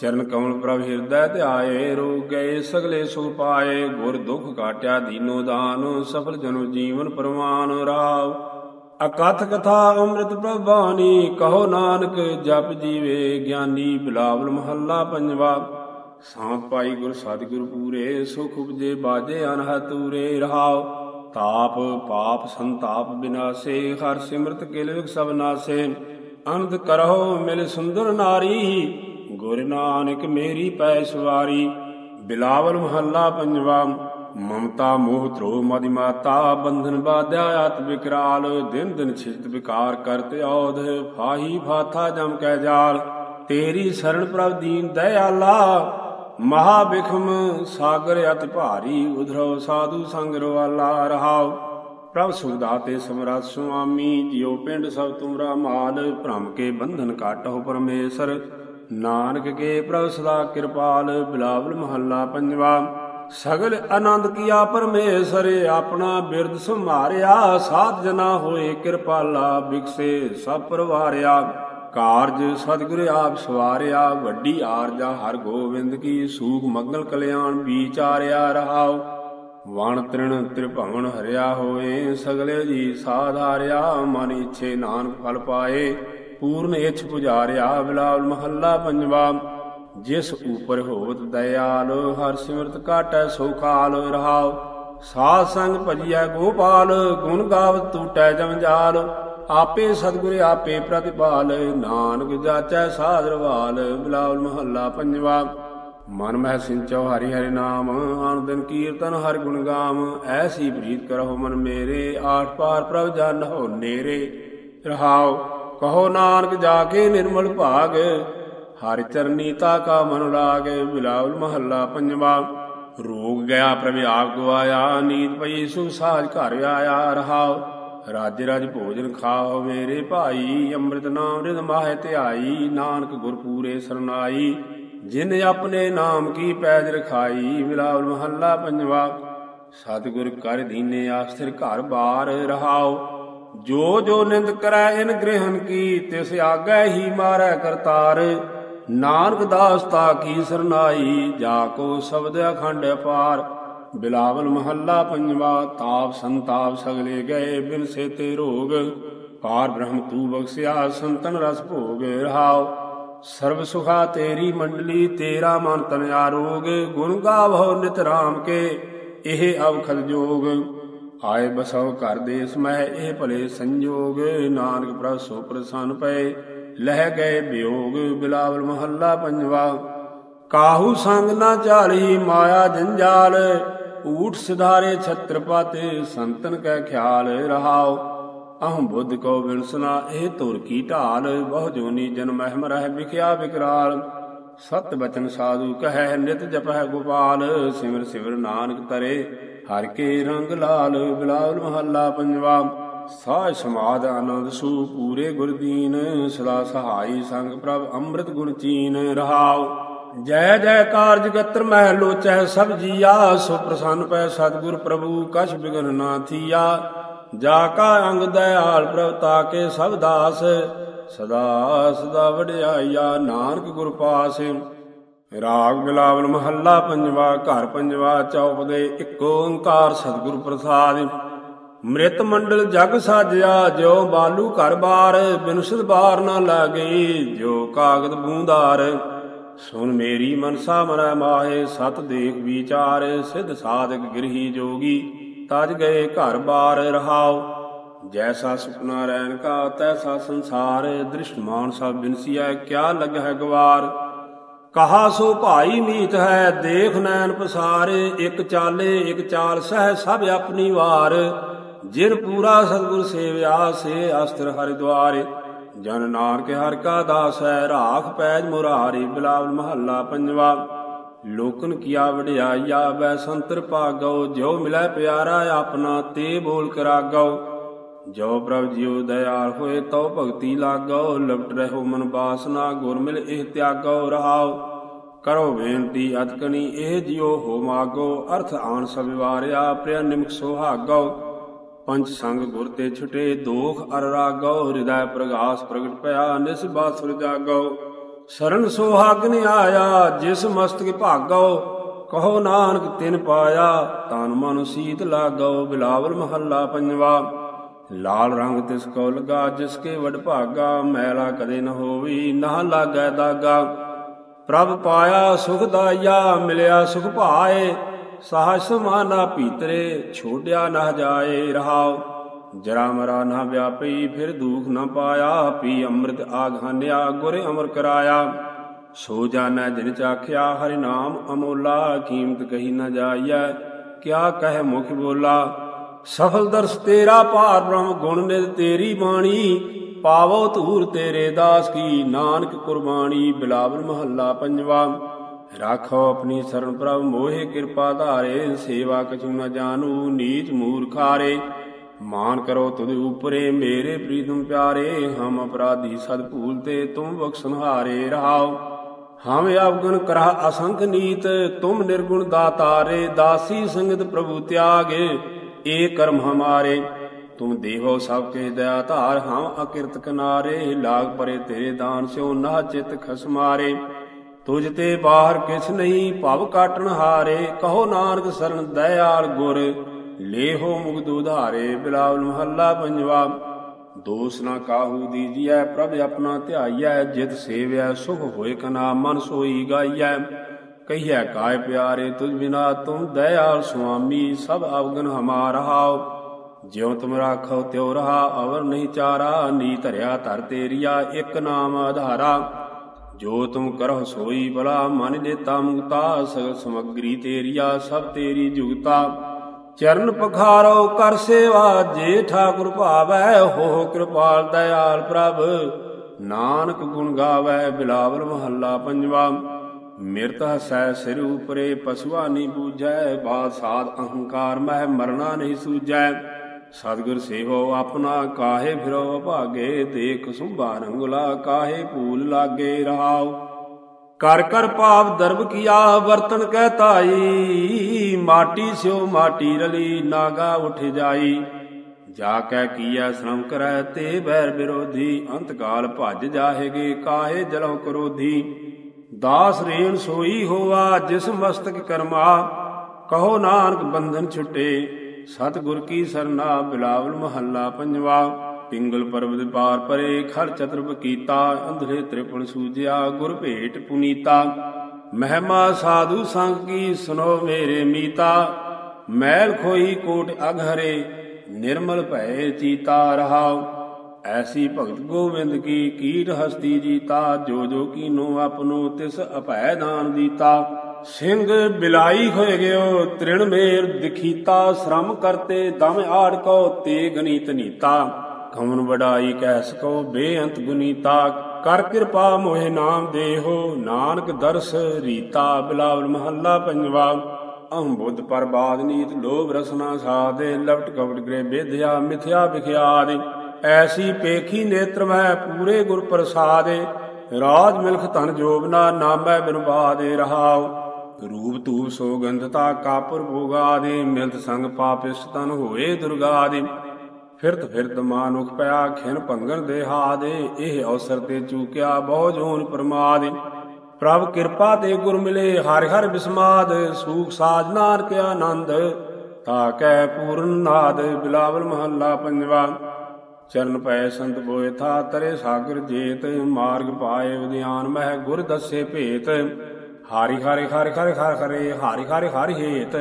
ਚਰਨ ਕਮਲ ਪ੍ਰਭ ਹਿਰਦੈ ਧਿਆਏ ਰੋ ਗਏ ਸਗਲੇ ਸੁਖ ਪਾਏ, ਗੁਰ ਦੁਖ ਕਾਟਿਆ ਦੀਨੋ ਦਾਨ, ਸਫਲ ਜਨੋ ਜੀਵਨ ਪਰਮਾਨ ਰਾਵ। ਅਕਥ ਕਥਾ ਅੰਮ੍ਰਿਤ ਪ੍ਰਭਾਨੀ, ਕਹੋ ਨਾਨਕ ਜਪ ਜੀਵੇ, ਗਿਆਨੀ ਬਿਲਾਵਲ ਮਹੱਲਾ ਪੰਜਵਾ। ਸਾਂਤ ਪਾਈ ਗੁਰ ਸਤਿਗੁਰ ਪੂਰੇ, ਸੁਖ ਉਪਜੇ ਬਾਜੇ ਅਨਹ ਤੂਰੇ ਰਹਾਉ। ਤਾਪ, ਪਾਪ, ਸੰਤਾਪ ਬਿਨਾਸੇ, ਹਰ ਸਿਮਰਤ ਕਿਲ ਵਿਖ ਸਭ ਨਾਸੇ। ਅਨੰਦ ਕਰਹੁ ਮਿਲ ਸੁੰਦਰ ਨਾਰੀ ਗੁਰ ਨਾਨਕ ਮੇਰੀ ਪੈ ਸਵਾਰੀ, ਬਿਲਾਵਲ ਮਹੱਲਾ ਪੰਜਵਾ, ਮਮਤਾ ਮੋਹ ਧਰੋ ਮਦਿ ਮਾਤਾ, ਬੰਧਨ ਬਾਧਿਆ ਆਤ ਵਿਕਰਾਲ, ਦਿਨ ਦਿਨ ਛਿਤ ਵਿਕਾਰ ਕਰਤੇ ਔਧ, ਫਾਹੀ ਫਾਥਾ ਜਮ ਕੈ ਜਾਲ, ਤੇਰੀ ਸਰਣ ਪ੍ਰਭ ਦੀਨ ਦਇਆਲਾ ਮਹਾ ਬਿਖਮ ਸਾਗਰ ਅਤ ਭਾਰੀ ਉਧਰੋ ਸਾਧੂ ਸੰਗ ਰਵਾਲਾ ਰਹਾਉ। ਪ੍ਰਭ ਸੁਖਦਾਤੇ ਸਮਰਾਤ ਸੁਆਮੀ, ਜਿਉ ਪਿੰਡ ਸਭ ਤੁਮਰਾ ਮਾਲ, ਭ੍ਰਮ ਕੇ ਬੰਧਨ ਕਾਟੋ ਪਰਮੇਸ਼ਰ। ਨਾਨਕ ਕੇ ਪ੍ਰਭ ਸਦਾ ਕਿਰਪਾਲ, ਬਿਲਾਵਲ ਮਹੱਲਾ ਪੰਜਵਾ। ਸਗਲ ਆਨੰਦ ਕੀਆ ਪਰਮੇਸ਼ਰ, ਆਪਣਾ ਬਿਰਦ ਸੰਭਾਰਿਆ ਸਾਧ ਜਨਾ ਹੋਏ ਕਿਰਪਾਲਾ, ਬਿਕਸੇ ਸਭ ਪਰਵਾਰਿਆ। ਕਾਰਜ ਸਤਿਗੁਰ ਆਪ ਸਵਾਰਿਆ, ਵੱਡੀ ਆਰਜਾ ਹਰ ਗੋਬਿੰਦ ਕੀ ਸੂਖ ਮੰਗਲ ਕਲਿਆਣ ਵਿਚਾਰਿਆ ਰਹਾਉ। ਵਣ ਤ੍ਰਿਣ ਤ੍ਰਿਭਵਨ ਹਰਿਆ ਹੋਏ, ਸਗਲੇ ਜੀ ਸਾਧਾਰਿਆ, ਮਨ ਇੱਛੇ ਨਾਨਕ ਫਲ ਪਾਏ। ਪੂਰਨ ਇਛ ਪੁਜਾਰਿਆ ਬਿਲਾਵਲ ਮਹੱਲਾ ਪੰਜਵਾ, ਜਿਸ ਉਪਰ ਹੋਵਤ ਦਇਆਲ, ਹਰ ਸਿਮਰਤ ਕਾਟੈ ਸੋਖਾਲ ਰਹਾਉ। ਸਾਧ ਸੰਗ ਭਜੀਐ ਗੋਪਾਲ, ਗੁਣ ਗਾਵਤ ਟੂਟੈ ਜਮਜਾਲ ਆਪੇ ਸਤਿਗੁਰ ਆਪੇ ਪ੍ਰਤਿਪਾਲ, ਨਾਨਕ ਜਾਚੈ ਸਾਧਰਵਾਲ ਬਿਲਾਵਲ ਮਹੱਲਾ ਪੰਜਵਾ। ਮਨ ਮਹਿ ਸਿੰਚੋ ਹਰੀ ਹਰਿ ਨਾਮ, ਆਨ ਦਿਨ ਕੀਰਤਨ ਹਰ ਗੁਣ ਗਾਮ। ਐਸੀ ਪ੍ਰੀਤ ਕਰਹੁ ਮਨ ਮੇਰੇ, ਆਠ ਪਾਰ ਪ੍ਰਭ ਜਨ ਹੋ ਨੇਰੇ, ਰਹਾਉ। ਕਹੋ ਨਾਨਕ ਜਾ ਕੇ ਨਿਰਮਲ ਭਾਗ, ਹਰਿ ਚਰਨੀ ਤਾ ਕਾ ਮਨ ਲਾਗ ਬਿਲਾਵਲ ਮਹੱਲਾ ਪੰਜਵਾ। ਰੋਗ ਗਿਆ ਪ੍ਰਭ ਆਪ ਗਵਾਇਆ ਨੀਤ ਪਈ ਸੁਖ ਸਾਜ ਘਰ ਆਇਆ ਰਹਾਉ। ਰਾਜ ਰਾਜ ਭੋਜਨ ਖਾਓ ਮੇਰੇ ਭਾਈ, ਅੰਮ੍ਰਿਤ ਨਾਮ ਰਿਧ ਮਾਹਿ ਧਿਆਈ, ਨਾਨਕ ਗੁਰ ਪੂਰੇ ਸਰਨਾਈ। ਜਿਨ ਆਪਣੇ ਨਾਮ ਕੀ ਪੈਜ ਰਖਾਈ ਬਿਲਾਵਲ ਮਹੱਲਾ ਪੰਜਵਾ। ਸਤਿਗੁਰ ਕਰ ਦੀਨੇ ਆਸਥਿਰ ਘਰ ਬਾਰ ਰਹਾਓ ਜੋ ਜੋ ਨਿੰਦ ਕਰੈ ਇਨ ਗ੍ਰਹਿਨ ਕੀ, ਤਿਸ ਆਗੈ ਹੀ ਮਾਰੈ ਕਰਤਾਰ। ਨਾਨਕ ਦਾਸ ਤਾ ਕੀ ਸਰਨਾਈ, ਜਾ ਕੋ ਸ਼ਬਦ ਅਖੰਡ ਅਪਾਰ। ਬਿਲਾਵਲ ਮਹੱਲਾ ਪੰਜਵਾ, ਤਾਪ ਸੰਤਾਪ ਸਗਲੇ ਗਏ, ਬਿਨ ਸੇਤੇ ਰੋਗ। ਪਾਰ ਬ੍ਰਹਮ ਤੂ ਬਖਸਿਆ, ਸੰਤਨ ਰਸ ਭੋਗ ਰਹਾਉ। ਸਰਬ ਸੁਖਾ ਤੇਰੀ ਮੰਡਲੀ, ਤੇਰਾ ਮਨ ਤਨ ਆਰੋਗ। ਗੁਣ ਗਾਵੋ ਨਿਤ ਰਾਮ ਕੇ, ਇਹ ਅਵਖਦ ਜੋਗ। ਆਏ ਬਸੋ ਘਰ ਦੇਸ ਮਹਿ ਇਹ ਭਲੇ ਸੰਜੋਗ ਨਾਨਕ ਪ੍ਰਭ ਸੋ ਪ੍ਰਸੰਨ ਪਏ। ਲਹਿ ਗਏ ਵਿਯੋਗ ਬਿਲਾਵਲ ਮਹੱਲਾ ਪੰਜਵਾ। ਕਾਹੂ ਸੰਗ ਨਾ ਚਾਲੀ ਮਾਇਆ ਜੰਜਾਲ, ਊਠ ਸਿਧਾਰੇ ਛਤਰਪਤ ਸੰਤਨ ਕੈ ਖਿਆਲ ਰਹਾਓ ਅਹੰ ਬੁੱਧ ਕੋ ਵਿਣਸਨਾ ਇਹ ਤੁਰ ਕੀ ਢਾਲ, ਬਹੁ ਜੋਨੀ ਜਨਮ ਮਹਿਮ ਰਹਿ ਵਿਖਿਆ ਵਿਕਰਾਲ। ਸਤ ਬਚਨ ਸਾਧੂ ਕਹੈ ਨਿਤ ਜਪੈ ਗੋਪਾਲ, ਸਿਮਰ ਸਿਮਰ ਨਾਨਕ ਤਰੇ, ਹਰ ਕੇ ਰੰਗ ਲਾਲ ਬਿਲਾਵਲ ਮਹੱਲਾ ਪੰਜਵਾ। ਸਾਜ ਸਮਾਦ ਆਨੰਦ ਸੂ ਪੂਰੇ ਗੁਰਦੀਨ, ਸਦਾ ਸਹਾਈ ਸੰਗ ਪ੍ਰਭ ਅੰਮ੍ਰਿਤ ਗੁਣ ਚੀਨ ਰਹਾਉ। ਜੈ ਜੈ ਕਾਰ ਜਗਤਰ ਮਹਿ ਲੋਚੈ ਸਭ ਜੀਆ, ਸੋ ਪ੍ਰਸੰਨ ਪੈ ਸਤਿਗੁਰ ਪ੍ਰਭੂ ਕਛ ਬਿਗਨ ਨਾ ਥੀਆ। ਜਾ ਕਾ ਅੰਗ ਦਇਆਲ ਪ੍ਰਭ ਤਾਕੇ ਸਭ ਦਾਸ ਸਦਾ ਸਦਾ ਵਡਿਆਈਆ ਨਾਨਕ ਗੁਰ ਪਾਸ ਰਾਗ ਬਿਲਾਵਲ ਮਹੱਲਾ ਪੰਜਵਾ, ਘਰ ਪੰਜਵਾ, ਚੌਪ ਦੇ ਇੱਕ ਓੰਕਾਰ ਸਤਿਗੁਰ ਪ੍ਰਸਾਦਿ ਮ੍ਰਿਤ ਮੰਡਲ ਜਗ ਸਾਜਿਆ, ਜਿਉ ਬਾਲੂ ਘਰ ਬਾਰ ਬਿਨਸਦ ਬਾਰ ਨਾ ਲਾਗੇ ਜੋ ਕਾਗਦ ਬੂੰਦਾਰ। ਸੁਨ ਮੇਰੀ ਮਨਸਾ ਮਰੈ ਮਾਹੇ, ਸਤ ਦੇਖ ਵਿਚਾਰ, ਸਿਧ ਸਾਧਕ ਗਿਰਹੀ ਜੋਗੀ, ਤਜ ਗਏ ਘਰ ਬਾਰ ਰਹਾਉ ਜੈਸਾ ਸੁਪਨਾ ਰੈਣ ਕਾ, ਤੈਸਾ ਸੰਸਾਰ ਦ੍ਰਿਸ਼ਟਮਾਨ ਸਭ ਬਿਨਸੀਐ, ਕਿਆ ਹੈ ਗਵਾਰ? ਕਹਾ ਸੋ ਭਾਈ ਮੀਤ ਹੈ, ਦੇਖ ਨੈਣ ਪਸਾਰੇ, ਇਕ ਚਾਲੇ, ਇਕ ਚਾਲ ਸਹਿ ਸਭ ਆਪਣੀ ਵਾਰ। ਜਿਨ ਪੂਰਾ ਸਤਿਗੁਰ ਸੇਵਿਆ, ਸੇ ਅਸਤਰ ਹਰਿਦੁਆਰੇ ਜਨ ਨਾਨਕ ਹਰ ਕਾ ਦਾਸ ਹੈ, ਰਾਖ ਪੈਜ ਮੁਰਾਰੀ, ਬਿਲਾਵਲ ਮਹੱਲਾ ਪੰਜਵਾ। ਲੋਕਨ ਕੀਆ ਵਡਿਆਈਆ ਬੈ ਸੰਤਰ ਭਾਗਉ ਜਿਉ ਮਿਲੈ ਪਿਆਰਾ, ਆਪਣਾ ਤੇ ਬੋਲ ਕਰਾਗਉ ਜੋ ਪ੍ਰਭ ਜੀਉ ਦਇਆਲ ਹੋਏ ਤਉ ਭਗਤੀ ਲਾਗਉ ਲਪਟ ਰਹੋ ਮਨ ਬਾਸਨਾ, ਗੁਰ ਮਿਲ ਇਹ ਤਿਆਗੋ ਰਹਾਓ ਕਰੋ ਬੇਨਤੀ ਅਤਕਣੀ ਇਹ ਜਿਉ ਹੋ ਮਾਗੋ। ਅਰਥ ਆਣ ਸਭ ਵਾਰਿਆ, ਪ੍ਰਿਆ ਨਿਮਕ ਸੁਹਾਗਉ ਪੰਜ ਸੰਗ ਗੁਰ ਤੇ ਛੁਟੇ, ਦੋਖ ਅਰ ਰਾਗਉ ਹਿਰਦੈ ਪ੍ਰਗਾਸ ਪ੍ਰਗਟ ਭਇਆ ਨਿਸ ਬਾਸੁਰ ਜਾਗਉ ਸਰਨ ਸੁਹਾਗਨ ਆਇਆ, ਜਿਸ ਮਸਤਕ ਭਾਗੋ। ਕਹੋ ਨਾਨਕ ਤਿਨ ਪਾਇਆ, ਤਨ ਮਨ ਸੀਤ ਲਾਗਉ ਬਿਲਾਵਲ ਮਹੱਲਾ ਪੰਜਵਾ। ਲਾਲ ਰੰਗ ਤਿਸ ਕੋ ਲਗਾ, ਜਿਸ ਕੇ ਵਡ ਭਾਗਾ, ਮੈਲਾ ਕਦੇ ਨ ਹੋਵੀ ਨਾ ਲਾਗੈ ਦਾਗਾ। ਪ੍ਰਭ ਪਾਇਆ ਸੁਖ ਦਾਇਆ, ਮਿਲਿਆ ਸੁਖ ਭਾਏ ਸਾਹਸ ਮਾਨਾ ਭੀਤਰੇ ਛੋੜਿਆ ਨਾ ਜਾਏ ਰਹਾਉ। ਜਰਾ ਮਰਾ ਨਾ ਵਿਆਪੀ, ਫਿਰ ਦੁਖ ਨਾ ਪਾਇਆ ਪੀ ਅੰਮ੍ਰਿਤ ਆਘਾਨਿਆ ਗੁਰ ਅਮਰ ਕਰਾਇਆ। ਸੋ ਜਾਣੈ ਜਿਨ ਚਾਖਿਆ ਹਰਿ ਨਾਮ ਅਮੋਲਾ, ਕੀਮਤ ਕਹੀ ਨਾ ਜਾਈਐ, ਕਿਆ ਕਹਿ ਮੁਖ ਬੋਲਾ। ਸਫਲ ਦਰਸ ਤੇਰਾ ਭਾਰ ਬ੍ਰਹਮ ਗੁਣ ਨਿਦ ਤੇਰੀ ਬਾਣੀ, ਪਾਵੋ ਧੂਰ ਤੇਰੇ ਦਾਸ ਕੀ, ਨਾਨਕ ਕੁਰਬਾਨੀ ਬਿਲਾਵਲ ਮਹੱਲਾ ਪੰਜਵਾ। ਰਾਖੋ ਆਪਣੀ ਸਰਨ ਪ੍ਰਭ, ਮੋਹਿ ਕਿਰਪਾ ਧਾਰੇ, ਸੇਵਾ ਕਛੂ ਨ ਜਾਣੂ, ਨੀਚ ਮੂਰਖਾਰੇ ਮਾਨ ਕਰੋ ਤੁਧ ਉਪਰੇ, ਮੇਰੇ ਪ੍ਰੀਤਮ ਪਿਆਰੇ, ਹਮ ਅਪਰਾਧੀ ਸਦ ਭੂਲ ਤੇ ਤੁਮ ਬਖਸ਼ਨ ਹਾਰੇ ਰਹਾਓ। ਹਮ ਅਵਗੁਣ ਕਰਹ ਅਸੰਖ ਨੀਤ, ਤੁਮ ਨਿਰਗੁਣ ਦਾਤਾਰੇ, ਦਾਸੀ ਸੰਗਤ ਪ੍ਰਭੂ ਤਿਆਗੇ। ਏ ਕਰਮ ਹਮਾਰੇ। ਤੁਮ ਦੇਵੋ ਸਭ ਕੇ ਦਇਆ ਧਾਰ, ਹਮ ਅਕਿਰਤ ਕਨਾਰੇ। ਲਾਗ ਪਰੇ ਤੇਰੇ ਦਾਨ ਸਿਓ ਨਾ ਚਿਤ ਖਸਮਾਰੇ ਤੁਝ ਤੇ ਬਾਹਰ ਕਿਛ ਨਹੀਂ, ਭਵ ਕਾਟਣ ਹਾਰੇ। ਕਹੋ ਨਾਨਕ ਸਰਨ ਦਇਆਲ ਗੁਰ, ਲੇਹੋ ਮੁਗਦ ਉਧਾਰੇ। ਬਿਲਾਵਲ ਮਹੱਲਾ ਪੰਜਵਾ, ਦੋਸ ਨਾ ਕਾਹੂ ਦੀਜੀਐ, ਪ੍ਰਭ ਆਪਣਾ ਧਿਆਈਐ, ਜਿਤ ਸੇਵਿਆ ਸੁਖ ਹੋਏ ਕਨਾ ਮਨ ਸੋਈ ਗਾਈਐ। ਕਹੀਐ ਕਾਇ ਪਿਆਰੇ ਤੁਝ ਬਿਨਾ ਤੂੰ ਦਇਆਲ ਸੁਆਮੀ, ਸਭ ਅਵਗਨ ਹਮਾਰ ਹਾਉ। ਜਿਉ ਤੁਮ ਰਾਖੋ ਤਿਉ ਰਹਾ, ਅਵਰ ਨਹੀਂ ਚਾਰਾ, ਨੀ ਧਰਿਆ ਧਰ ਤੇਰੀਆ, ਇੱਕ ਨਾਮ ਆਧਾਰਾ। ਜੋ ਤੁਮ ਕਰਹੁ ਸੋਈ ਬਲਾ ਮਨ ਦੇਤਾ ਮੁਕਤਾ, ਸਗਲ ਸਮਗਰੀ ਤੇਰੀਆ, ਸਭ ਤੇਰੀ ਜੁਗਤਾ। ਚਰਨ ਪਖਾਰੋ ਕਰ ਸੇਵਾ, ਜੇ ਠਾਕੁਰ ਭਾਵੈ, ਹੋ ਕਿਰਪਾਲ ਦਇਆਲ ਪ੍ਰਭ। ਨਾਨਕ ਗੁਣ ਗਾਵੈ, ਬਿਲਾਵਲ ਮਹੱਲਾ ਪੰਜਵਾ। ਮਿਰਤ ਹਸੈ ਸਿਰ ਉਪਰੇ ਪਸ਼ੂਆ ਨਹੀਂ ਬੂਝੈ ਬਾਦ ਸਾਧ ਅਹੰਕਾਰ ਮਹਿ ਮਰਨਾ ਨਹੀਂ ਸੂਝੈ ਸਤਿਗੁਰ ਸੇਵੋ ਆਪਣਾ ਕਾਹੇ ਫਿਰੋ ਭਾਗੇ ਦੇਖ ਸੁਭਾ ਰੰਗੁਲਾ ਕਾਹੇ ਭੂਲ ਲਾਗੇ ਰਹਾਉ ਕਰ ਕਰ ਭਾਵ ਦਰਬ ਕੀਆ ਵਰਤਨ ਕਹਿ ਤਾਈ ਮਾਟੀ ਸਿਓ ਮਾਟੀ ਰਲੀ ਨਾਗਾ ਉਠ ਜਾਈ ਜਾ ਕੈ ਕੀਆ ਸ਼ਰਮ ਕਰੈ ਤੇ ਬੈਰ ਵਿਰੋਧੀ ਅੰਤ ਕਾਲ ਭਜ ਜਾਹੇਗੇ ਕਾਹੇ ਜਲੋ ਕਰੋਧੀ ਦਾਸ ਰੇਣ ਸੋਈ ਹੋਵਾ ਜਿਸ ਮਸਤਕ ਕਰਮਾ, ਕਹੋ ਨਾਨਕ ਬੰਧਨ ਛੁਟੇ। ਸਤਗੁਰ ਕੀ ਸਰਨਾ, ਬਿਲਾਵਲ ਮਹੱਲਾ ਪੰਜਵਾ। ਪਿੰਗਲ ਪਰਬਤ ਪਾਰ ਪਰੇ, ਖੜ ਚਤਰਪ ਕੀਤਾ, ਅੰਧਰੇ ਤ੍ਰਿਪਣ ਸੂਜਿਆ ਗੁਰ ਭੇਟ ਪੁਨੀਤਾ। ਮਹਿਮਾ ਸਾਧੂ ਸੰਗ ਕੀ, ਸੁਨੋ ਮੇਰੇ ਮੀਤਾ। ਮੈਲ ਖੋਈ ਕੋਟ ਅਘਰੇ ਨਿਰਮਲ ਭੈ ਚੀਤਾ ਰਹਾਉ ਐਸੀ ਭਗਤ ਗੋਬਿੰਦ ਕੀ ਕੀਟ ਹਸਤੀ ਜੀਤਾ, ਜੋ ਜੋ ਕੀਨੋ ਆਪਨੋ ਤਿਸ ਅਭੈ ਦਾਨ ਦੀਤਾ। ਸਿੰਘ ਬਿਲਾਈ ਹੋਏ ਗਿਓ ਤ੍ਰਿਣ ਮੇਰ ਦਿਖੀਤਾ, ਸ਼ਰਮ ਕਰਤੇ ਦਮ ਆੜ ਕੋ ਤੇ ਗਨੀਤ ਨੀਤਾ। ਕਮਨ ਵਡਾਈ ਕਹਿ ਸਕੋ ਬੇਅੰਤ ਗੁਨੀਤਾ, ਕਰ ਕਿਰਪਾ ਮੋਹਿ ਨਾਮ ਦੇਹੋ, ਨਾਨਕ ਦਰਸ ਰੀਤਾ, ਬਿਲਾਵਲ ਮਹੱਲਾ ਪੰਜਵਾ। ਅਹੰ ਬੁੱਧ ਪਰਬਾਦ ਨੀਤ ਲੋਭ ਰਸਨਾ ਸਾਦੇ ਲਵਟ ਕਵਟ ਗ੍ਰੇ ਬੇਧਿਆ, ਮਿਥਿਆ ਵਿਖਿਆ ਵਿਖਿਆਦ। ਐਸੀ ਪੇਖੀ ਨੇਤਰ ਮੈਂ ਪੂਰੇ ਗੁਰ ਪ੍ਰਸਾਦੇ ਰਾਜ ਮਿਲਖ ਧਨ ਜੋਬਨਾ ਨਾਮੈ ਬਿਨਵਾਦੇ ਰਹਾਉ। ਰੂਪ ਧੂਪ ਸੋਗੰਧਤਾ ਕਾਪੁਰ ਭੋਗਾ ਦੇ ਮਿਲਤ ਸੰਗ ਪਾਪਿਸ ਤਨ ਹੋਏ ਦੁਰਗਾ ਦੇ ਫਿਰਤ ਫਿਰਤ ਮਾਨੁਖ ਪਿਆ ਖਿਨ ਭੰਗਣ ਦੇ ਇਹ ਅਵਸਰ ਤੇ ਚੂਕਿਆ ਬਹੁ ਜੋਨ ਪ੍ਰਮਾਦ। ਪ੍ਰਭ ਕਿਰਪਾ ਤੇ ਗੁਰ ਮਿਲੇ, ਹਰਿ ਹਰਿ ਬਿਸਮਾਦ, ਸੂਖ ਸਾਜ ਨਾਨਕ ਆਨੰਦ। ਤਾ ਕੈ ਪੂਰਨ ਨਾਦ, ਬਿਲਾਵਲ ਮਹੱਲਾ ਪੰਜਵਾ। ਚਰਨ ਪਏ ਸੰਤ ਬੋਏ ਥਾ ਤਰੇ ਸਾਗਰ ਜੇਤ, ਮਾਰਗ ਪਾਏ ਉਦਿਆਨ ਮਹਿ ਗੁਰ ਦੱਸੇ ਭੇਤ। ਹਾਰੀ ਹਾਰੇ ਹਾਰੇ ਹਾਰੇ ਹਾਰੇ ਹਾਰੇ, ਹਾਰੀ ਹਾਰੇ ਹਾਰੀ ਹੇਤ।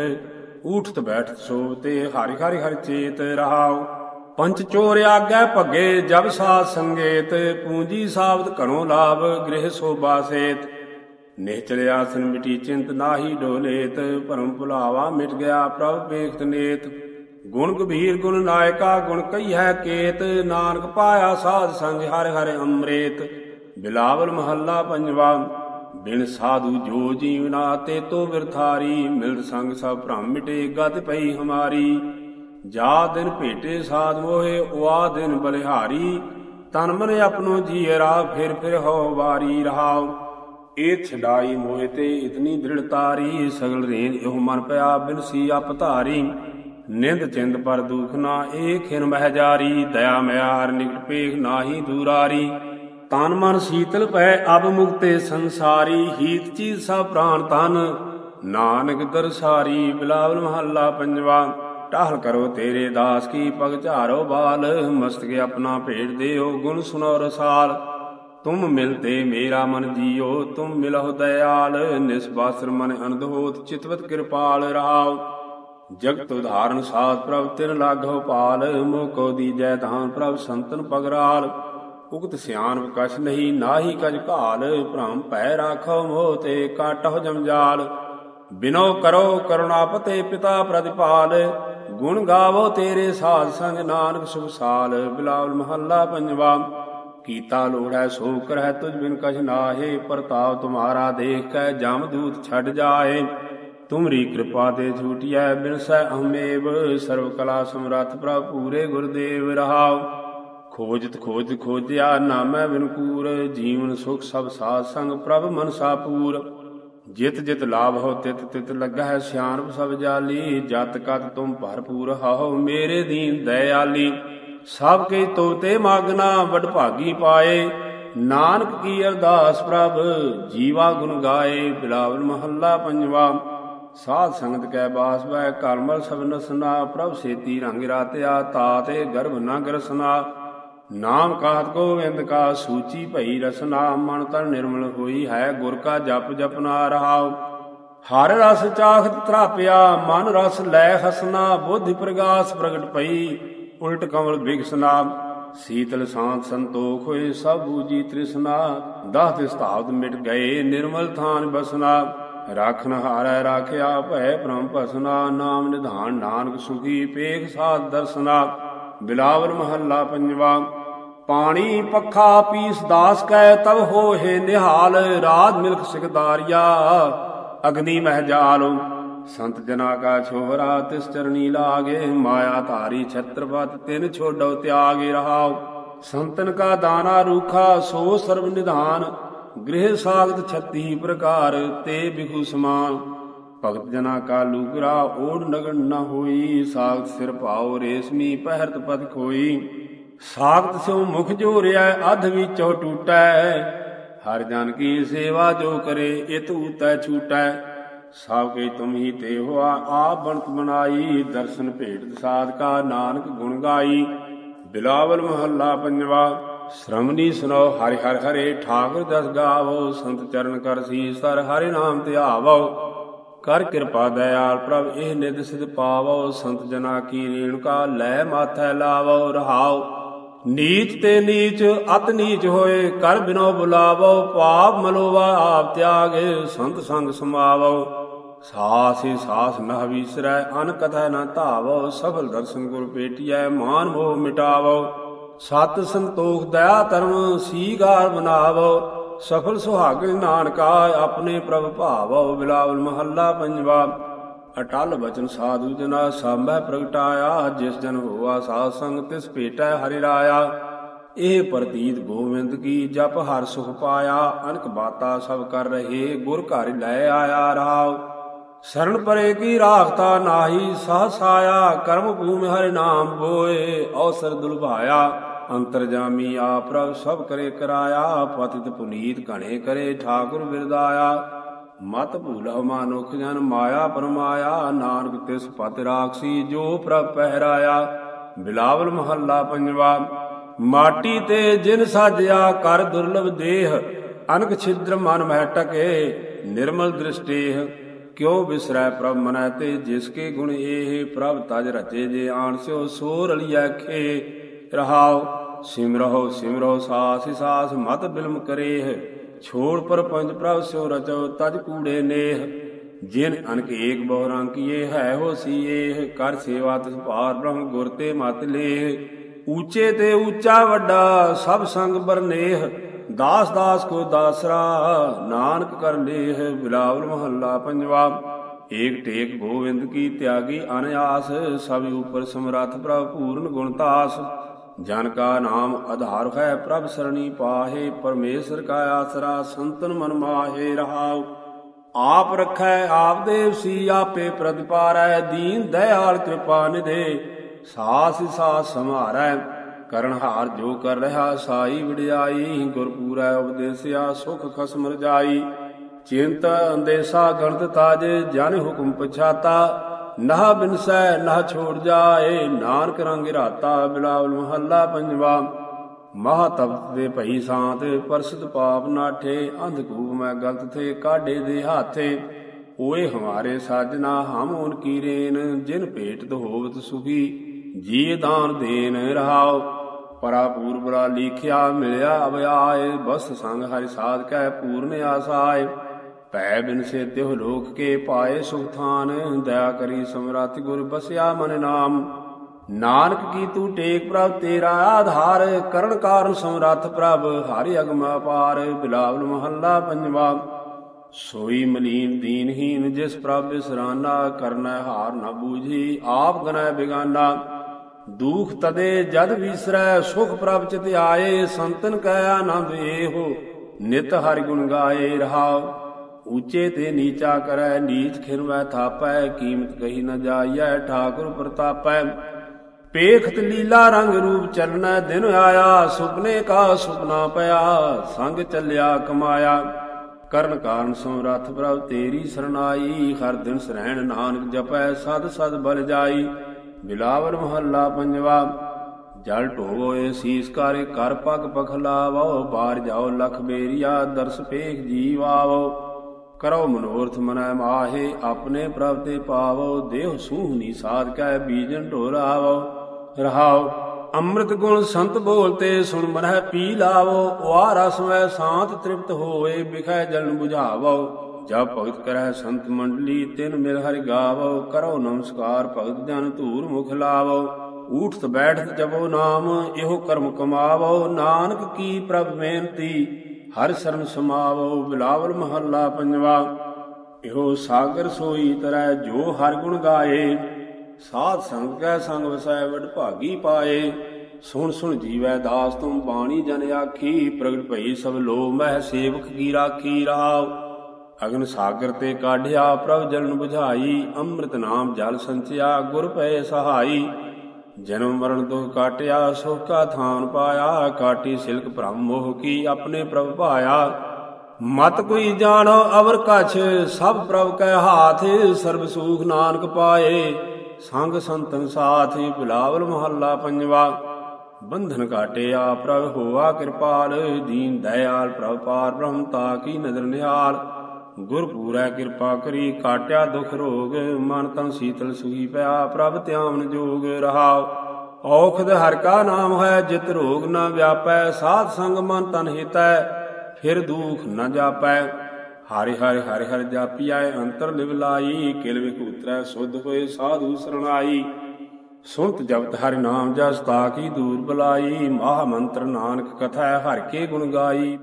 ਊਠਤ ਬੈਠਤ ਸੋਵਤੇ ਹਾਰੀ ਹਾਰੀ ਹਰ ਚੇਤ ਰਹਾਉ। ਪੰਚ ਚੋਰ ਆਗੈ ਭੱਗੇ, ਜਬ ਸਾਧ ਸੰਗੇਤ। ਪੂੰਜੀ ਸਾਬਤ ਘਣੋ ਲਾਭ, ਗ੍ਰਹਿ ਸੋਭਾ ਸੇਤ। ਨਿਹਚਲ ਆਸਨ ਮਿਟੀ ਚਿੰਤ ਨਾਹੀ ਡੋਲੇਤ, ਭਰਮ ਭੁਲਾਵਾ ਮਿਟ ਗਿਆ ਪ੍ਰਭ ਵੇਖਤ ਨੇਤ। ਗੁਣ ਗਭੀਰ ਗੁਣ ਨਾਇਕਾ, ਗੁਣ ਕਈਹੈ ਕੇਤ, ਨਾਨਕ ਪਾਇਆ ਸਾਧ ਸੰਗ ਹਰਿ ਹਰਿ ਅੰਮ੍ਰਿਤ। ਬਿਲਾਵਲ ਮਹੱਲਾ ਪੰਜਵਾ, ਬਿਨ ਸਾਧੂ ਜੋ ਜੀਵਨਾ ਤੇ ਤੋ ਵਿਰਥਾਰੀ ਮਿਲਦ ਸੰਗ ਸਭ ਭ੍ਰਮ ਮਿਟੇ ਗਤ ਪਈ ਹਮਾਰੀ। ਜਾ ਦਿਨ ਭੇਟੇ ਸਾਧ ਮੋਹੇ, ਉਆ ਦਿਨ ਬਲਿਹਾਰੀ। ਤਨ ਮਨ ਆਪਣੋ ਜੀਰਾ ਫਿਰ ਫਿਰ ਹੋ ਵਾਰੀ ਰਹਾਉ। ਇਹ ਛਡਾਈ ਮੋਹਿ ਤੇ ਇਤਨੀ ਦ੍ਰਿੜਤਾਰੀ, ਸਗਲ ਰੇਨ ਇਹ ਮਨ ਪਿਆ ਬਿਨਸੀ ਅਪ ਧਾਰੀ। ਨਿੰਦ ਚਿੰਦ ਪਰ ਦੁਖ ਨਾ ਏ ਖਿਨ ਮਹਿ ਜਾਰੀ ਦਇਆ ਮਿਆਰ ਨਿਕਟ ਪੇਖ ਨਾਹੀ ਦੂਰਾਰੀ। ਤਨ ਮਨ ਸੀਤਲ ਪੈ ਅਬ ਮੁਕਤੇ ਸੰਸਾਰੀ, ਹੀਤ ਚੀਜ਼ ਸਭ ਪ੍ਰਾਨ ਤਨ। ਨਾਨਕ ਦਰਸਾਰੀ, ਬਿਲਾਵਲ ਮਹੱਲਾ ਪੰਜਵਾ। ਟਾਹਲ ਕਰੋ ਤੇਰੇ ਦਾਸ ਕੀ ਪਗ ਝਾਰੋ ਬਾਲ, ਮਸਤਕ ਆਪਣਾ ਭੇਟ ਦਿਓ ਗੁਣ ਸੁਨੋ ਰਸਾਲ। ਤੁਮ ਮਿਲਤੇ ਮੇਰਾ ਮਨ ਜੀਓ, ਤੁਮ ਮਿਲਹੁ ਦਇਆਲ ਨਿਸਬਾਸਰ ਮਨ ਅਨੰਦੋਤ ਚਿਤਵਤ ਕਿਰਪਾਲ ਰਹਾਉ। ਜਗਤ ਉਧਾਰਨ ਸਾਧ ਪ੍ਰਭ ਤਿਨ ਲਾਗੋ ਪਾਲ ਮੋਕੋ ਦੀਜੈ ਤਾਨ ਪ੍ਰਭ ਸੰਤਨ ਪਗਰਾਲ। ਉਕਤ ਸਿਆਨ ਕਛ ਨਹੀਂ, ਨਾਹੀ ਕਜ ਘਾਲ, ਭ੍ਰਮ ਭੈ ਰਾਖੋ ਮੋਹ ਤੇ ਕਾਟਹੁ ਜਮਜਾਲ ਬਿਨੋ ਕਰੋ ਕਰੁਣਾਪਤੇ ਪਿਤਾ ਪ੍ਰਤਿਪਾਲ, ਗੁਣ ਗਾਵੋ ਤੇਰੇ ਸਾਧ ਸੰਗ ਨਾਨਕ ਸੁਖ ਸਾਲ। ਬਿਲਾਵਲ ਮਹੱਲਾ ਪੰਜਵਾ, ਕੀਤਾ ਲੋੜੈ ਸੋ ਕਰੈ ਤੁਝ ਬਿਨ ਕਛ ਨਾਹੇ ਪਰਤਾਵ ਤੁਮਾਰਾ ਦੇਖ ਕੈ ਜਮ ਦੂਤ ਛੱਡ ਜਾਏ। ਤੁਮਰੀ ਕਿਰਪਾ ਤੇ ਝੂਟਿਐ ਬਿਨਸੈ ਅਹਮੇਵ ਸਰਵ ਕਲਾ ਸਮਰੱਥ ਪ੍ਰਭ ਪੂਰੇ ਗੁਰਦੇਵ ਰਹਾਉ। ਖੋਜਤ ਖੋਜ ਖੋਜਿਆ ਨਾਮੈ ਬਿਨਕੂਰ ਜੀਵਨ ਸੁਖ ਸਭ ਸਾਧ ਸੰਗ ਪ੍ਰਭ ਮਨਸਾ ਪੂਰ। ਜਿਤ ਜਿਤ ਲਾਭ ਹੋ, ਤਿਤ ਤਿਤ ਲੱਗਾ ਹੈ ਸਿਆਣਪ ਸਭ ਜਾਲੀ, ਜਤ ਕਤ ਤੁਮ ਭਰਪੂਰ ਹਉ ਮੇਰੇ ਦੀਨ ਦਇਆਲੀ। ਸਭ ਕੇ ਤੋਤੇ ਮਾਗਨਾ ਵਡ ਭਾਗੀ ਪਾਏ, ਨਾਨਕ ਕੀ ਅਰਦਾਸ ਪ੍ਰਭ, ਜੀਵਾ ਗੁਣ ਗਾਏ, ਬਿਲਾਵਲ ਮਹੱਲਾ ਪੰਜਵਾ। ਸਾਧ ਸੰਗਤ ਕੈ ਬਾਸ ਵੈ ਕਰਮਲ ਸਭ ਨਸਨਾ ਪ੍ਰਭ ਸੇਤੀ ਰੰਗ ਰਾਤਿਆ ਤਾਤੇ ਗਰਭ ਨ ਗਰਸਨਾ। ਨਾਮ ਕਾਹਤ ਗੋਵਿੰਦ ਕਾ, ਸੂਚੀ ਭਈ ਰਸਨਾ, ਮਨ ਤਨ ਨਿਰਮਲ ਹੋਈ ਹੈ ਗੁਰ ਕਾ ਜਪ ਜਪਨਾ ਰਹਾਉ। ਹਰ ਰਸ ਚਾਖਤ ਤਰਾਪਿਆ, ਮਨ ਰਸ ਲੈ ਹਸਨਾ ਬੁੱਧਿ ਪ੍ਰਗਾਸ ਪ੍ਰਗਟ ਪਈ ਉਲਟ ਕਮਲ ਬਿਗਸਨਾ। ਸੀਤਲ ਸ਼ਾਂਤ ਸੰਤੋਖ ਹੋਏ ਸਭ ਬੂਜੀ ਤ੍ਰਿਸ਼ਨਾ, ਦਸ ਤੇ ਸਤਾਵਤ ਮਿਟ ਗਏ, ਨਿਰਮਲ ਥਾਨ ਬਸਨਾ। ਰਾਖਨ ਹਾਰੈ ਰਾਖਿਆ ਭੈ ਭ੍ਰਮ ਭਸਨਾ, ਨਾਮ ਨਿਧਾਨ ਨਾਨਕ ਸੁਖੀ ਪੇਖ ਸਾਧ ਦਰਸਨਾ ਬਿਲਾਵਲ ਮਹੱਲਾ ਪੰਜਵਾ, ਪਾਣੀ ਪੱਖਾ ਪੀਸ ਦਾਸ ਕੈ ਤਬ ਹੋਏ ਨਿਹਾਲ, ਰਾਜ ਮਿਲਖ ਸਿਕਦਾਰਿਆ ਅਗਨੀ ਮਹਿ ਜਾਲ। ਸੰਤ ਜਨਾ ਕਾ ਛੋਹਰਾ ਤਿਸ ਚਰਨੀ ਲਾਗੇ, ਮਾਇਆ ਧਾਰੀ ਛਤਰਪਤ ਤਿਨ ਛੋਡੋ ਤਿਆਗੇ ਰਹਾਉ। ਸੰਤਨ ਕਾ ਦਾਨਾ ਰੂਖਾ ਸੋ ਸਰਬ ਨਿਧਾਨ ਗ੍ਰਹਿ ਸਾਗਤ 36 ਪ੍ਰਕਾਰ ਤੇ ਬਿਖੂ ਸਮਾਨ। ਭਗਤ ਜਨਾ ਕਾ ਲੂਗਰਾ ਓੜ ਨਗਣ ਨਾ ਹੋਈ, ਸਾਗਤ ਸਿਰ ਭਾਉ ਰੇਸ਼ਮੀ ਪਹਿਰਤ ਪਦ ਖੋਈ। ਸਾਗਤ ਸਿਉ ਮੁਖ ਜੋ ਜੋਰਿਆ ਅਧ ਵਿੱਚੋ ਟੂਟੈ। ਹਰ ਜਨ ਕੀ ਸੇਵਾ ਜੋ ਕਰੇ, ਇਤ ਉਤੈ ਛੂਟੈ। ਸਭ ਕੇ ਤੁਮ ਹੀ ਤੇ ਹੋਆ, ਆਪ ਬਣਤ ਬਣਾਈ ਦਰਸ਼ਨ ਭੇਟ ਸਾਧਕਾ ਨਾਨਕ ਗੁਣ ਗਾਈ। ਬਿਲਾਵਲ ਮਹੱਲਾ ਪੰਜਵਾ। ਸ਼ਰਮਨੀ ਸੁਨੋ ਹਰਿ ਹਰਿ ਹਰੇ, ਠਾਕੁਰ ਦਸ ਗਾਵੋ, ਸੰਤ ਚਰਨ ਕਰ ਸੀ, ਸਰ ਹਰਿ ਨਾਮ ਧਿਆਵੋ ਕਰ ਕਿਰਪਾ ਦਇਆਲ ਪ੍ਰਭ, ਇਹ ਨਿਦ ਸਿਧ ਪਾਵੋ, ਸੰਤ ਜਨਾ ਕੀ ਰੇਣੁਕਾ ਲੈ ਮਾਥੈ ਲਾਵੋ, ਰਹਾਓ। ਨੀਚ ਤੇ ਨੀਚ, ਅਤ ਨੀਚ ਹੋਏ, ਕਰ ਬਿਨੋ ਬੁਲਾਵੋ, ਪਾਪ ਮਲੋਵਾ ਆਪ ਤਿਆਗੇ, ਸੰਤ ਸੰਗ ਸਮਾਵੋ। ਸਾਸ ਹੀ ਸਾਸ ਨਹ ਵਿਸਰੈ, ਅਨ ਕਥੈ ਨ ਧਾਵੋ, ਸਫਲ ਦਰਸ਼ਨ ਗੁਰ ਪੇਟੀਐ ਮਾਨ ਮੋਹ ਮਿਟਾਵੋ। ਸਤ ਸੰਤੋਖ ਦਇਆ ਧਰਮ, ਸੀਗਾਰ ਬਨਾਵੋ ਸਫਲ ਸੁਹਾਗਿ ਨਾਨਕਾ, ਆਪਣੇ ਪ੍ਰਭ ਭਾਵੋ, ਬਿਲਾਵਲ ਮਹੱਲਾ ਪੰਜਵਾ। ਅਟਲ ਬਚਨ ਸਾਧੂ ਜਨਾ, ਸਾਂਭੈ ਪ੍ਰਗਟਾਇਆ, ਜਿਸ ਜਨ ਹੋਆ ਸਾਧ ਸੰਗ ਤਿਸ ਭੇਟੈ ਹਰਿ ਰਾਇਆ। ਇਹ ਪ੍ਰਤੀਤ ਗੋਵਿੰਦ ਕੀ ਜਪ ਹਰ ਸੁਖ ਪਾਇਆ, ਅਨਕ ਬਾਤਾ ਸਭ ਕਰ ਰਹੇ, ਗੁਰ ਘਰ ਲੈ ਆਇਆ ਰਾਵ ਸਰਣ ਪਰੇ ਕੀ ਰਾਖਤਾ ਨਾਹੀ ਸਹਸਾਇਆ ਕਰਮ ਭੂਮਿ ਹਰਿ ਨਾਮ ਬੋਏ, ਔਸਰ ਦੁਲਭਾਇਆ। ਅੰਤਰਜਾਮੀ ਆ ਪ੍ਰਭ ਸਭ ਕਰੇ ਕਰਾਇਆ, ਪਤਿਤ ਪੁਨੀਤ ਘਣੇ ਕਰੇ, ਠਾਕੁਰ ਬਿਰਦਾਇਆ। ਮਤ ਭੂਲਹੁ ਮਾਨੁਖ ਜਨ ਮਾਇਆ ਪਰਮਾਇਆ, ਨਾਨਕ ਤਿਸ ਪਤ ਰਾਖਸੀ ਜੋ ਪ੍ਰਭ ਪਹਿਰਾਇਆ। ਬਿਲਾਵਲ ਮਹੱਲਾ ਪੰਜਵਾ, ਮਾਟੀ ਤੇ ਜਿਨ ਸਾਜਿਆ ਕਰ ਦੁਰਲਭ ਦੇਹ, ਅਨਕ ਛਿਦਰ ਮਨ ਮਹਿ ਟਕੇ, ਨਿਰਮਲ ਦ੍ਰਿਸ਼ਟੇਹ। ਕਿਉ ਬਿਸਰੈ ਪ੍ਰਭ ਮਨੈ ਤੇ ਜਿਸ ਕੇ ਗੁਣ ਏਹ, ਪ੍ਰਭ ਤਜ ਰਚੇ ਜੇ ਆਣ ਸਿਓ ਸੋ ਰਲਿਐ ਖੇ। ਰਹਾਉ। ਸਿਮਰਹੁ ਸਿਮਰਹੁ ਸਾਸ ਸਾਸ ਮਤ ਬਿਲਮ ਕਰੇਹ। ਛੋੜ ਪਰ ਪੰਜ ਪ੍ਰਭ ਸਿਉ ਰਚੋ, ਤਜ ਕੂੜੇ ਨੇਹ। ਜਿਨ ਅਨਕ ਏਕ ਬਹੁ ਰੰਗ ਕੀਏ, ਹੈ ਹੋ ਸੀਏ ਕਰ ਸੇਵਾ ਤਿਸ ਭਾਰ ਬ੍ਰਹਮ ਗੁਰ ਤੇ ਮਤ ਲੇਹ। ਊਚੇ ਤੇ ਊਚਾ ਵੱਡਾ, ਸਭ ਸੰਗ ਬਰਨੇਹ ਦਾਸ ਦਾਸ ਕੋ ਦਾਸਰਾ, ਨਾਨਕ ਕਰ ਲੇਹ। ਬਿਲਾਵਲ ਮਹੱਲਾ ਪੰਜਵਾ, ਏਕ ਟੇਕ ਗੋਵਿੰਦ ਕੀ ਤਿਆਗੀ ਅਨਿਆਸ। ਸਭ ਉਪਰ ਸਮਰੱਥ ਪ੍ਰਭ ਪੂਰਨ ਗੁਣਤਾਸ ਜਨ ਕਾ ਨਾਮ ਆਧਾਰ ਹੈ ਪ੍ਰਭ ਸਰਣੀ ਪਾਹੇ, ਪਰਮੇਸ਼ਰ ਕਾ ਆਸਰਾ ਸੰਤਨ ਮਨ ਮਾਹੇ ਰਹਾਉ। ਆਪ ਰਖੈ, ਆਪ ਦੇਵ ਸੀ, ਆਪੇ ਪ੍ਰਤਿਪਾਰੈ ਦੀਨ ਦਇਆਲ ਕਿਰਪਾ ਨਿਧੇ। ਸਾਸ ਸਾਸ ਸਮਾਰੈ ਕਰਨ ਹਾਰ ਜੋ ਕਰ ਰਹਾ, ਸਾਈ ਵਿੜਾਈ ਗੁਰਪੂਰੈ ਉਪਦੇਸਿਆ, ਸੁਖ ਖਸਮ ਰਜਾਈ। ਚਿੰਤ ਅੰਦੇਸਾ ਗਣਤ ਤਾਜੇ, ਜਨ ਹੁਕਮ ਪਛਾਤਾ। ਨਾ ਬਿਨਸੈ ਨਾ ਛੋੜ ਜਾਏ, ਨਾਨਕ ਰੰਗ ਰਾਤਾ ਬਿਲਾਵਲ ਮਹੱਲਾ ਪੰਜਵਾ। ਮਹਾ ਤਪ ਦੇ ਭਈ ਸਾਤ, ਪਰਸਤ ਪਾਪ ਨਾਠੇ ਅੰਧਕੂਪ ਮੈਂ ਗਲਤ ਥੇ, ਕਾਢੇ ਦੇ ਹਾਥੇ। ਓਏ ਹਮਾਰੇ ਸਾਜਨਾ, ਹਮ ਉਨ ਕੀ ਰੇਨ, ਜਿਨ ਭੇਟ ਹੋਵਤ ਸੁਖੀ ਜੀ ਦਾਨ ਦੇਨ ਰਹਾਓ। ਪਰਾ ਪੂਰਬਰਾ ਲਿਖਿਆ, ਮਿਲਿਆ, ਅਵਿਆਏ, ਬਸ ਸੰਗ ਹਰਿ ਸਾਧ ਕੈ, ਪੂਰਨ ਆਸਾਏ। ਭੈ ਬਿਨਸੇ ਤਿਹ ਲੋਕ ਕੇ ਪਾਏ ਸੁਖਥਾਨ ਦਇਆ ਕਰੀ ਸਮਰੱਥ ਗੁਰ ਬਸਿਆ ਮਨ ਨਾਮ। ਨਾਨਕ ਕੀ ਤੂੰ ਟੇਕ ਪ੍ਰਭ ਤੇਰਾ ਆਧਾਰ, ਕਰਨ ਕਾਰਨ ਸਮਰੱਥ ਪ੍ਰਭ ਹਰਿ ਅਗਮ ਅਪਾਰ, ਬਿਲਾਵਲ ਮਹੱਲਾ ਪੰਜਵਾ। ਸੋਈ ਮਲੀਨ ਦੀਨਹੀਨ ਜਿਸ ਪ੍ਰਭ ਬਿਸਰਾਨਾ, ਕਰਨਾ ਹਾਰ ਨਾ ਬੂਝੀ, ਆਪ ਗਨੈ ਬਿਗਾਨਾ। ਦੁਖ ਤਦੇ ਜਦ ਵਿਸਰੈ, ਸੁਖ ਪ੍ਰਭ ਚਿਤ ਆਏ, ਸੰਤਨ ਕੈ ਆਨੰਦ ਏਹੋ ਨਿਤ ਹਰਿ ਗੁਣ ਗਾਏ ਰਹਾਉ। ਉੱਚੇ ਤੇ ਨੀਚਾ ਕਰੈ, ਨੀਚ ਖਿਰਵੈ, ਥਾਪੈ, ਕੀਮਤ ਕਹੀ ਨ ਜਾਈਐ, ਠਾਕੁਰ ਪ੍ਰਤਾਪੈ। ਪੇਖਤ ਲੀਲਾ ਰੰਗ ਰੂਪ ਚਲਣਾ ਦਿਨ ਆਇਆ, ਸੁਪਨੇ ਕਾ ਸੁਪਨਾ ਪਿਆ, ਸੰਗ ਚੱਲਿਆ ਕਮਾਇਆ। ਕਰਨ ਕਾਰਨ ਸਮਰੱਥ ਪ੍ਰਭ, ਤੇਰੀ ਸਰਨਾਈ, ਹਰ ਦਿਨ ਸਰਹਿਣ ਨਾਨਕ ਜਪੈ, ਸਦ ਸਦ ਬਲ ਜਾਈ। ਬਿਲਾਵਰ ਮਹੱਲਾ ਪੰਜਵਾ, ਜਲ ਢੋਏ ਸੀਸ ਕਾਰੇ ਕਰ ਪਗ ਪਖਲਾਵੋ, ਬਾਹਰ ਜਾਓ, ਲਖ ਬੇਰੀਆ, ਦਰਸ ਪੇਖ ਜੀਵ ਆਵੋ ਕਰੋ ਮਨੋਰਥ ਮਨੈ ਮਾਹੇ, ਆਪਣੇ ਪ੍ਰਭ ਤੇ ਪਾਵੋ, ਦੇਹ ਸੂਹਨੀ ਸਾਧ ਕੈ ਬੀਜਨ ਢੋਰਾਵੋ ਰਹਾਉ ਅੰਮ੍ਰਿਤ ਗੁਣ ਸੰਤ ਬੋਲਤੇ ਸੁਣ ਮਨਹਿ ਪੀ ਲਾਵੋ ਵਾ ਰਸ ਮੈਂ ਸਾਤ ਤ੍ਰਿਪਤ ਹੋਏ ਬਿਖੈ ਜਲਨ 부ਝਾਵੋ ਜਬ ਭਗਤ ਕਰੈ ਸੰਤ ਮੰਡਲੀ, ਤਿਨ ਮਿਲ ਹਰਿ ਗਾਵੋ, ਕਰੋ ਨਮਸਕਾਰ ਭਗਤ ਜਨ ਧੂਰ ਮੁਖ ਲਾਵੋ। ਊਠਤ ਬੈਠਤ ਜਪੋ ਨਾਮ, ਇਹੋ ਕਰਮ ਕਮਾਵੋ, ਨਾਨਕ ਕੀ ਪ੍ਰਭ ਬੇਨਤੀ ਹਰ ਸ਼ਰਨ ਸਮਾਵੋ ਬਿਲਾਵਲ ਮਹੱਲਾ ਪੰਜਵਾ। ਇਹੋ ਸਾਗਰ ਸੋਈ ਤਰੈ ਜੋ ਹਰ ਗੁਣ ਗਾਏ। ਸਾਧ ਸੰਗ ਕੈ ਸੰਗ ਵਸੈ ਵਡ ਭਾਗੀ ਪਾਏ। ਸੁਣ ਸੁਣ ਜੀਵੈ ਦਾਸ ਤੁਮ ਬਾਣੀ ਜਨ ਆਖੀ। ਪ੍ਰਗਟ ਭਈ ਸਭ ਲੋ ਮਹਿ ਸੇਵਕ ਕੀ ਰਾਖੀ ਰਾਵ ਅਗਨ ਸਾਗਰ ਤੇ ਕਾਢਿਆ ਪ੍ਰਭ ਜਲਨ 부ਝਾਈ ਅੰਮ੍ਰਿਤ ਨਾਮ ਜਲ ਸੰਚਿਆ ਗੁਰ ਪਏ ਸਹਾਈ। ਜਨਮ ਮਰਨ ਦੁਖ ਕਾਟਿਆ ਸੁਖ ਕਾ ਥਾਨ ਪਾਇਆ, ਕਾਟੀ ਸਿਲਕ ਭ੍ਰਮ ਮੋਹ ਕੀ ਆਪਣੇ ਪ੍ਰਭ ਭਾਇਆ। ਮਤ ਕੋਈ ਜਾਣੋ, ਅਵਰ ਕਛ, ਸਭ ਪ੍ਰਭ ਕੈ ਹਾਥ, ਸਰਬ ਸੂਖ ਨਾਨਕ ਪਾਏ। ਸੰਗ ਸੰਤਨ ਸਾਥ, ਬਿਲਾਵਲ ਮਹੱਲਾ ਪੰਜਵਾ। ਬੰਧਨ ਕਾਟਿਆ, ਪ੍ਰਭ ਹੋਆ ਕਿਰਪਾਲ, ਦੀਨ ਦਇਆਲ, ਪ੍ਰਭ ਪਾਰ ਬ੍ਰਹਮ, ਤਾ ਕੀ ਨਦਰ ਨਿਹਾਲ। ਗੁਰ ਪੂਰੈ ਕਿਰਪਾ ਕਰੀ, ਕਾਟਿਆ ਦੁਖ ਰੋਗ, ਮਨ ਤਨ ਸੀਤਲ ਸੁਖੀ ਪਿਆ, ਪ੍ਰਭ ਧਿਆਨ ਜੋਗ ਰਹਾਉ। ਔਖਦ ਹਰ ਕਾ ਨਾਮ ਹੈ, ਜਿਤ ਰੋਗ ਨਾ ਵਿਆਪੈ, ਸਾਧ ਸੰਗ ਮਨ ਤਨ ਹਿਤੈ, ਫਿਰ ਦੁਖ ਨਾ ਜਾਪੈ। ਹਰਿ ਹਰਿ ਹਰਿ ਹਰਿ ਜਾਪੀਐ, ਅੰਤਰ ਲਿਵਲਾਈ ਕਿਲ ਵਿਖ ਉਤਰੈ ਸੁਧ ਹੋਏ ਸਾਧੂ ਸਰਣਾਈ। ਸੁਣਤ ਜਪਤ ਹਰਿ ਨਾਮ ਜਸ ਤਾਕੀ ਦੂਰ ਬਲਾਈ, ਮਹਾ ਮੰਤਰ ਨਾਨਕ ਕਥਾ, ਹਰ ਕੇ ਗੁਣ ਗਾਈ।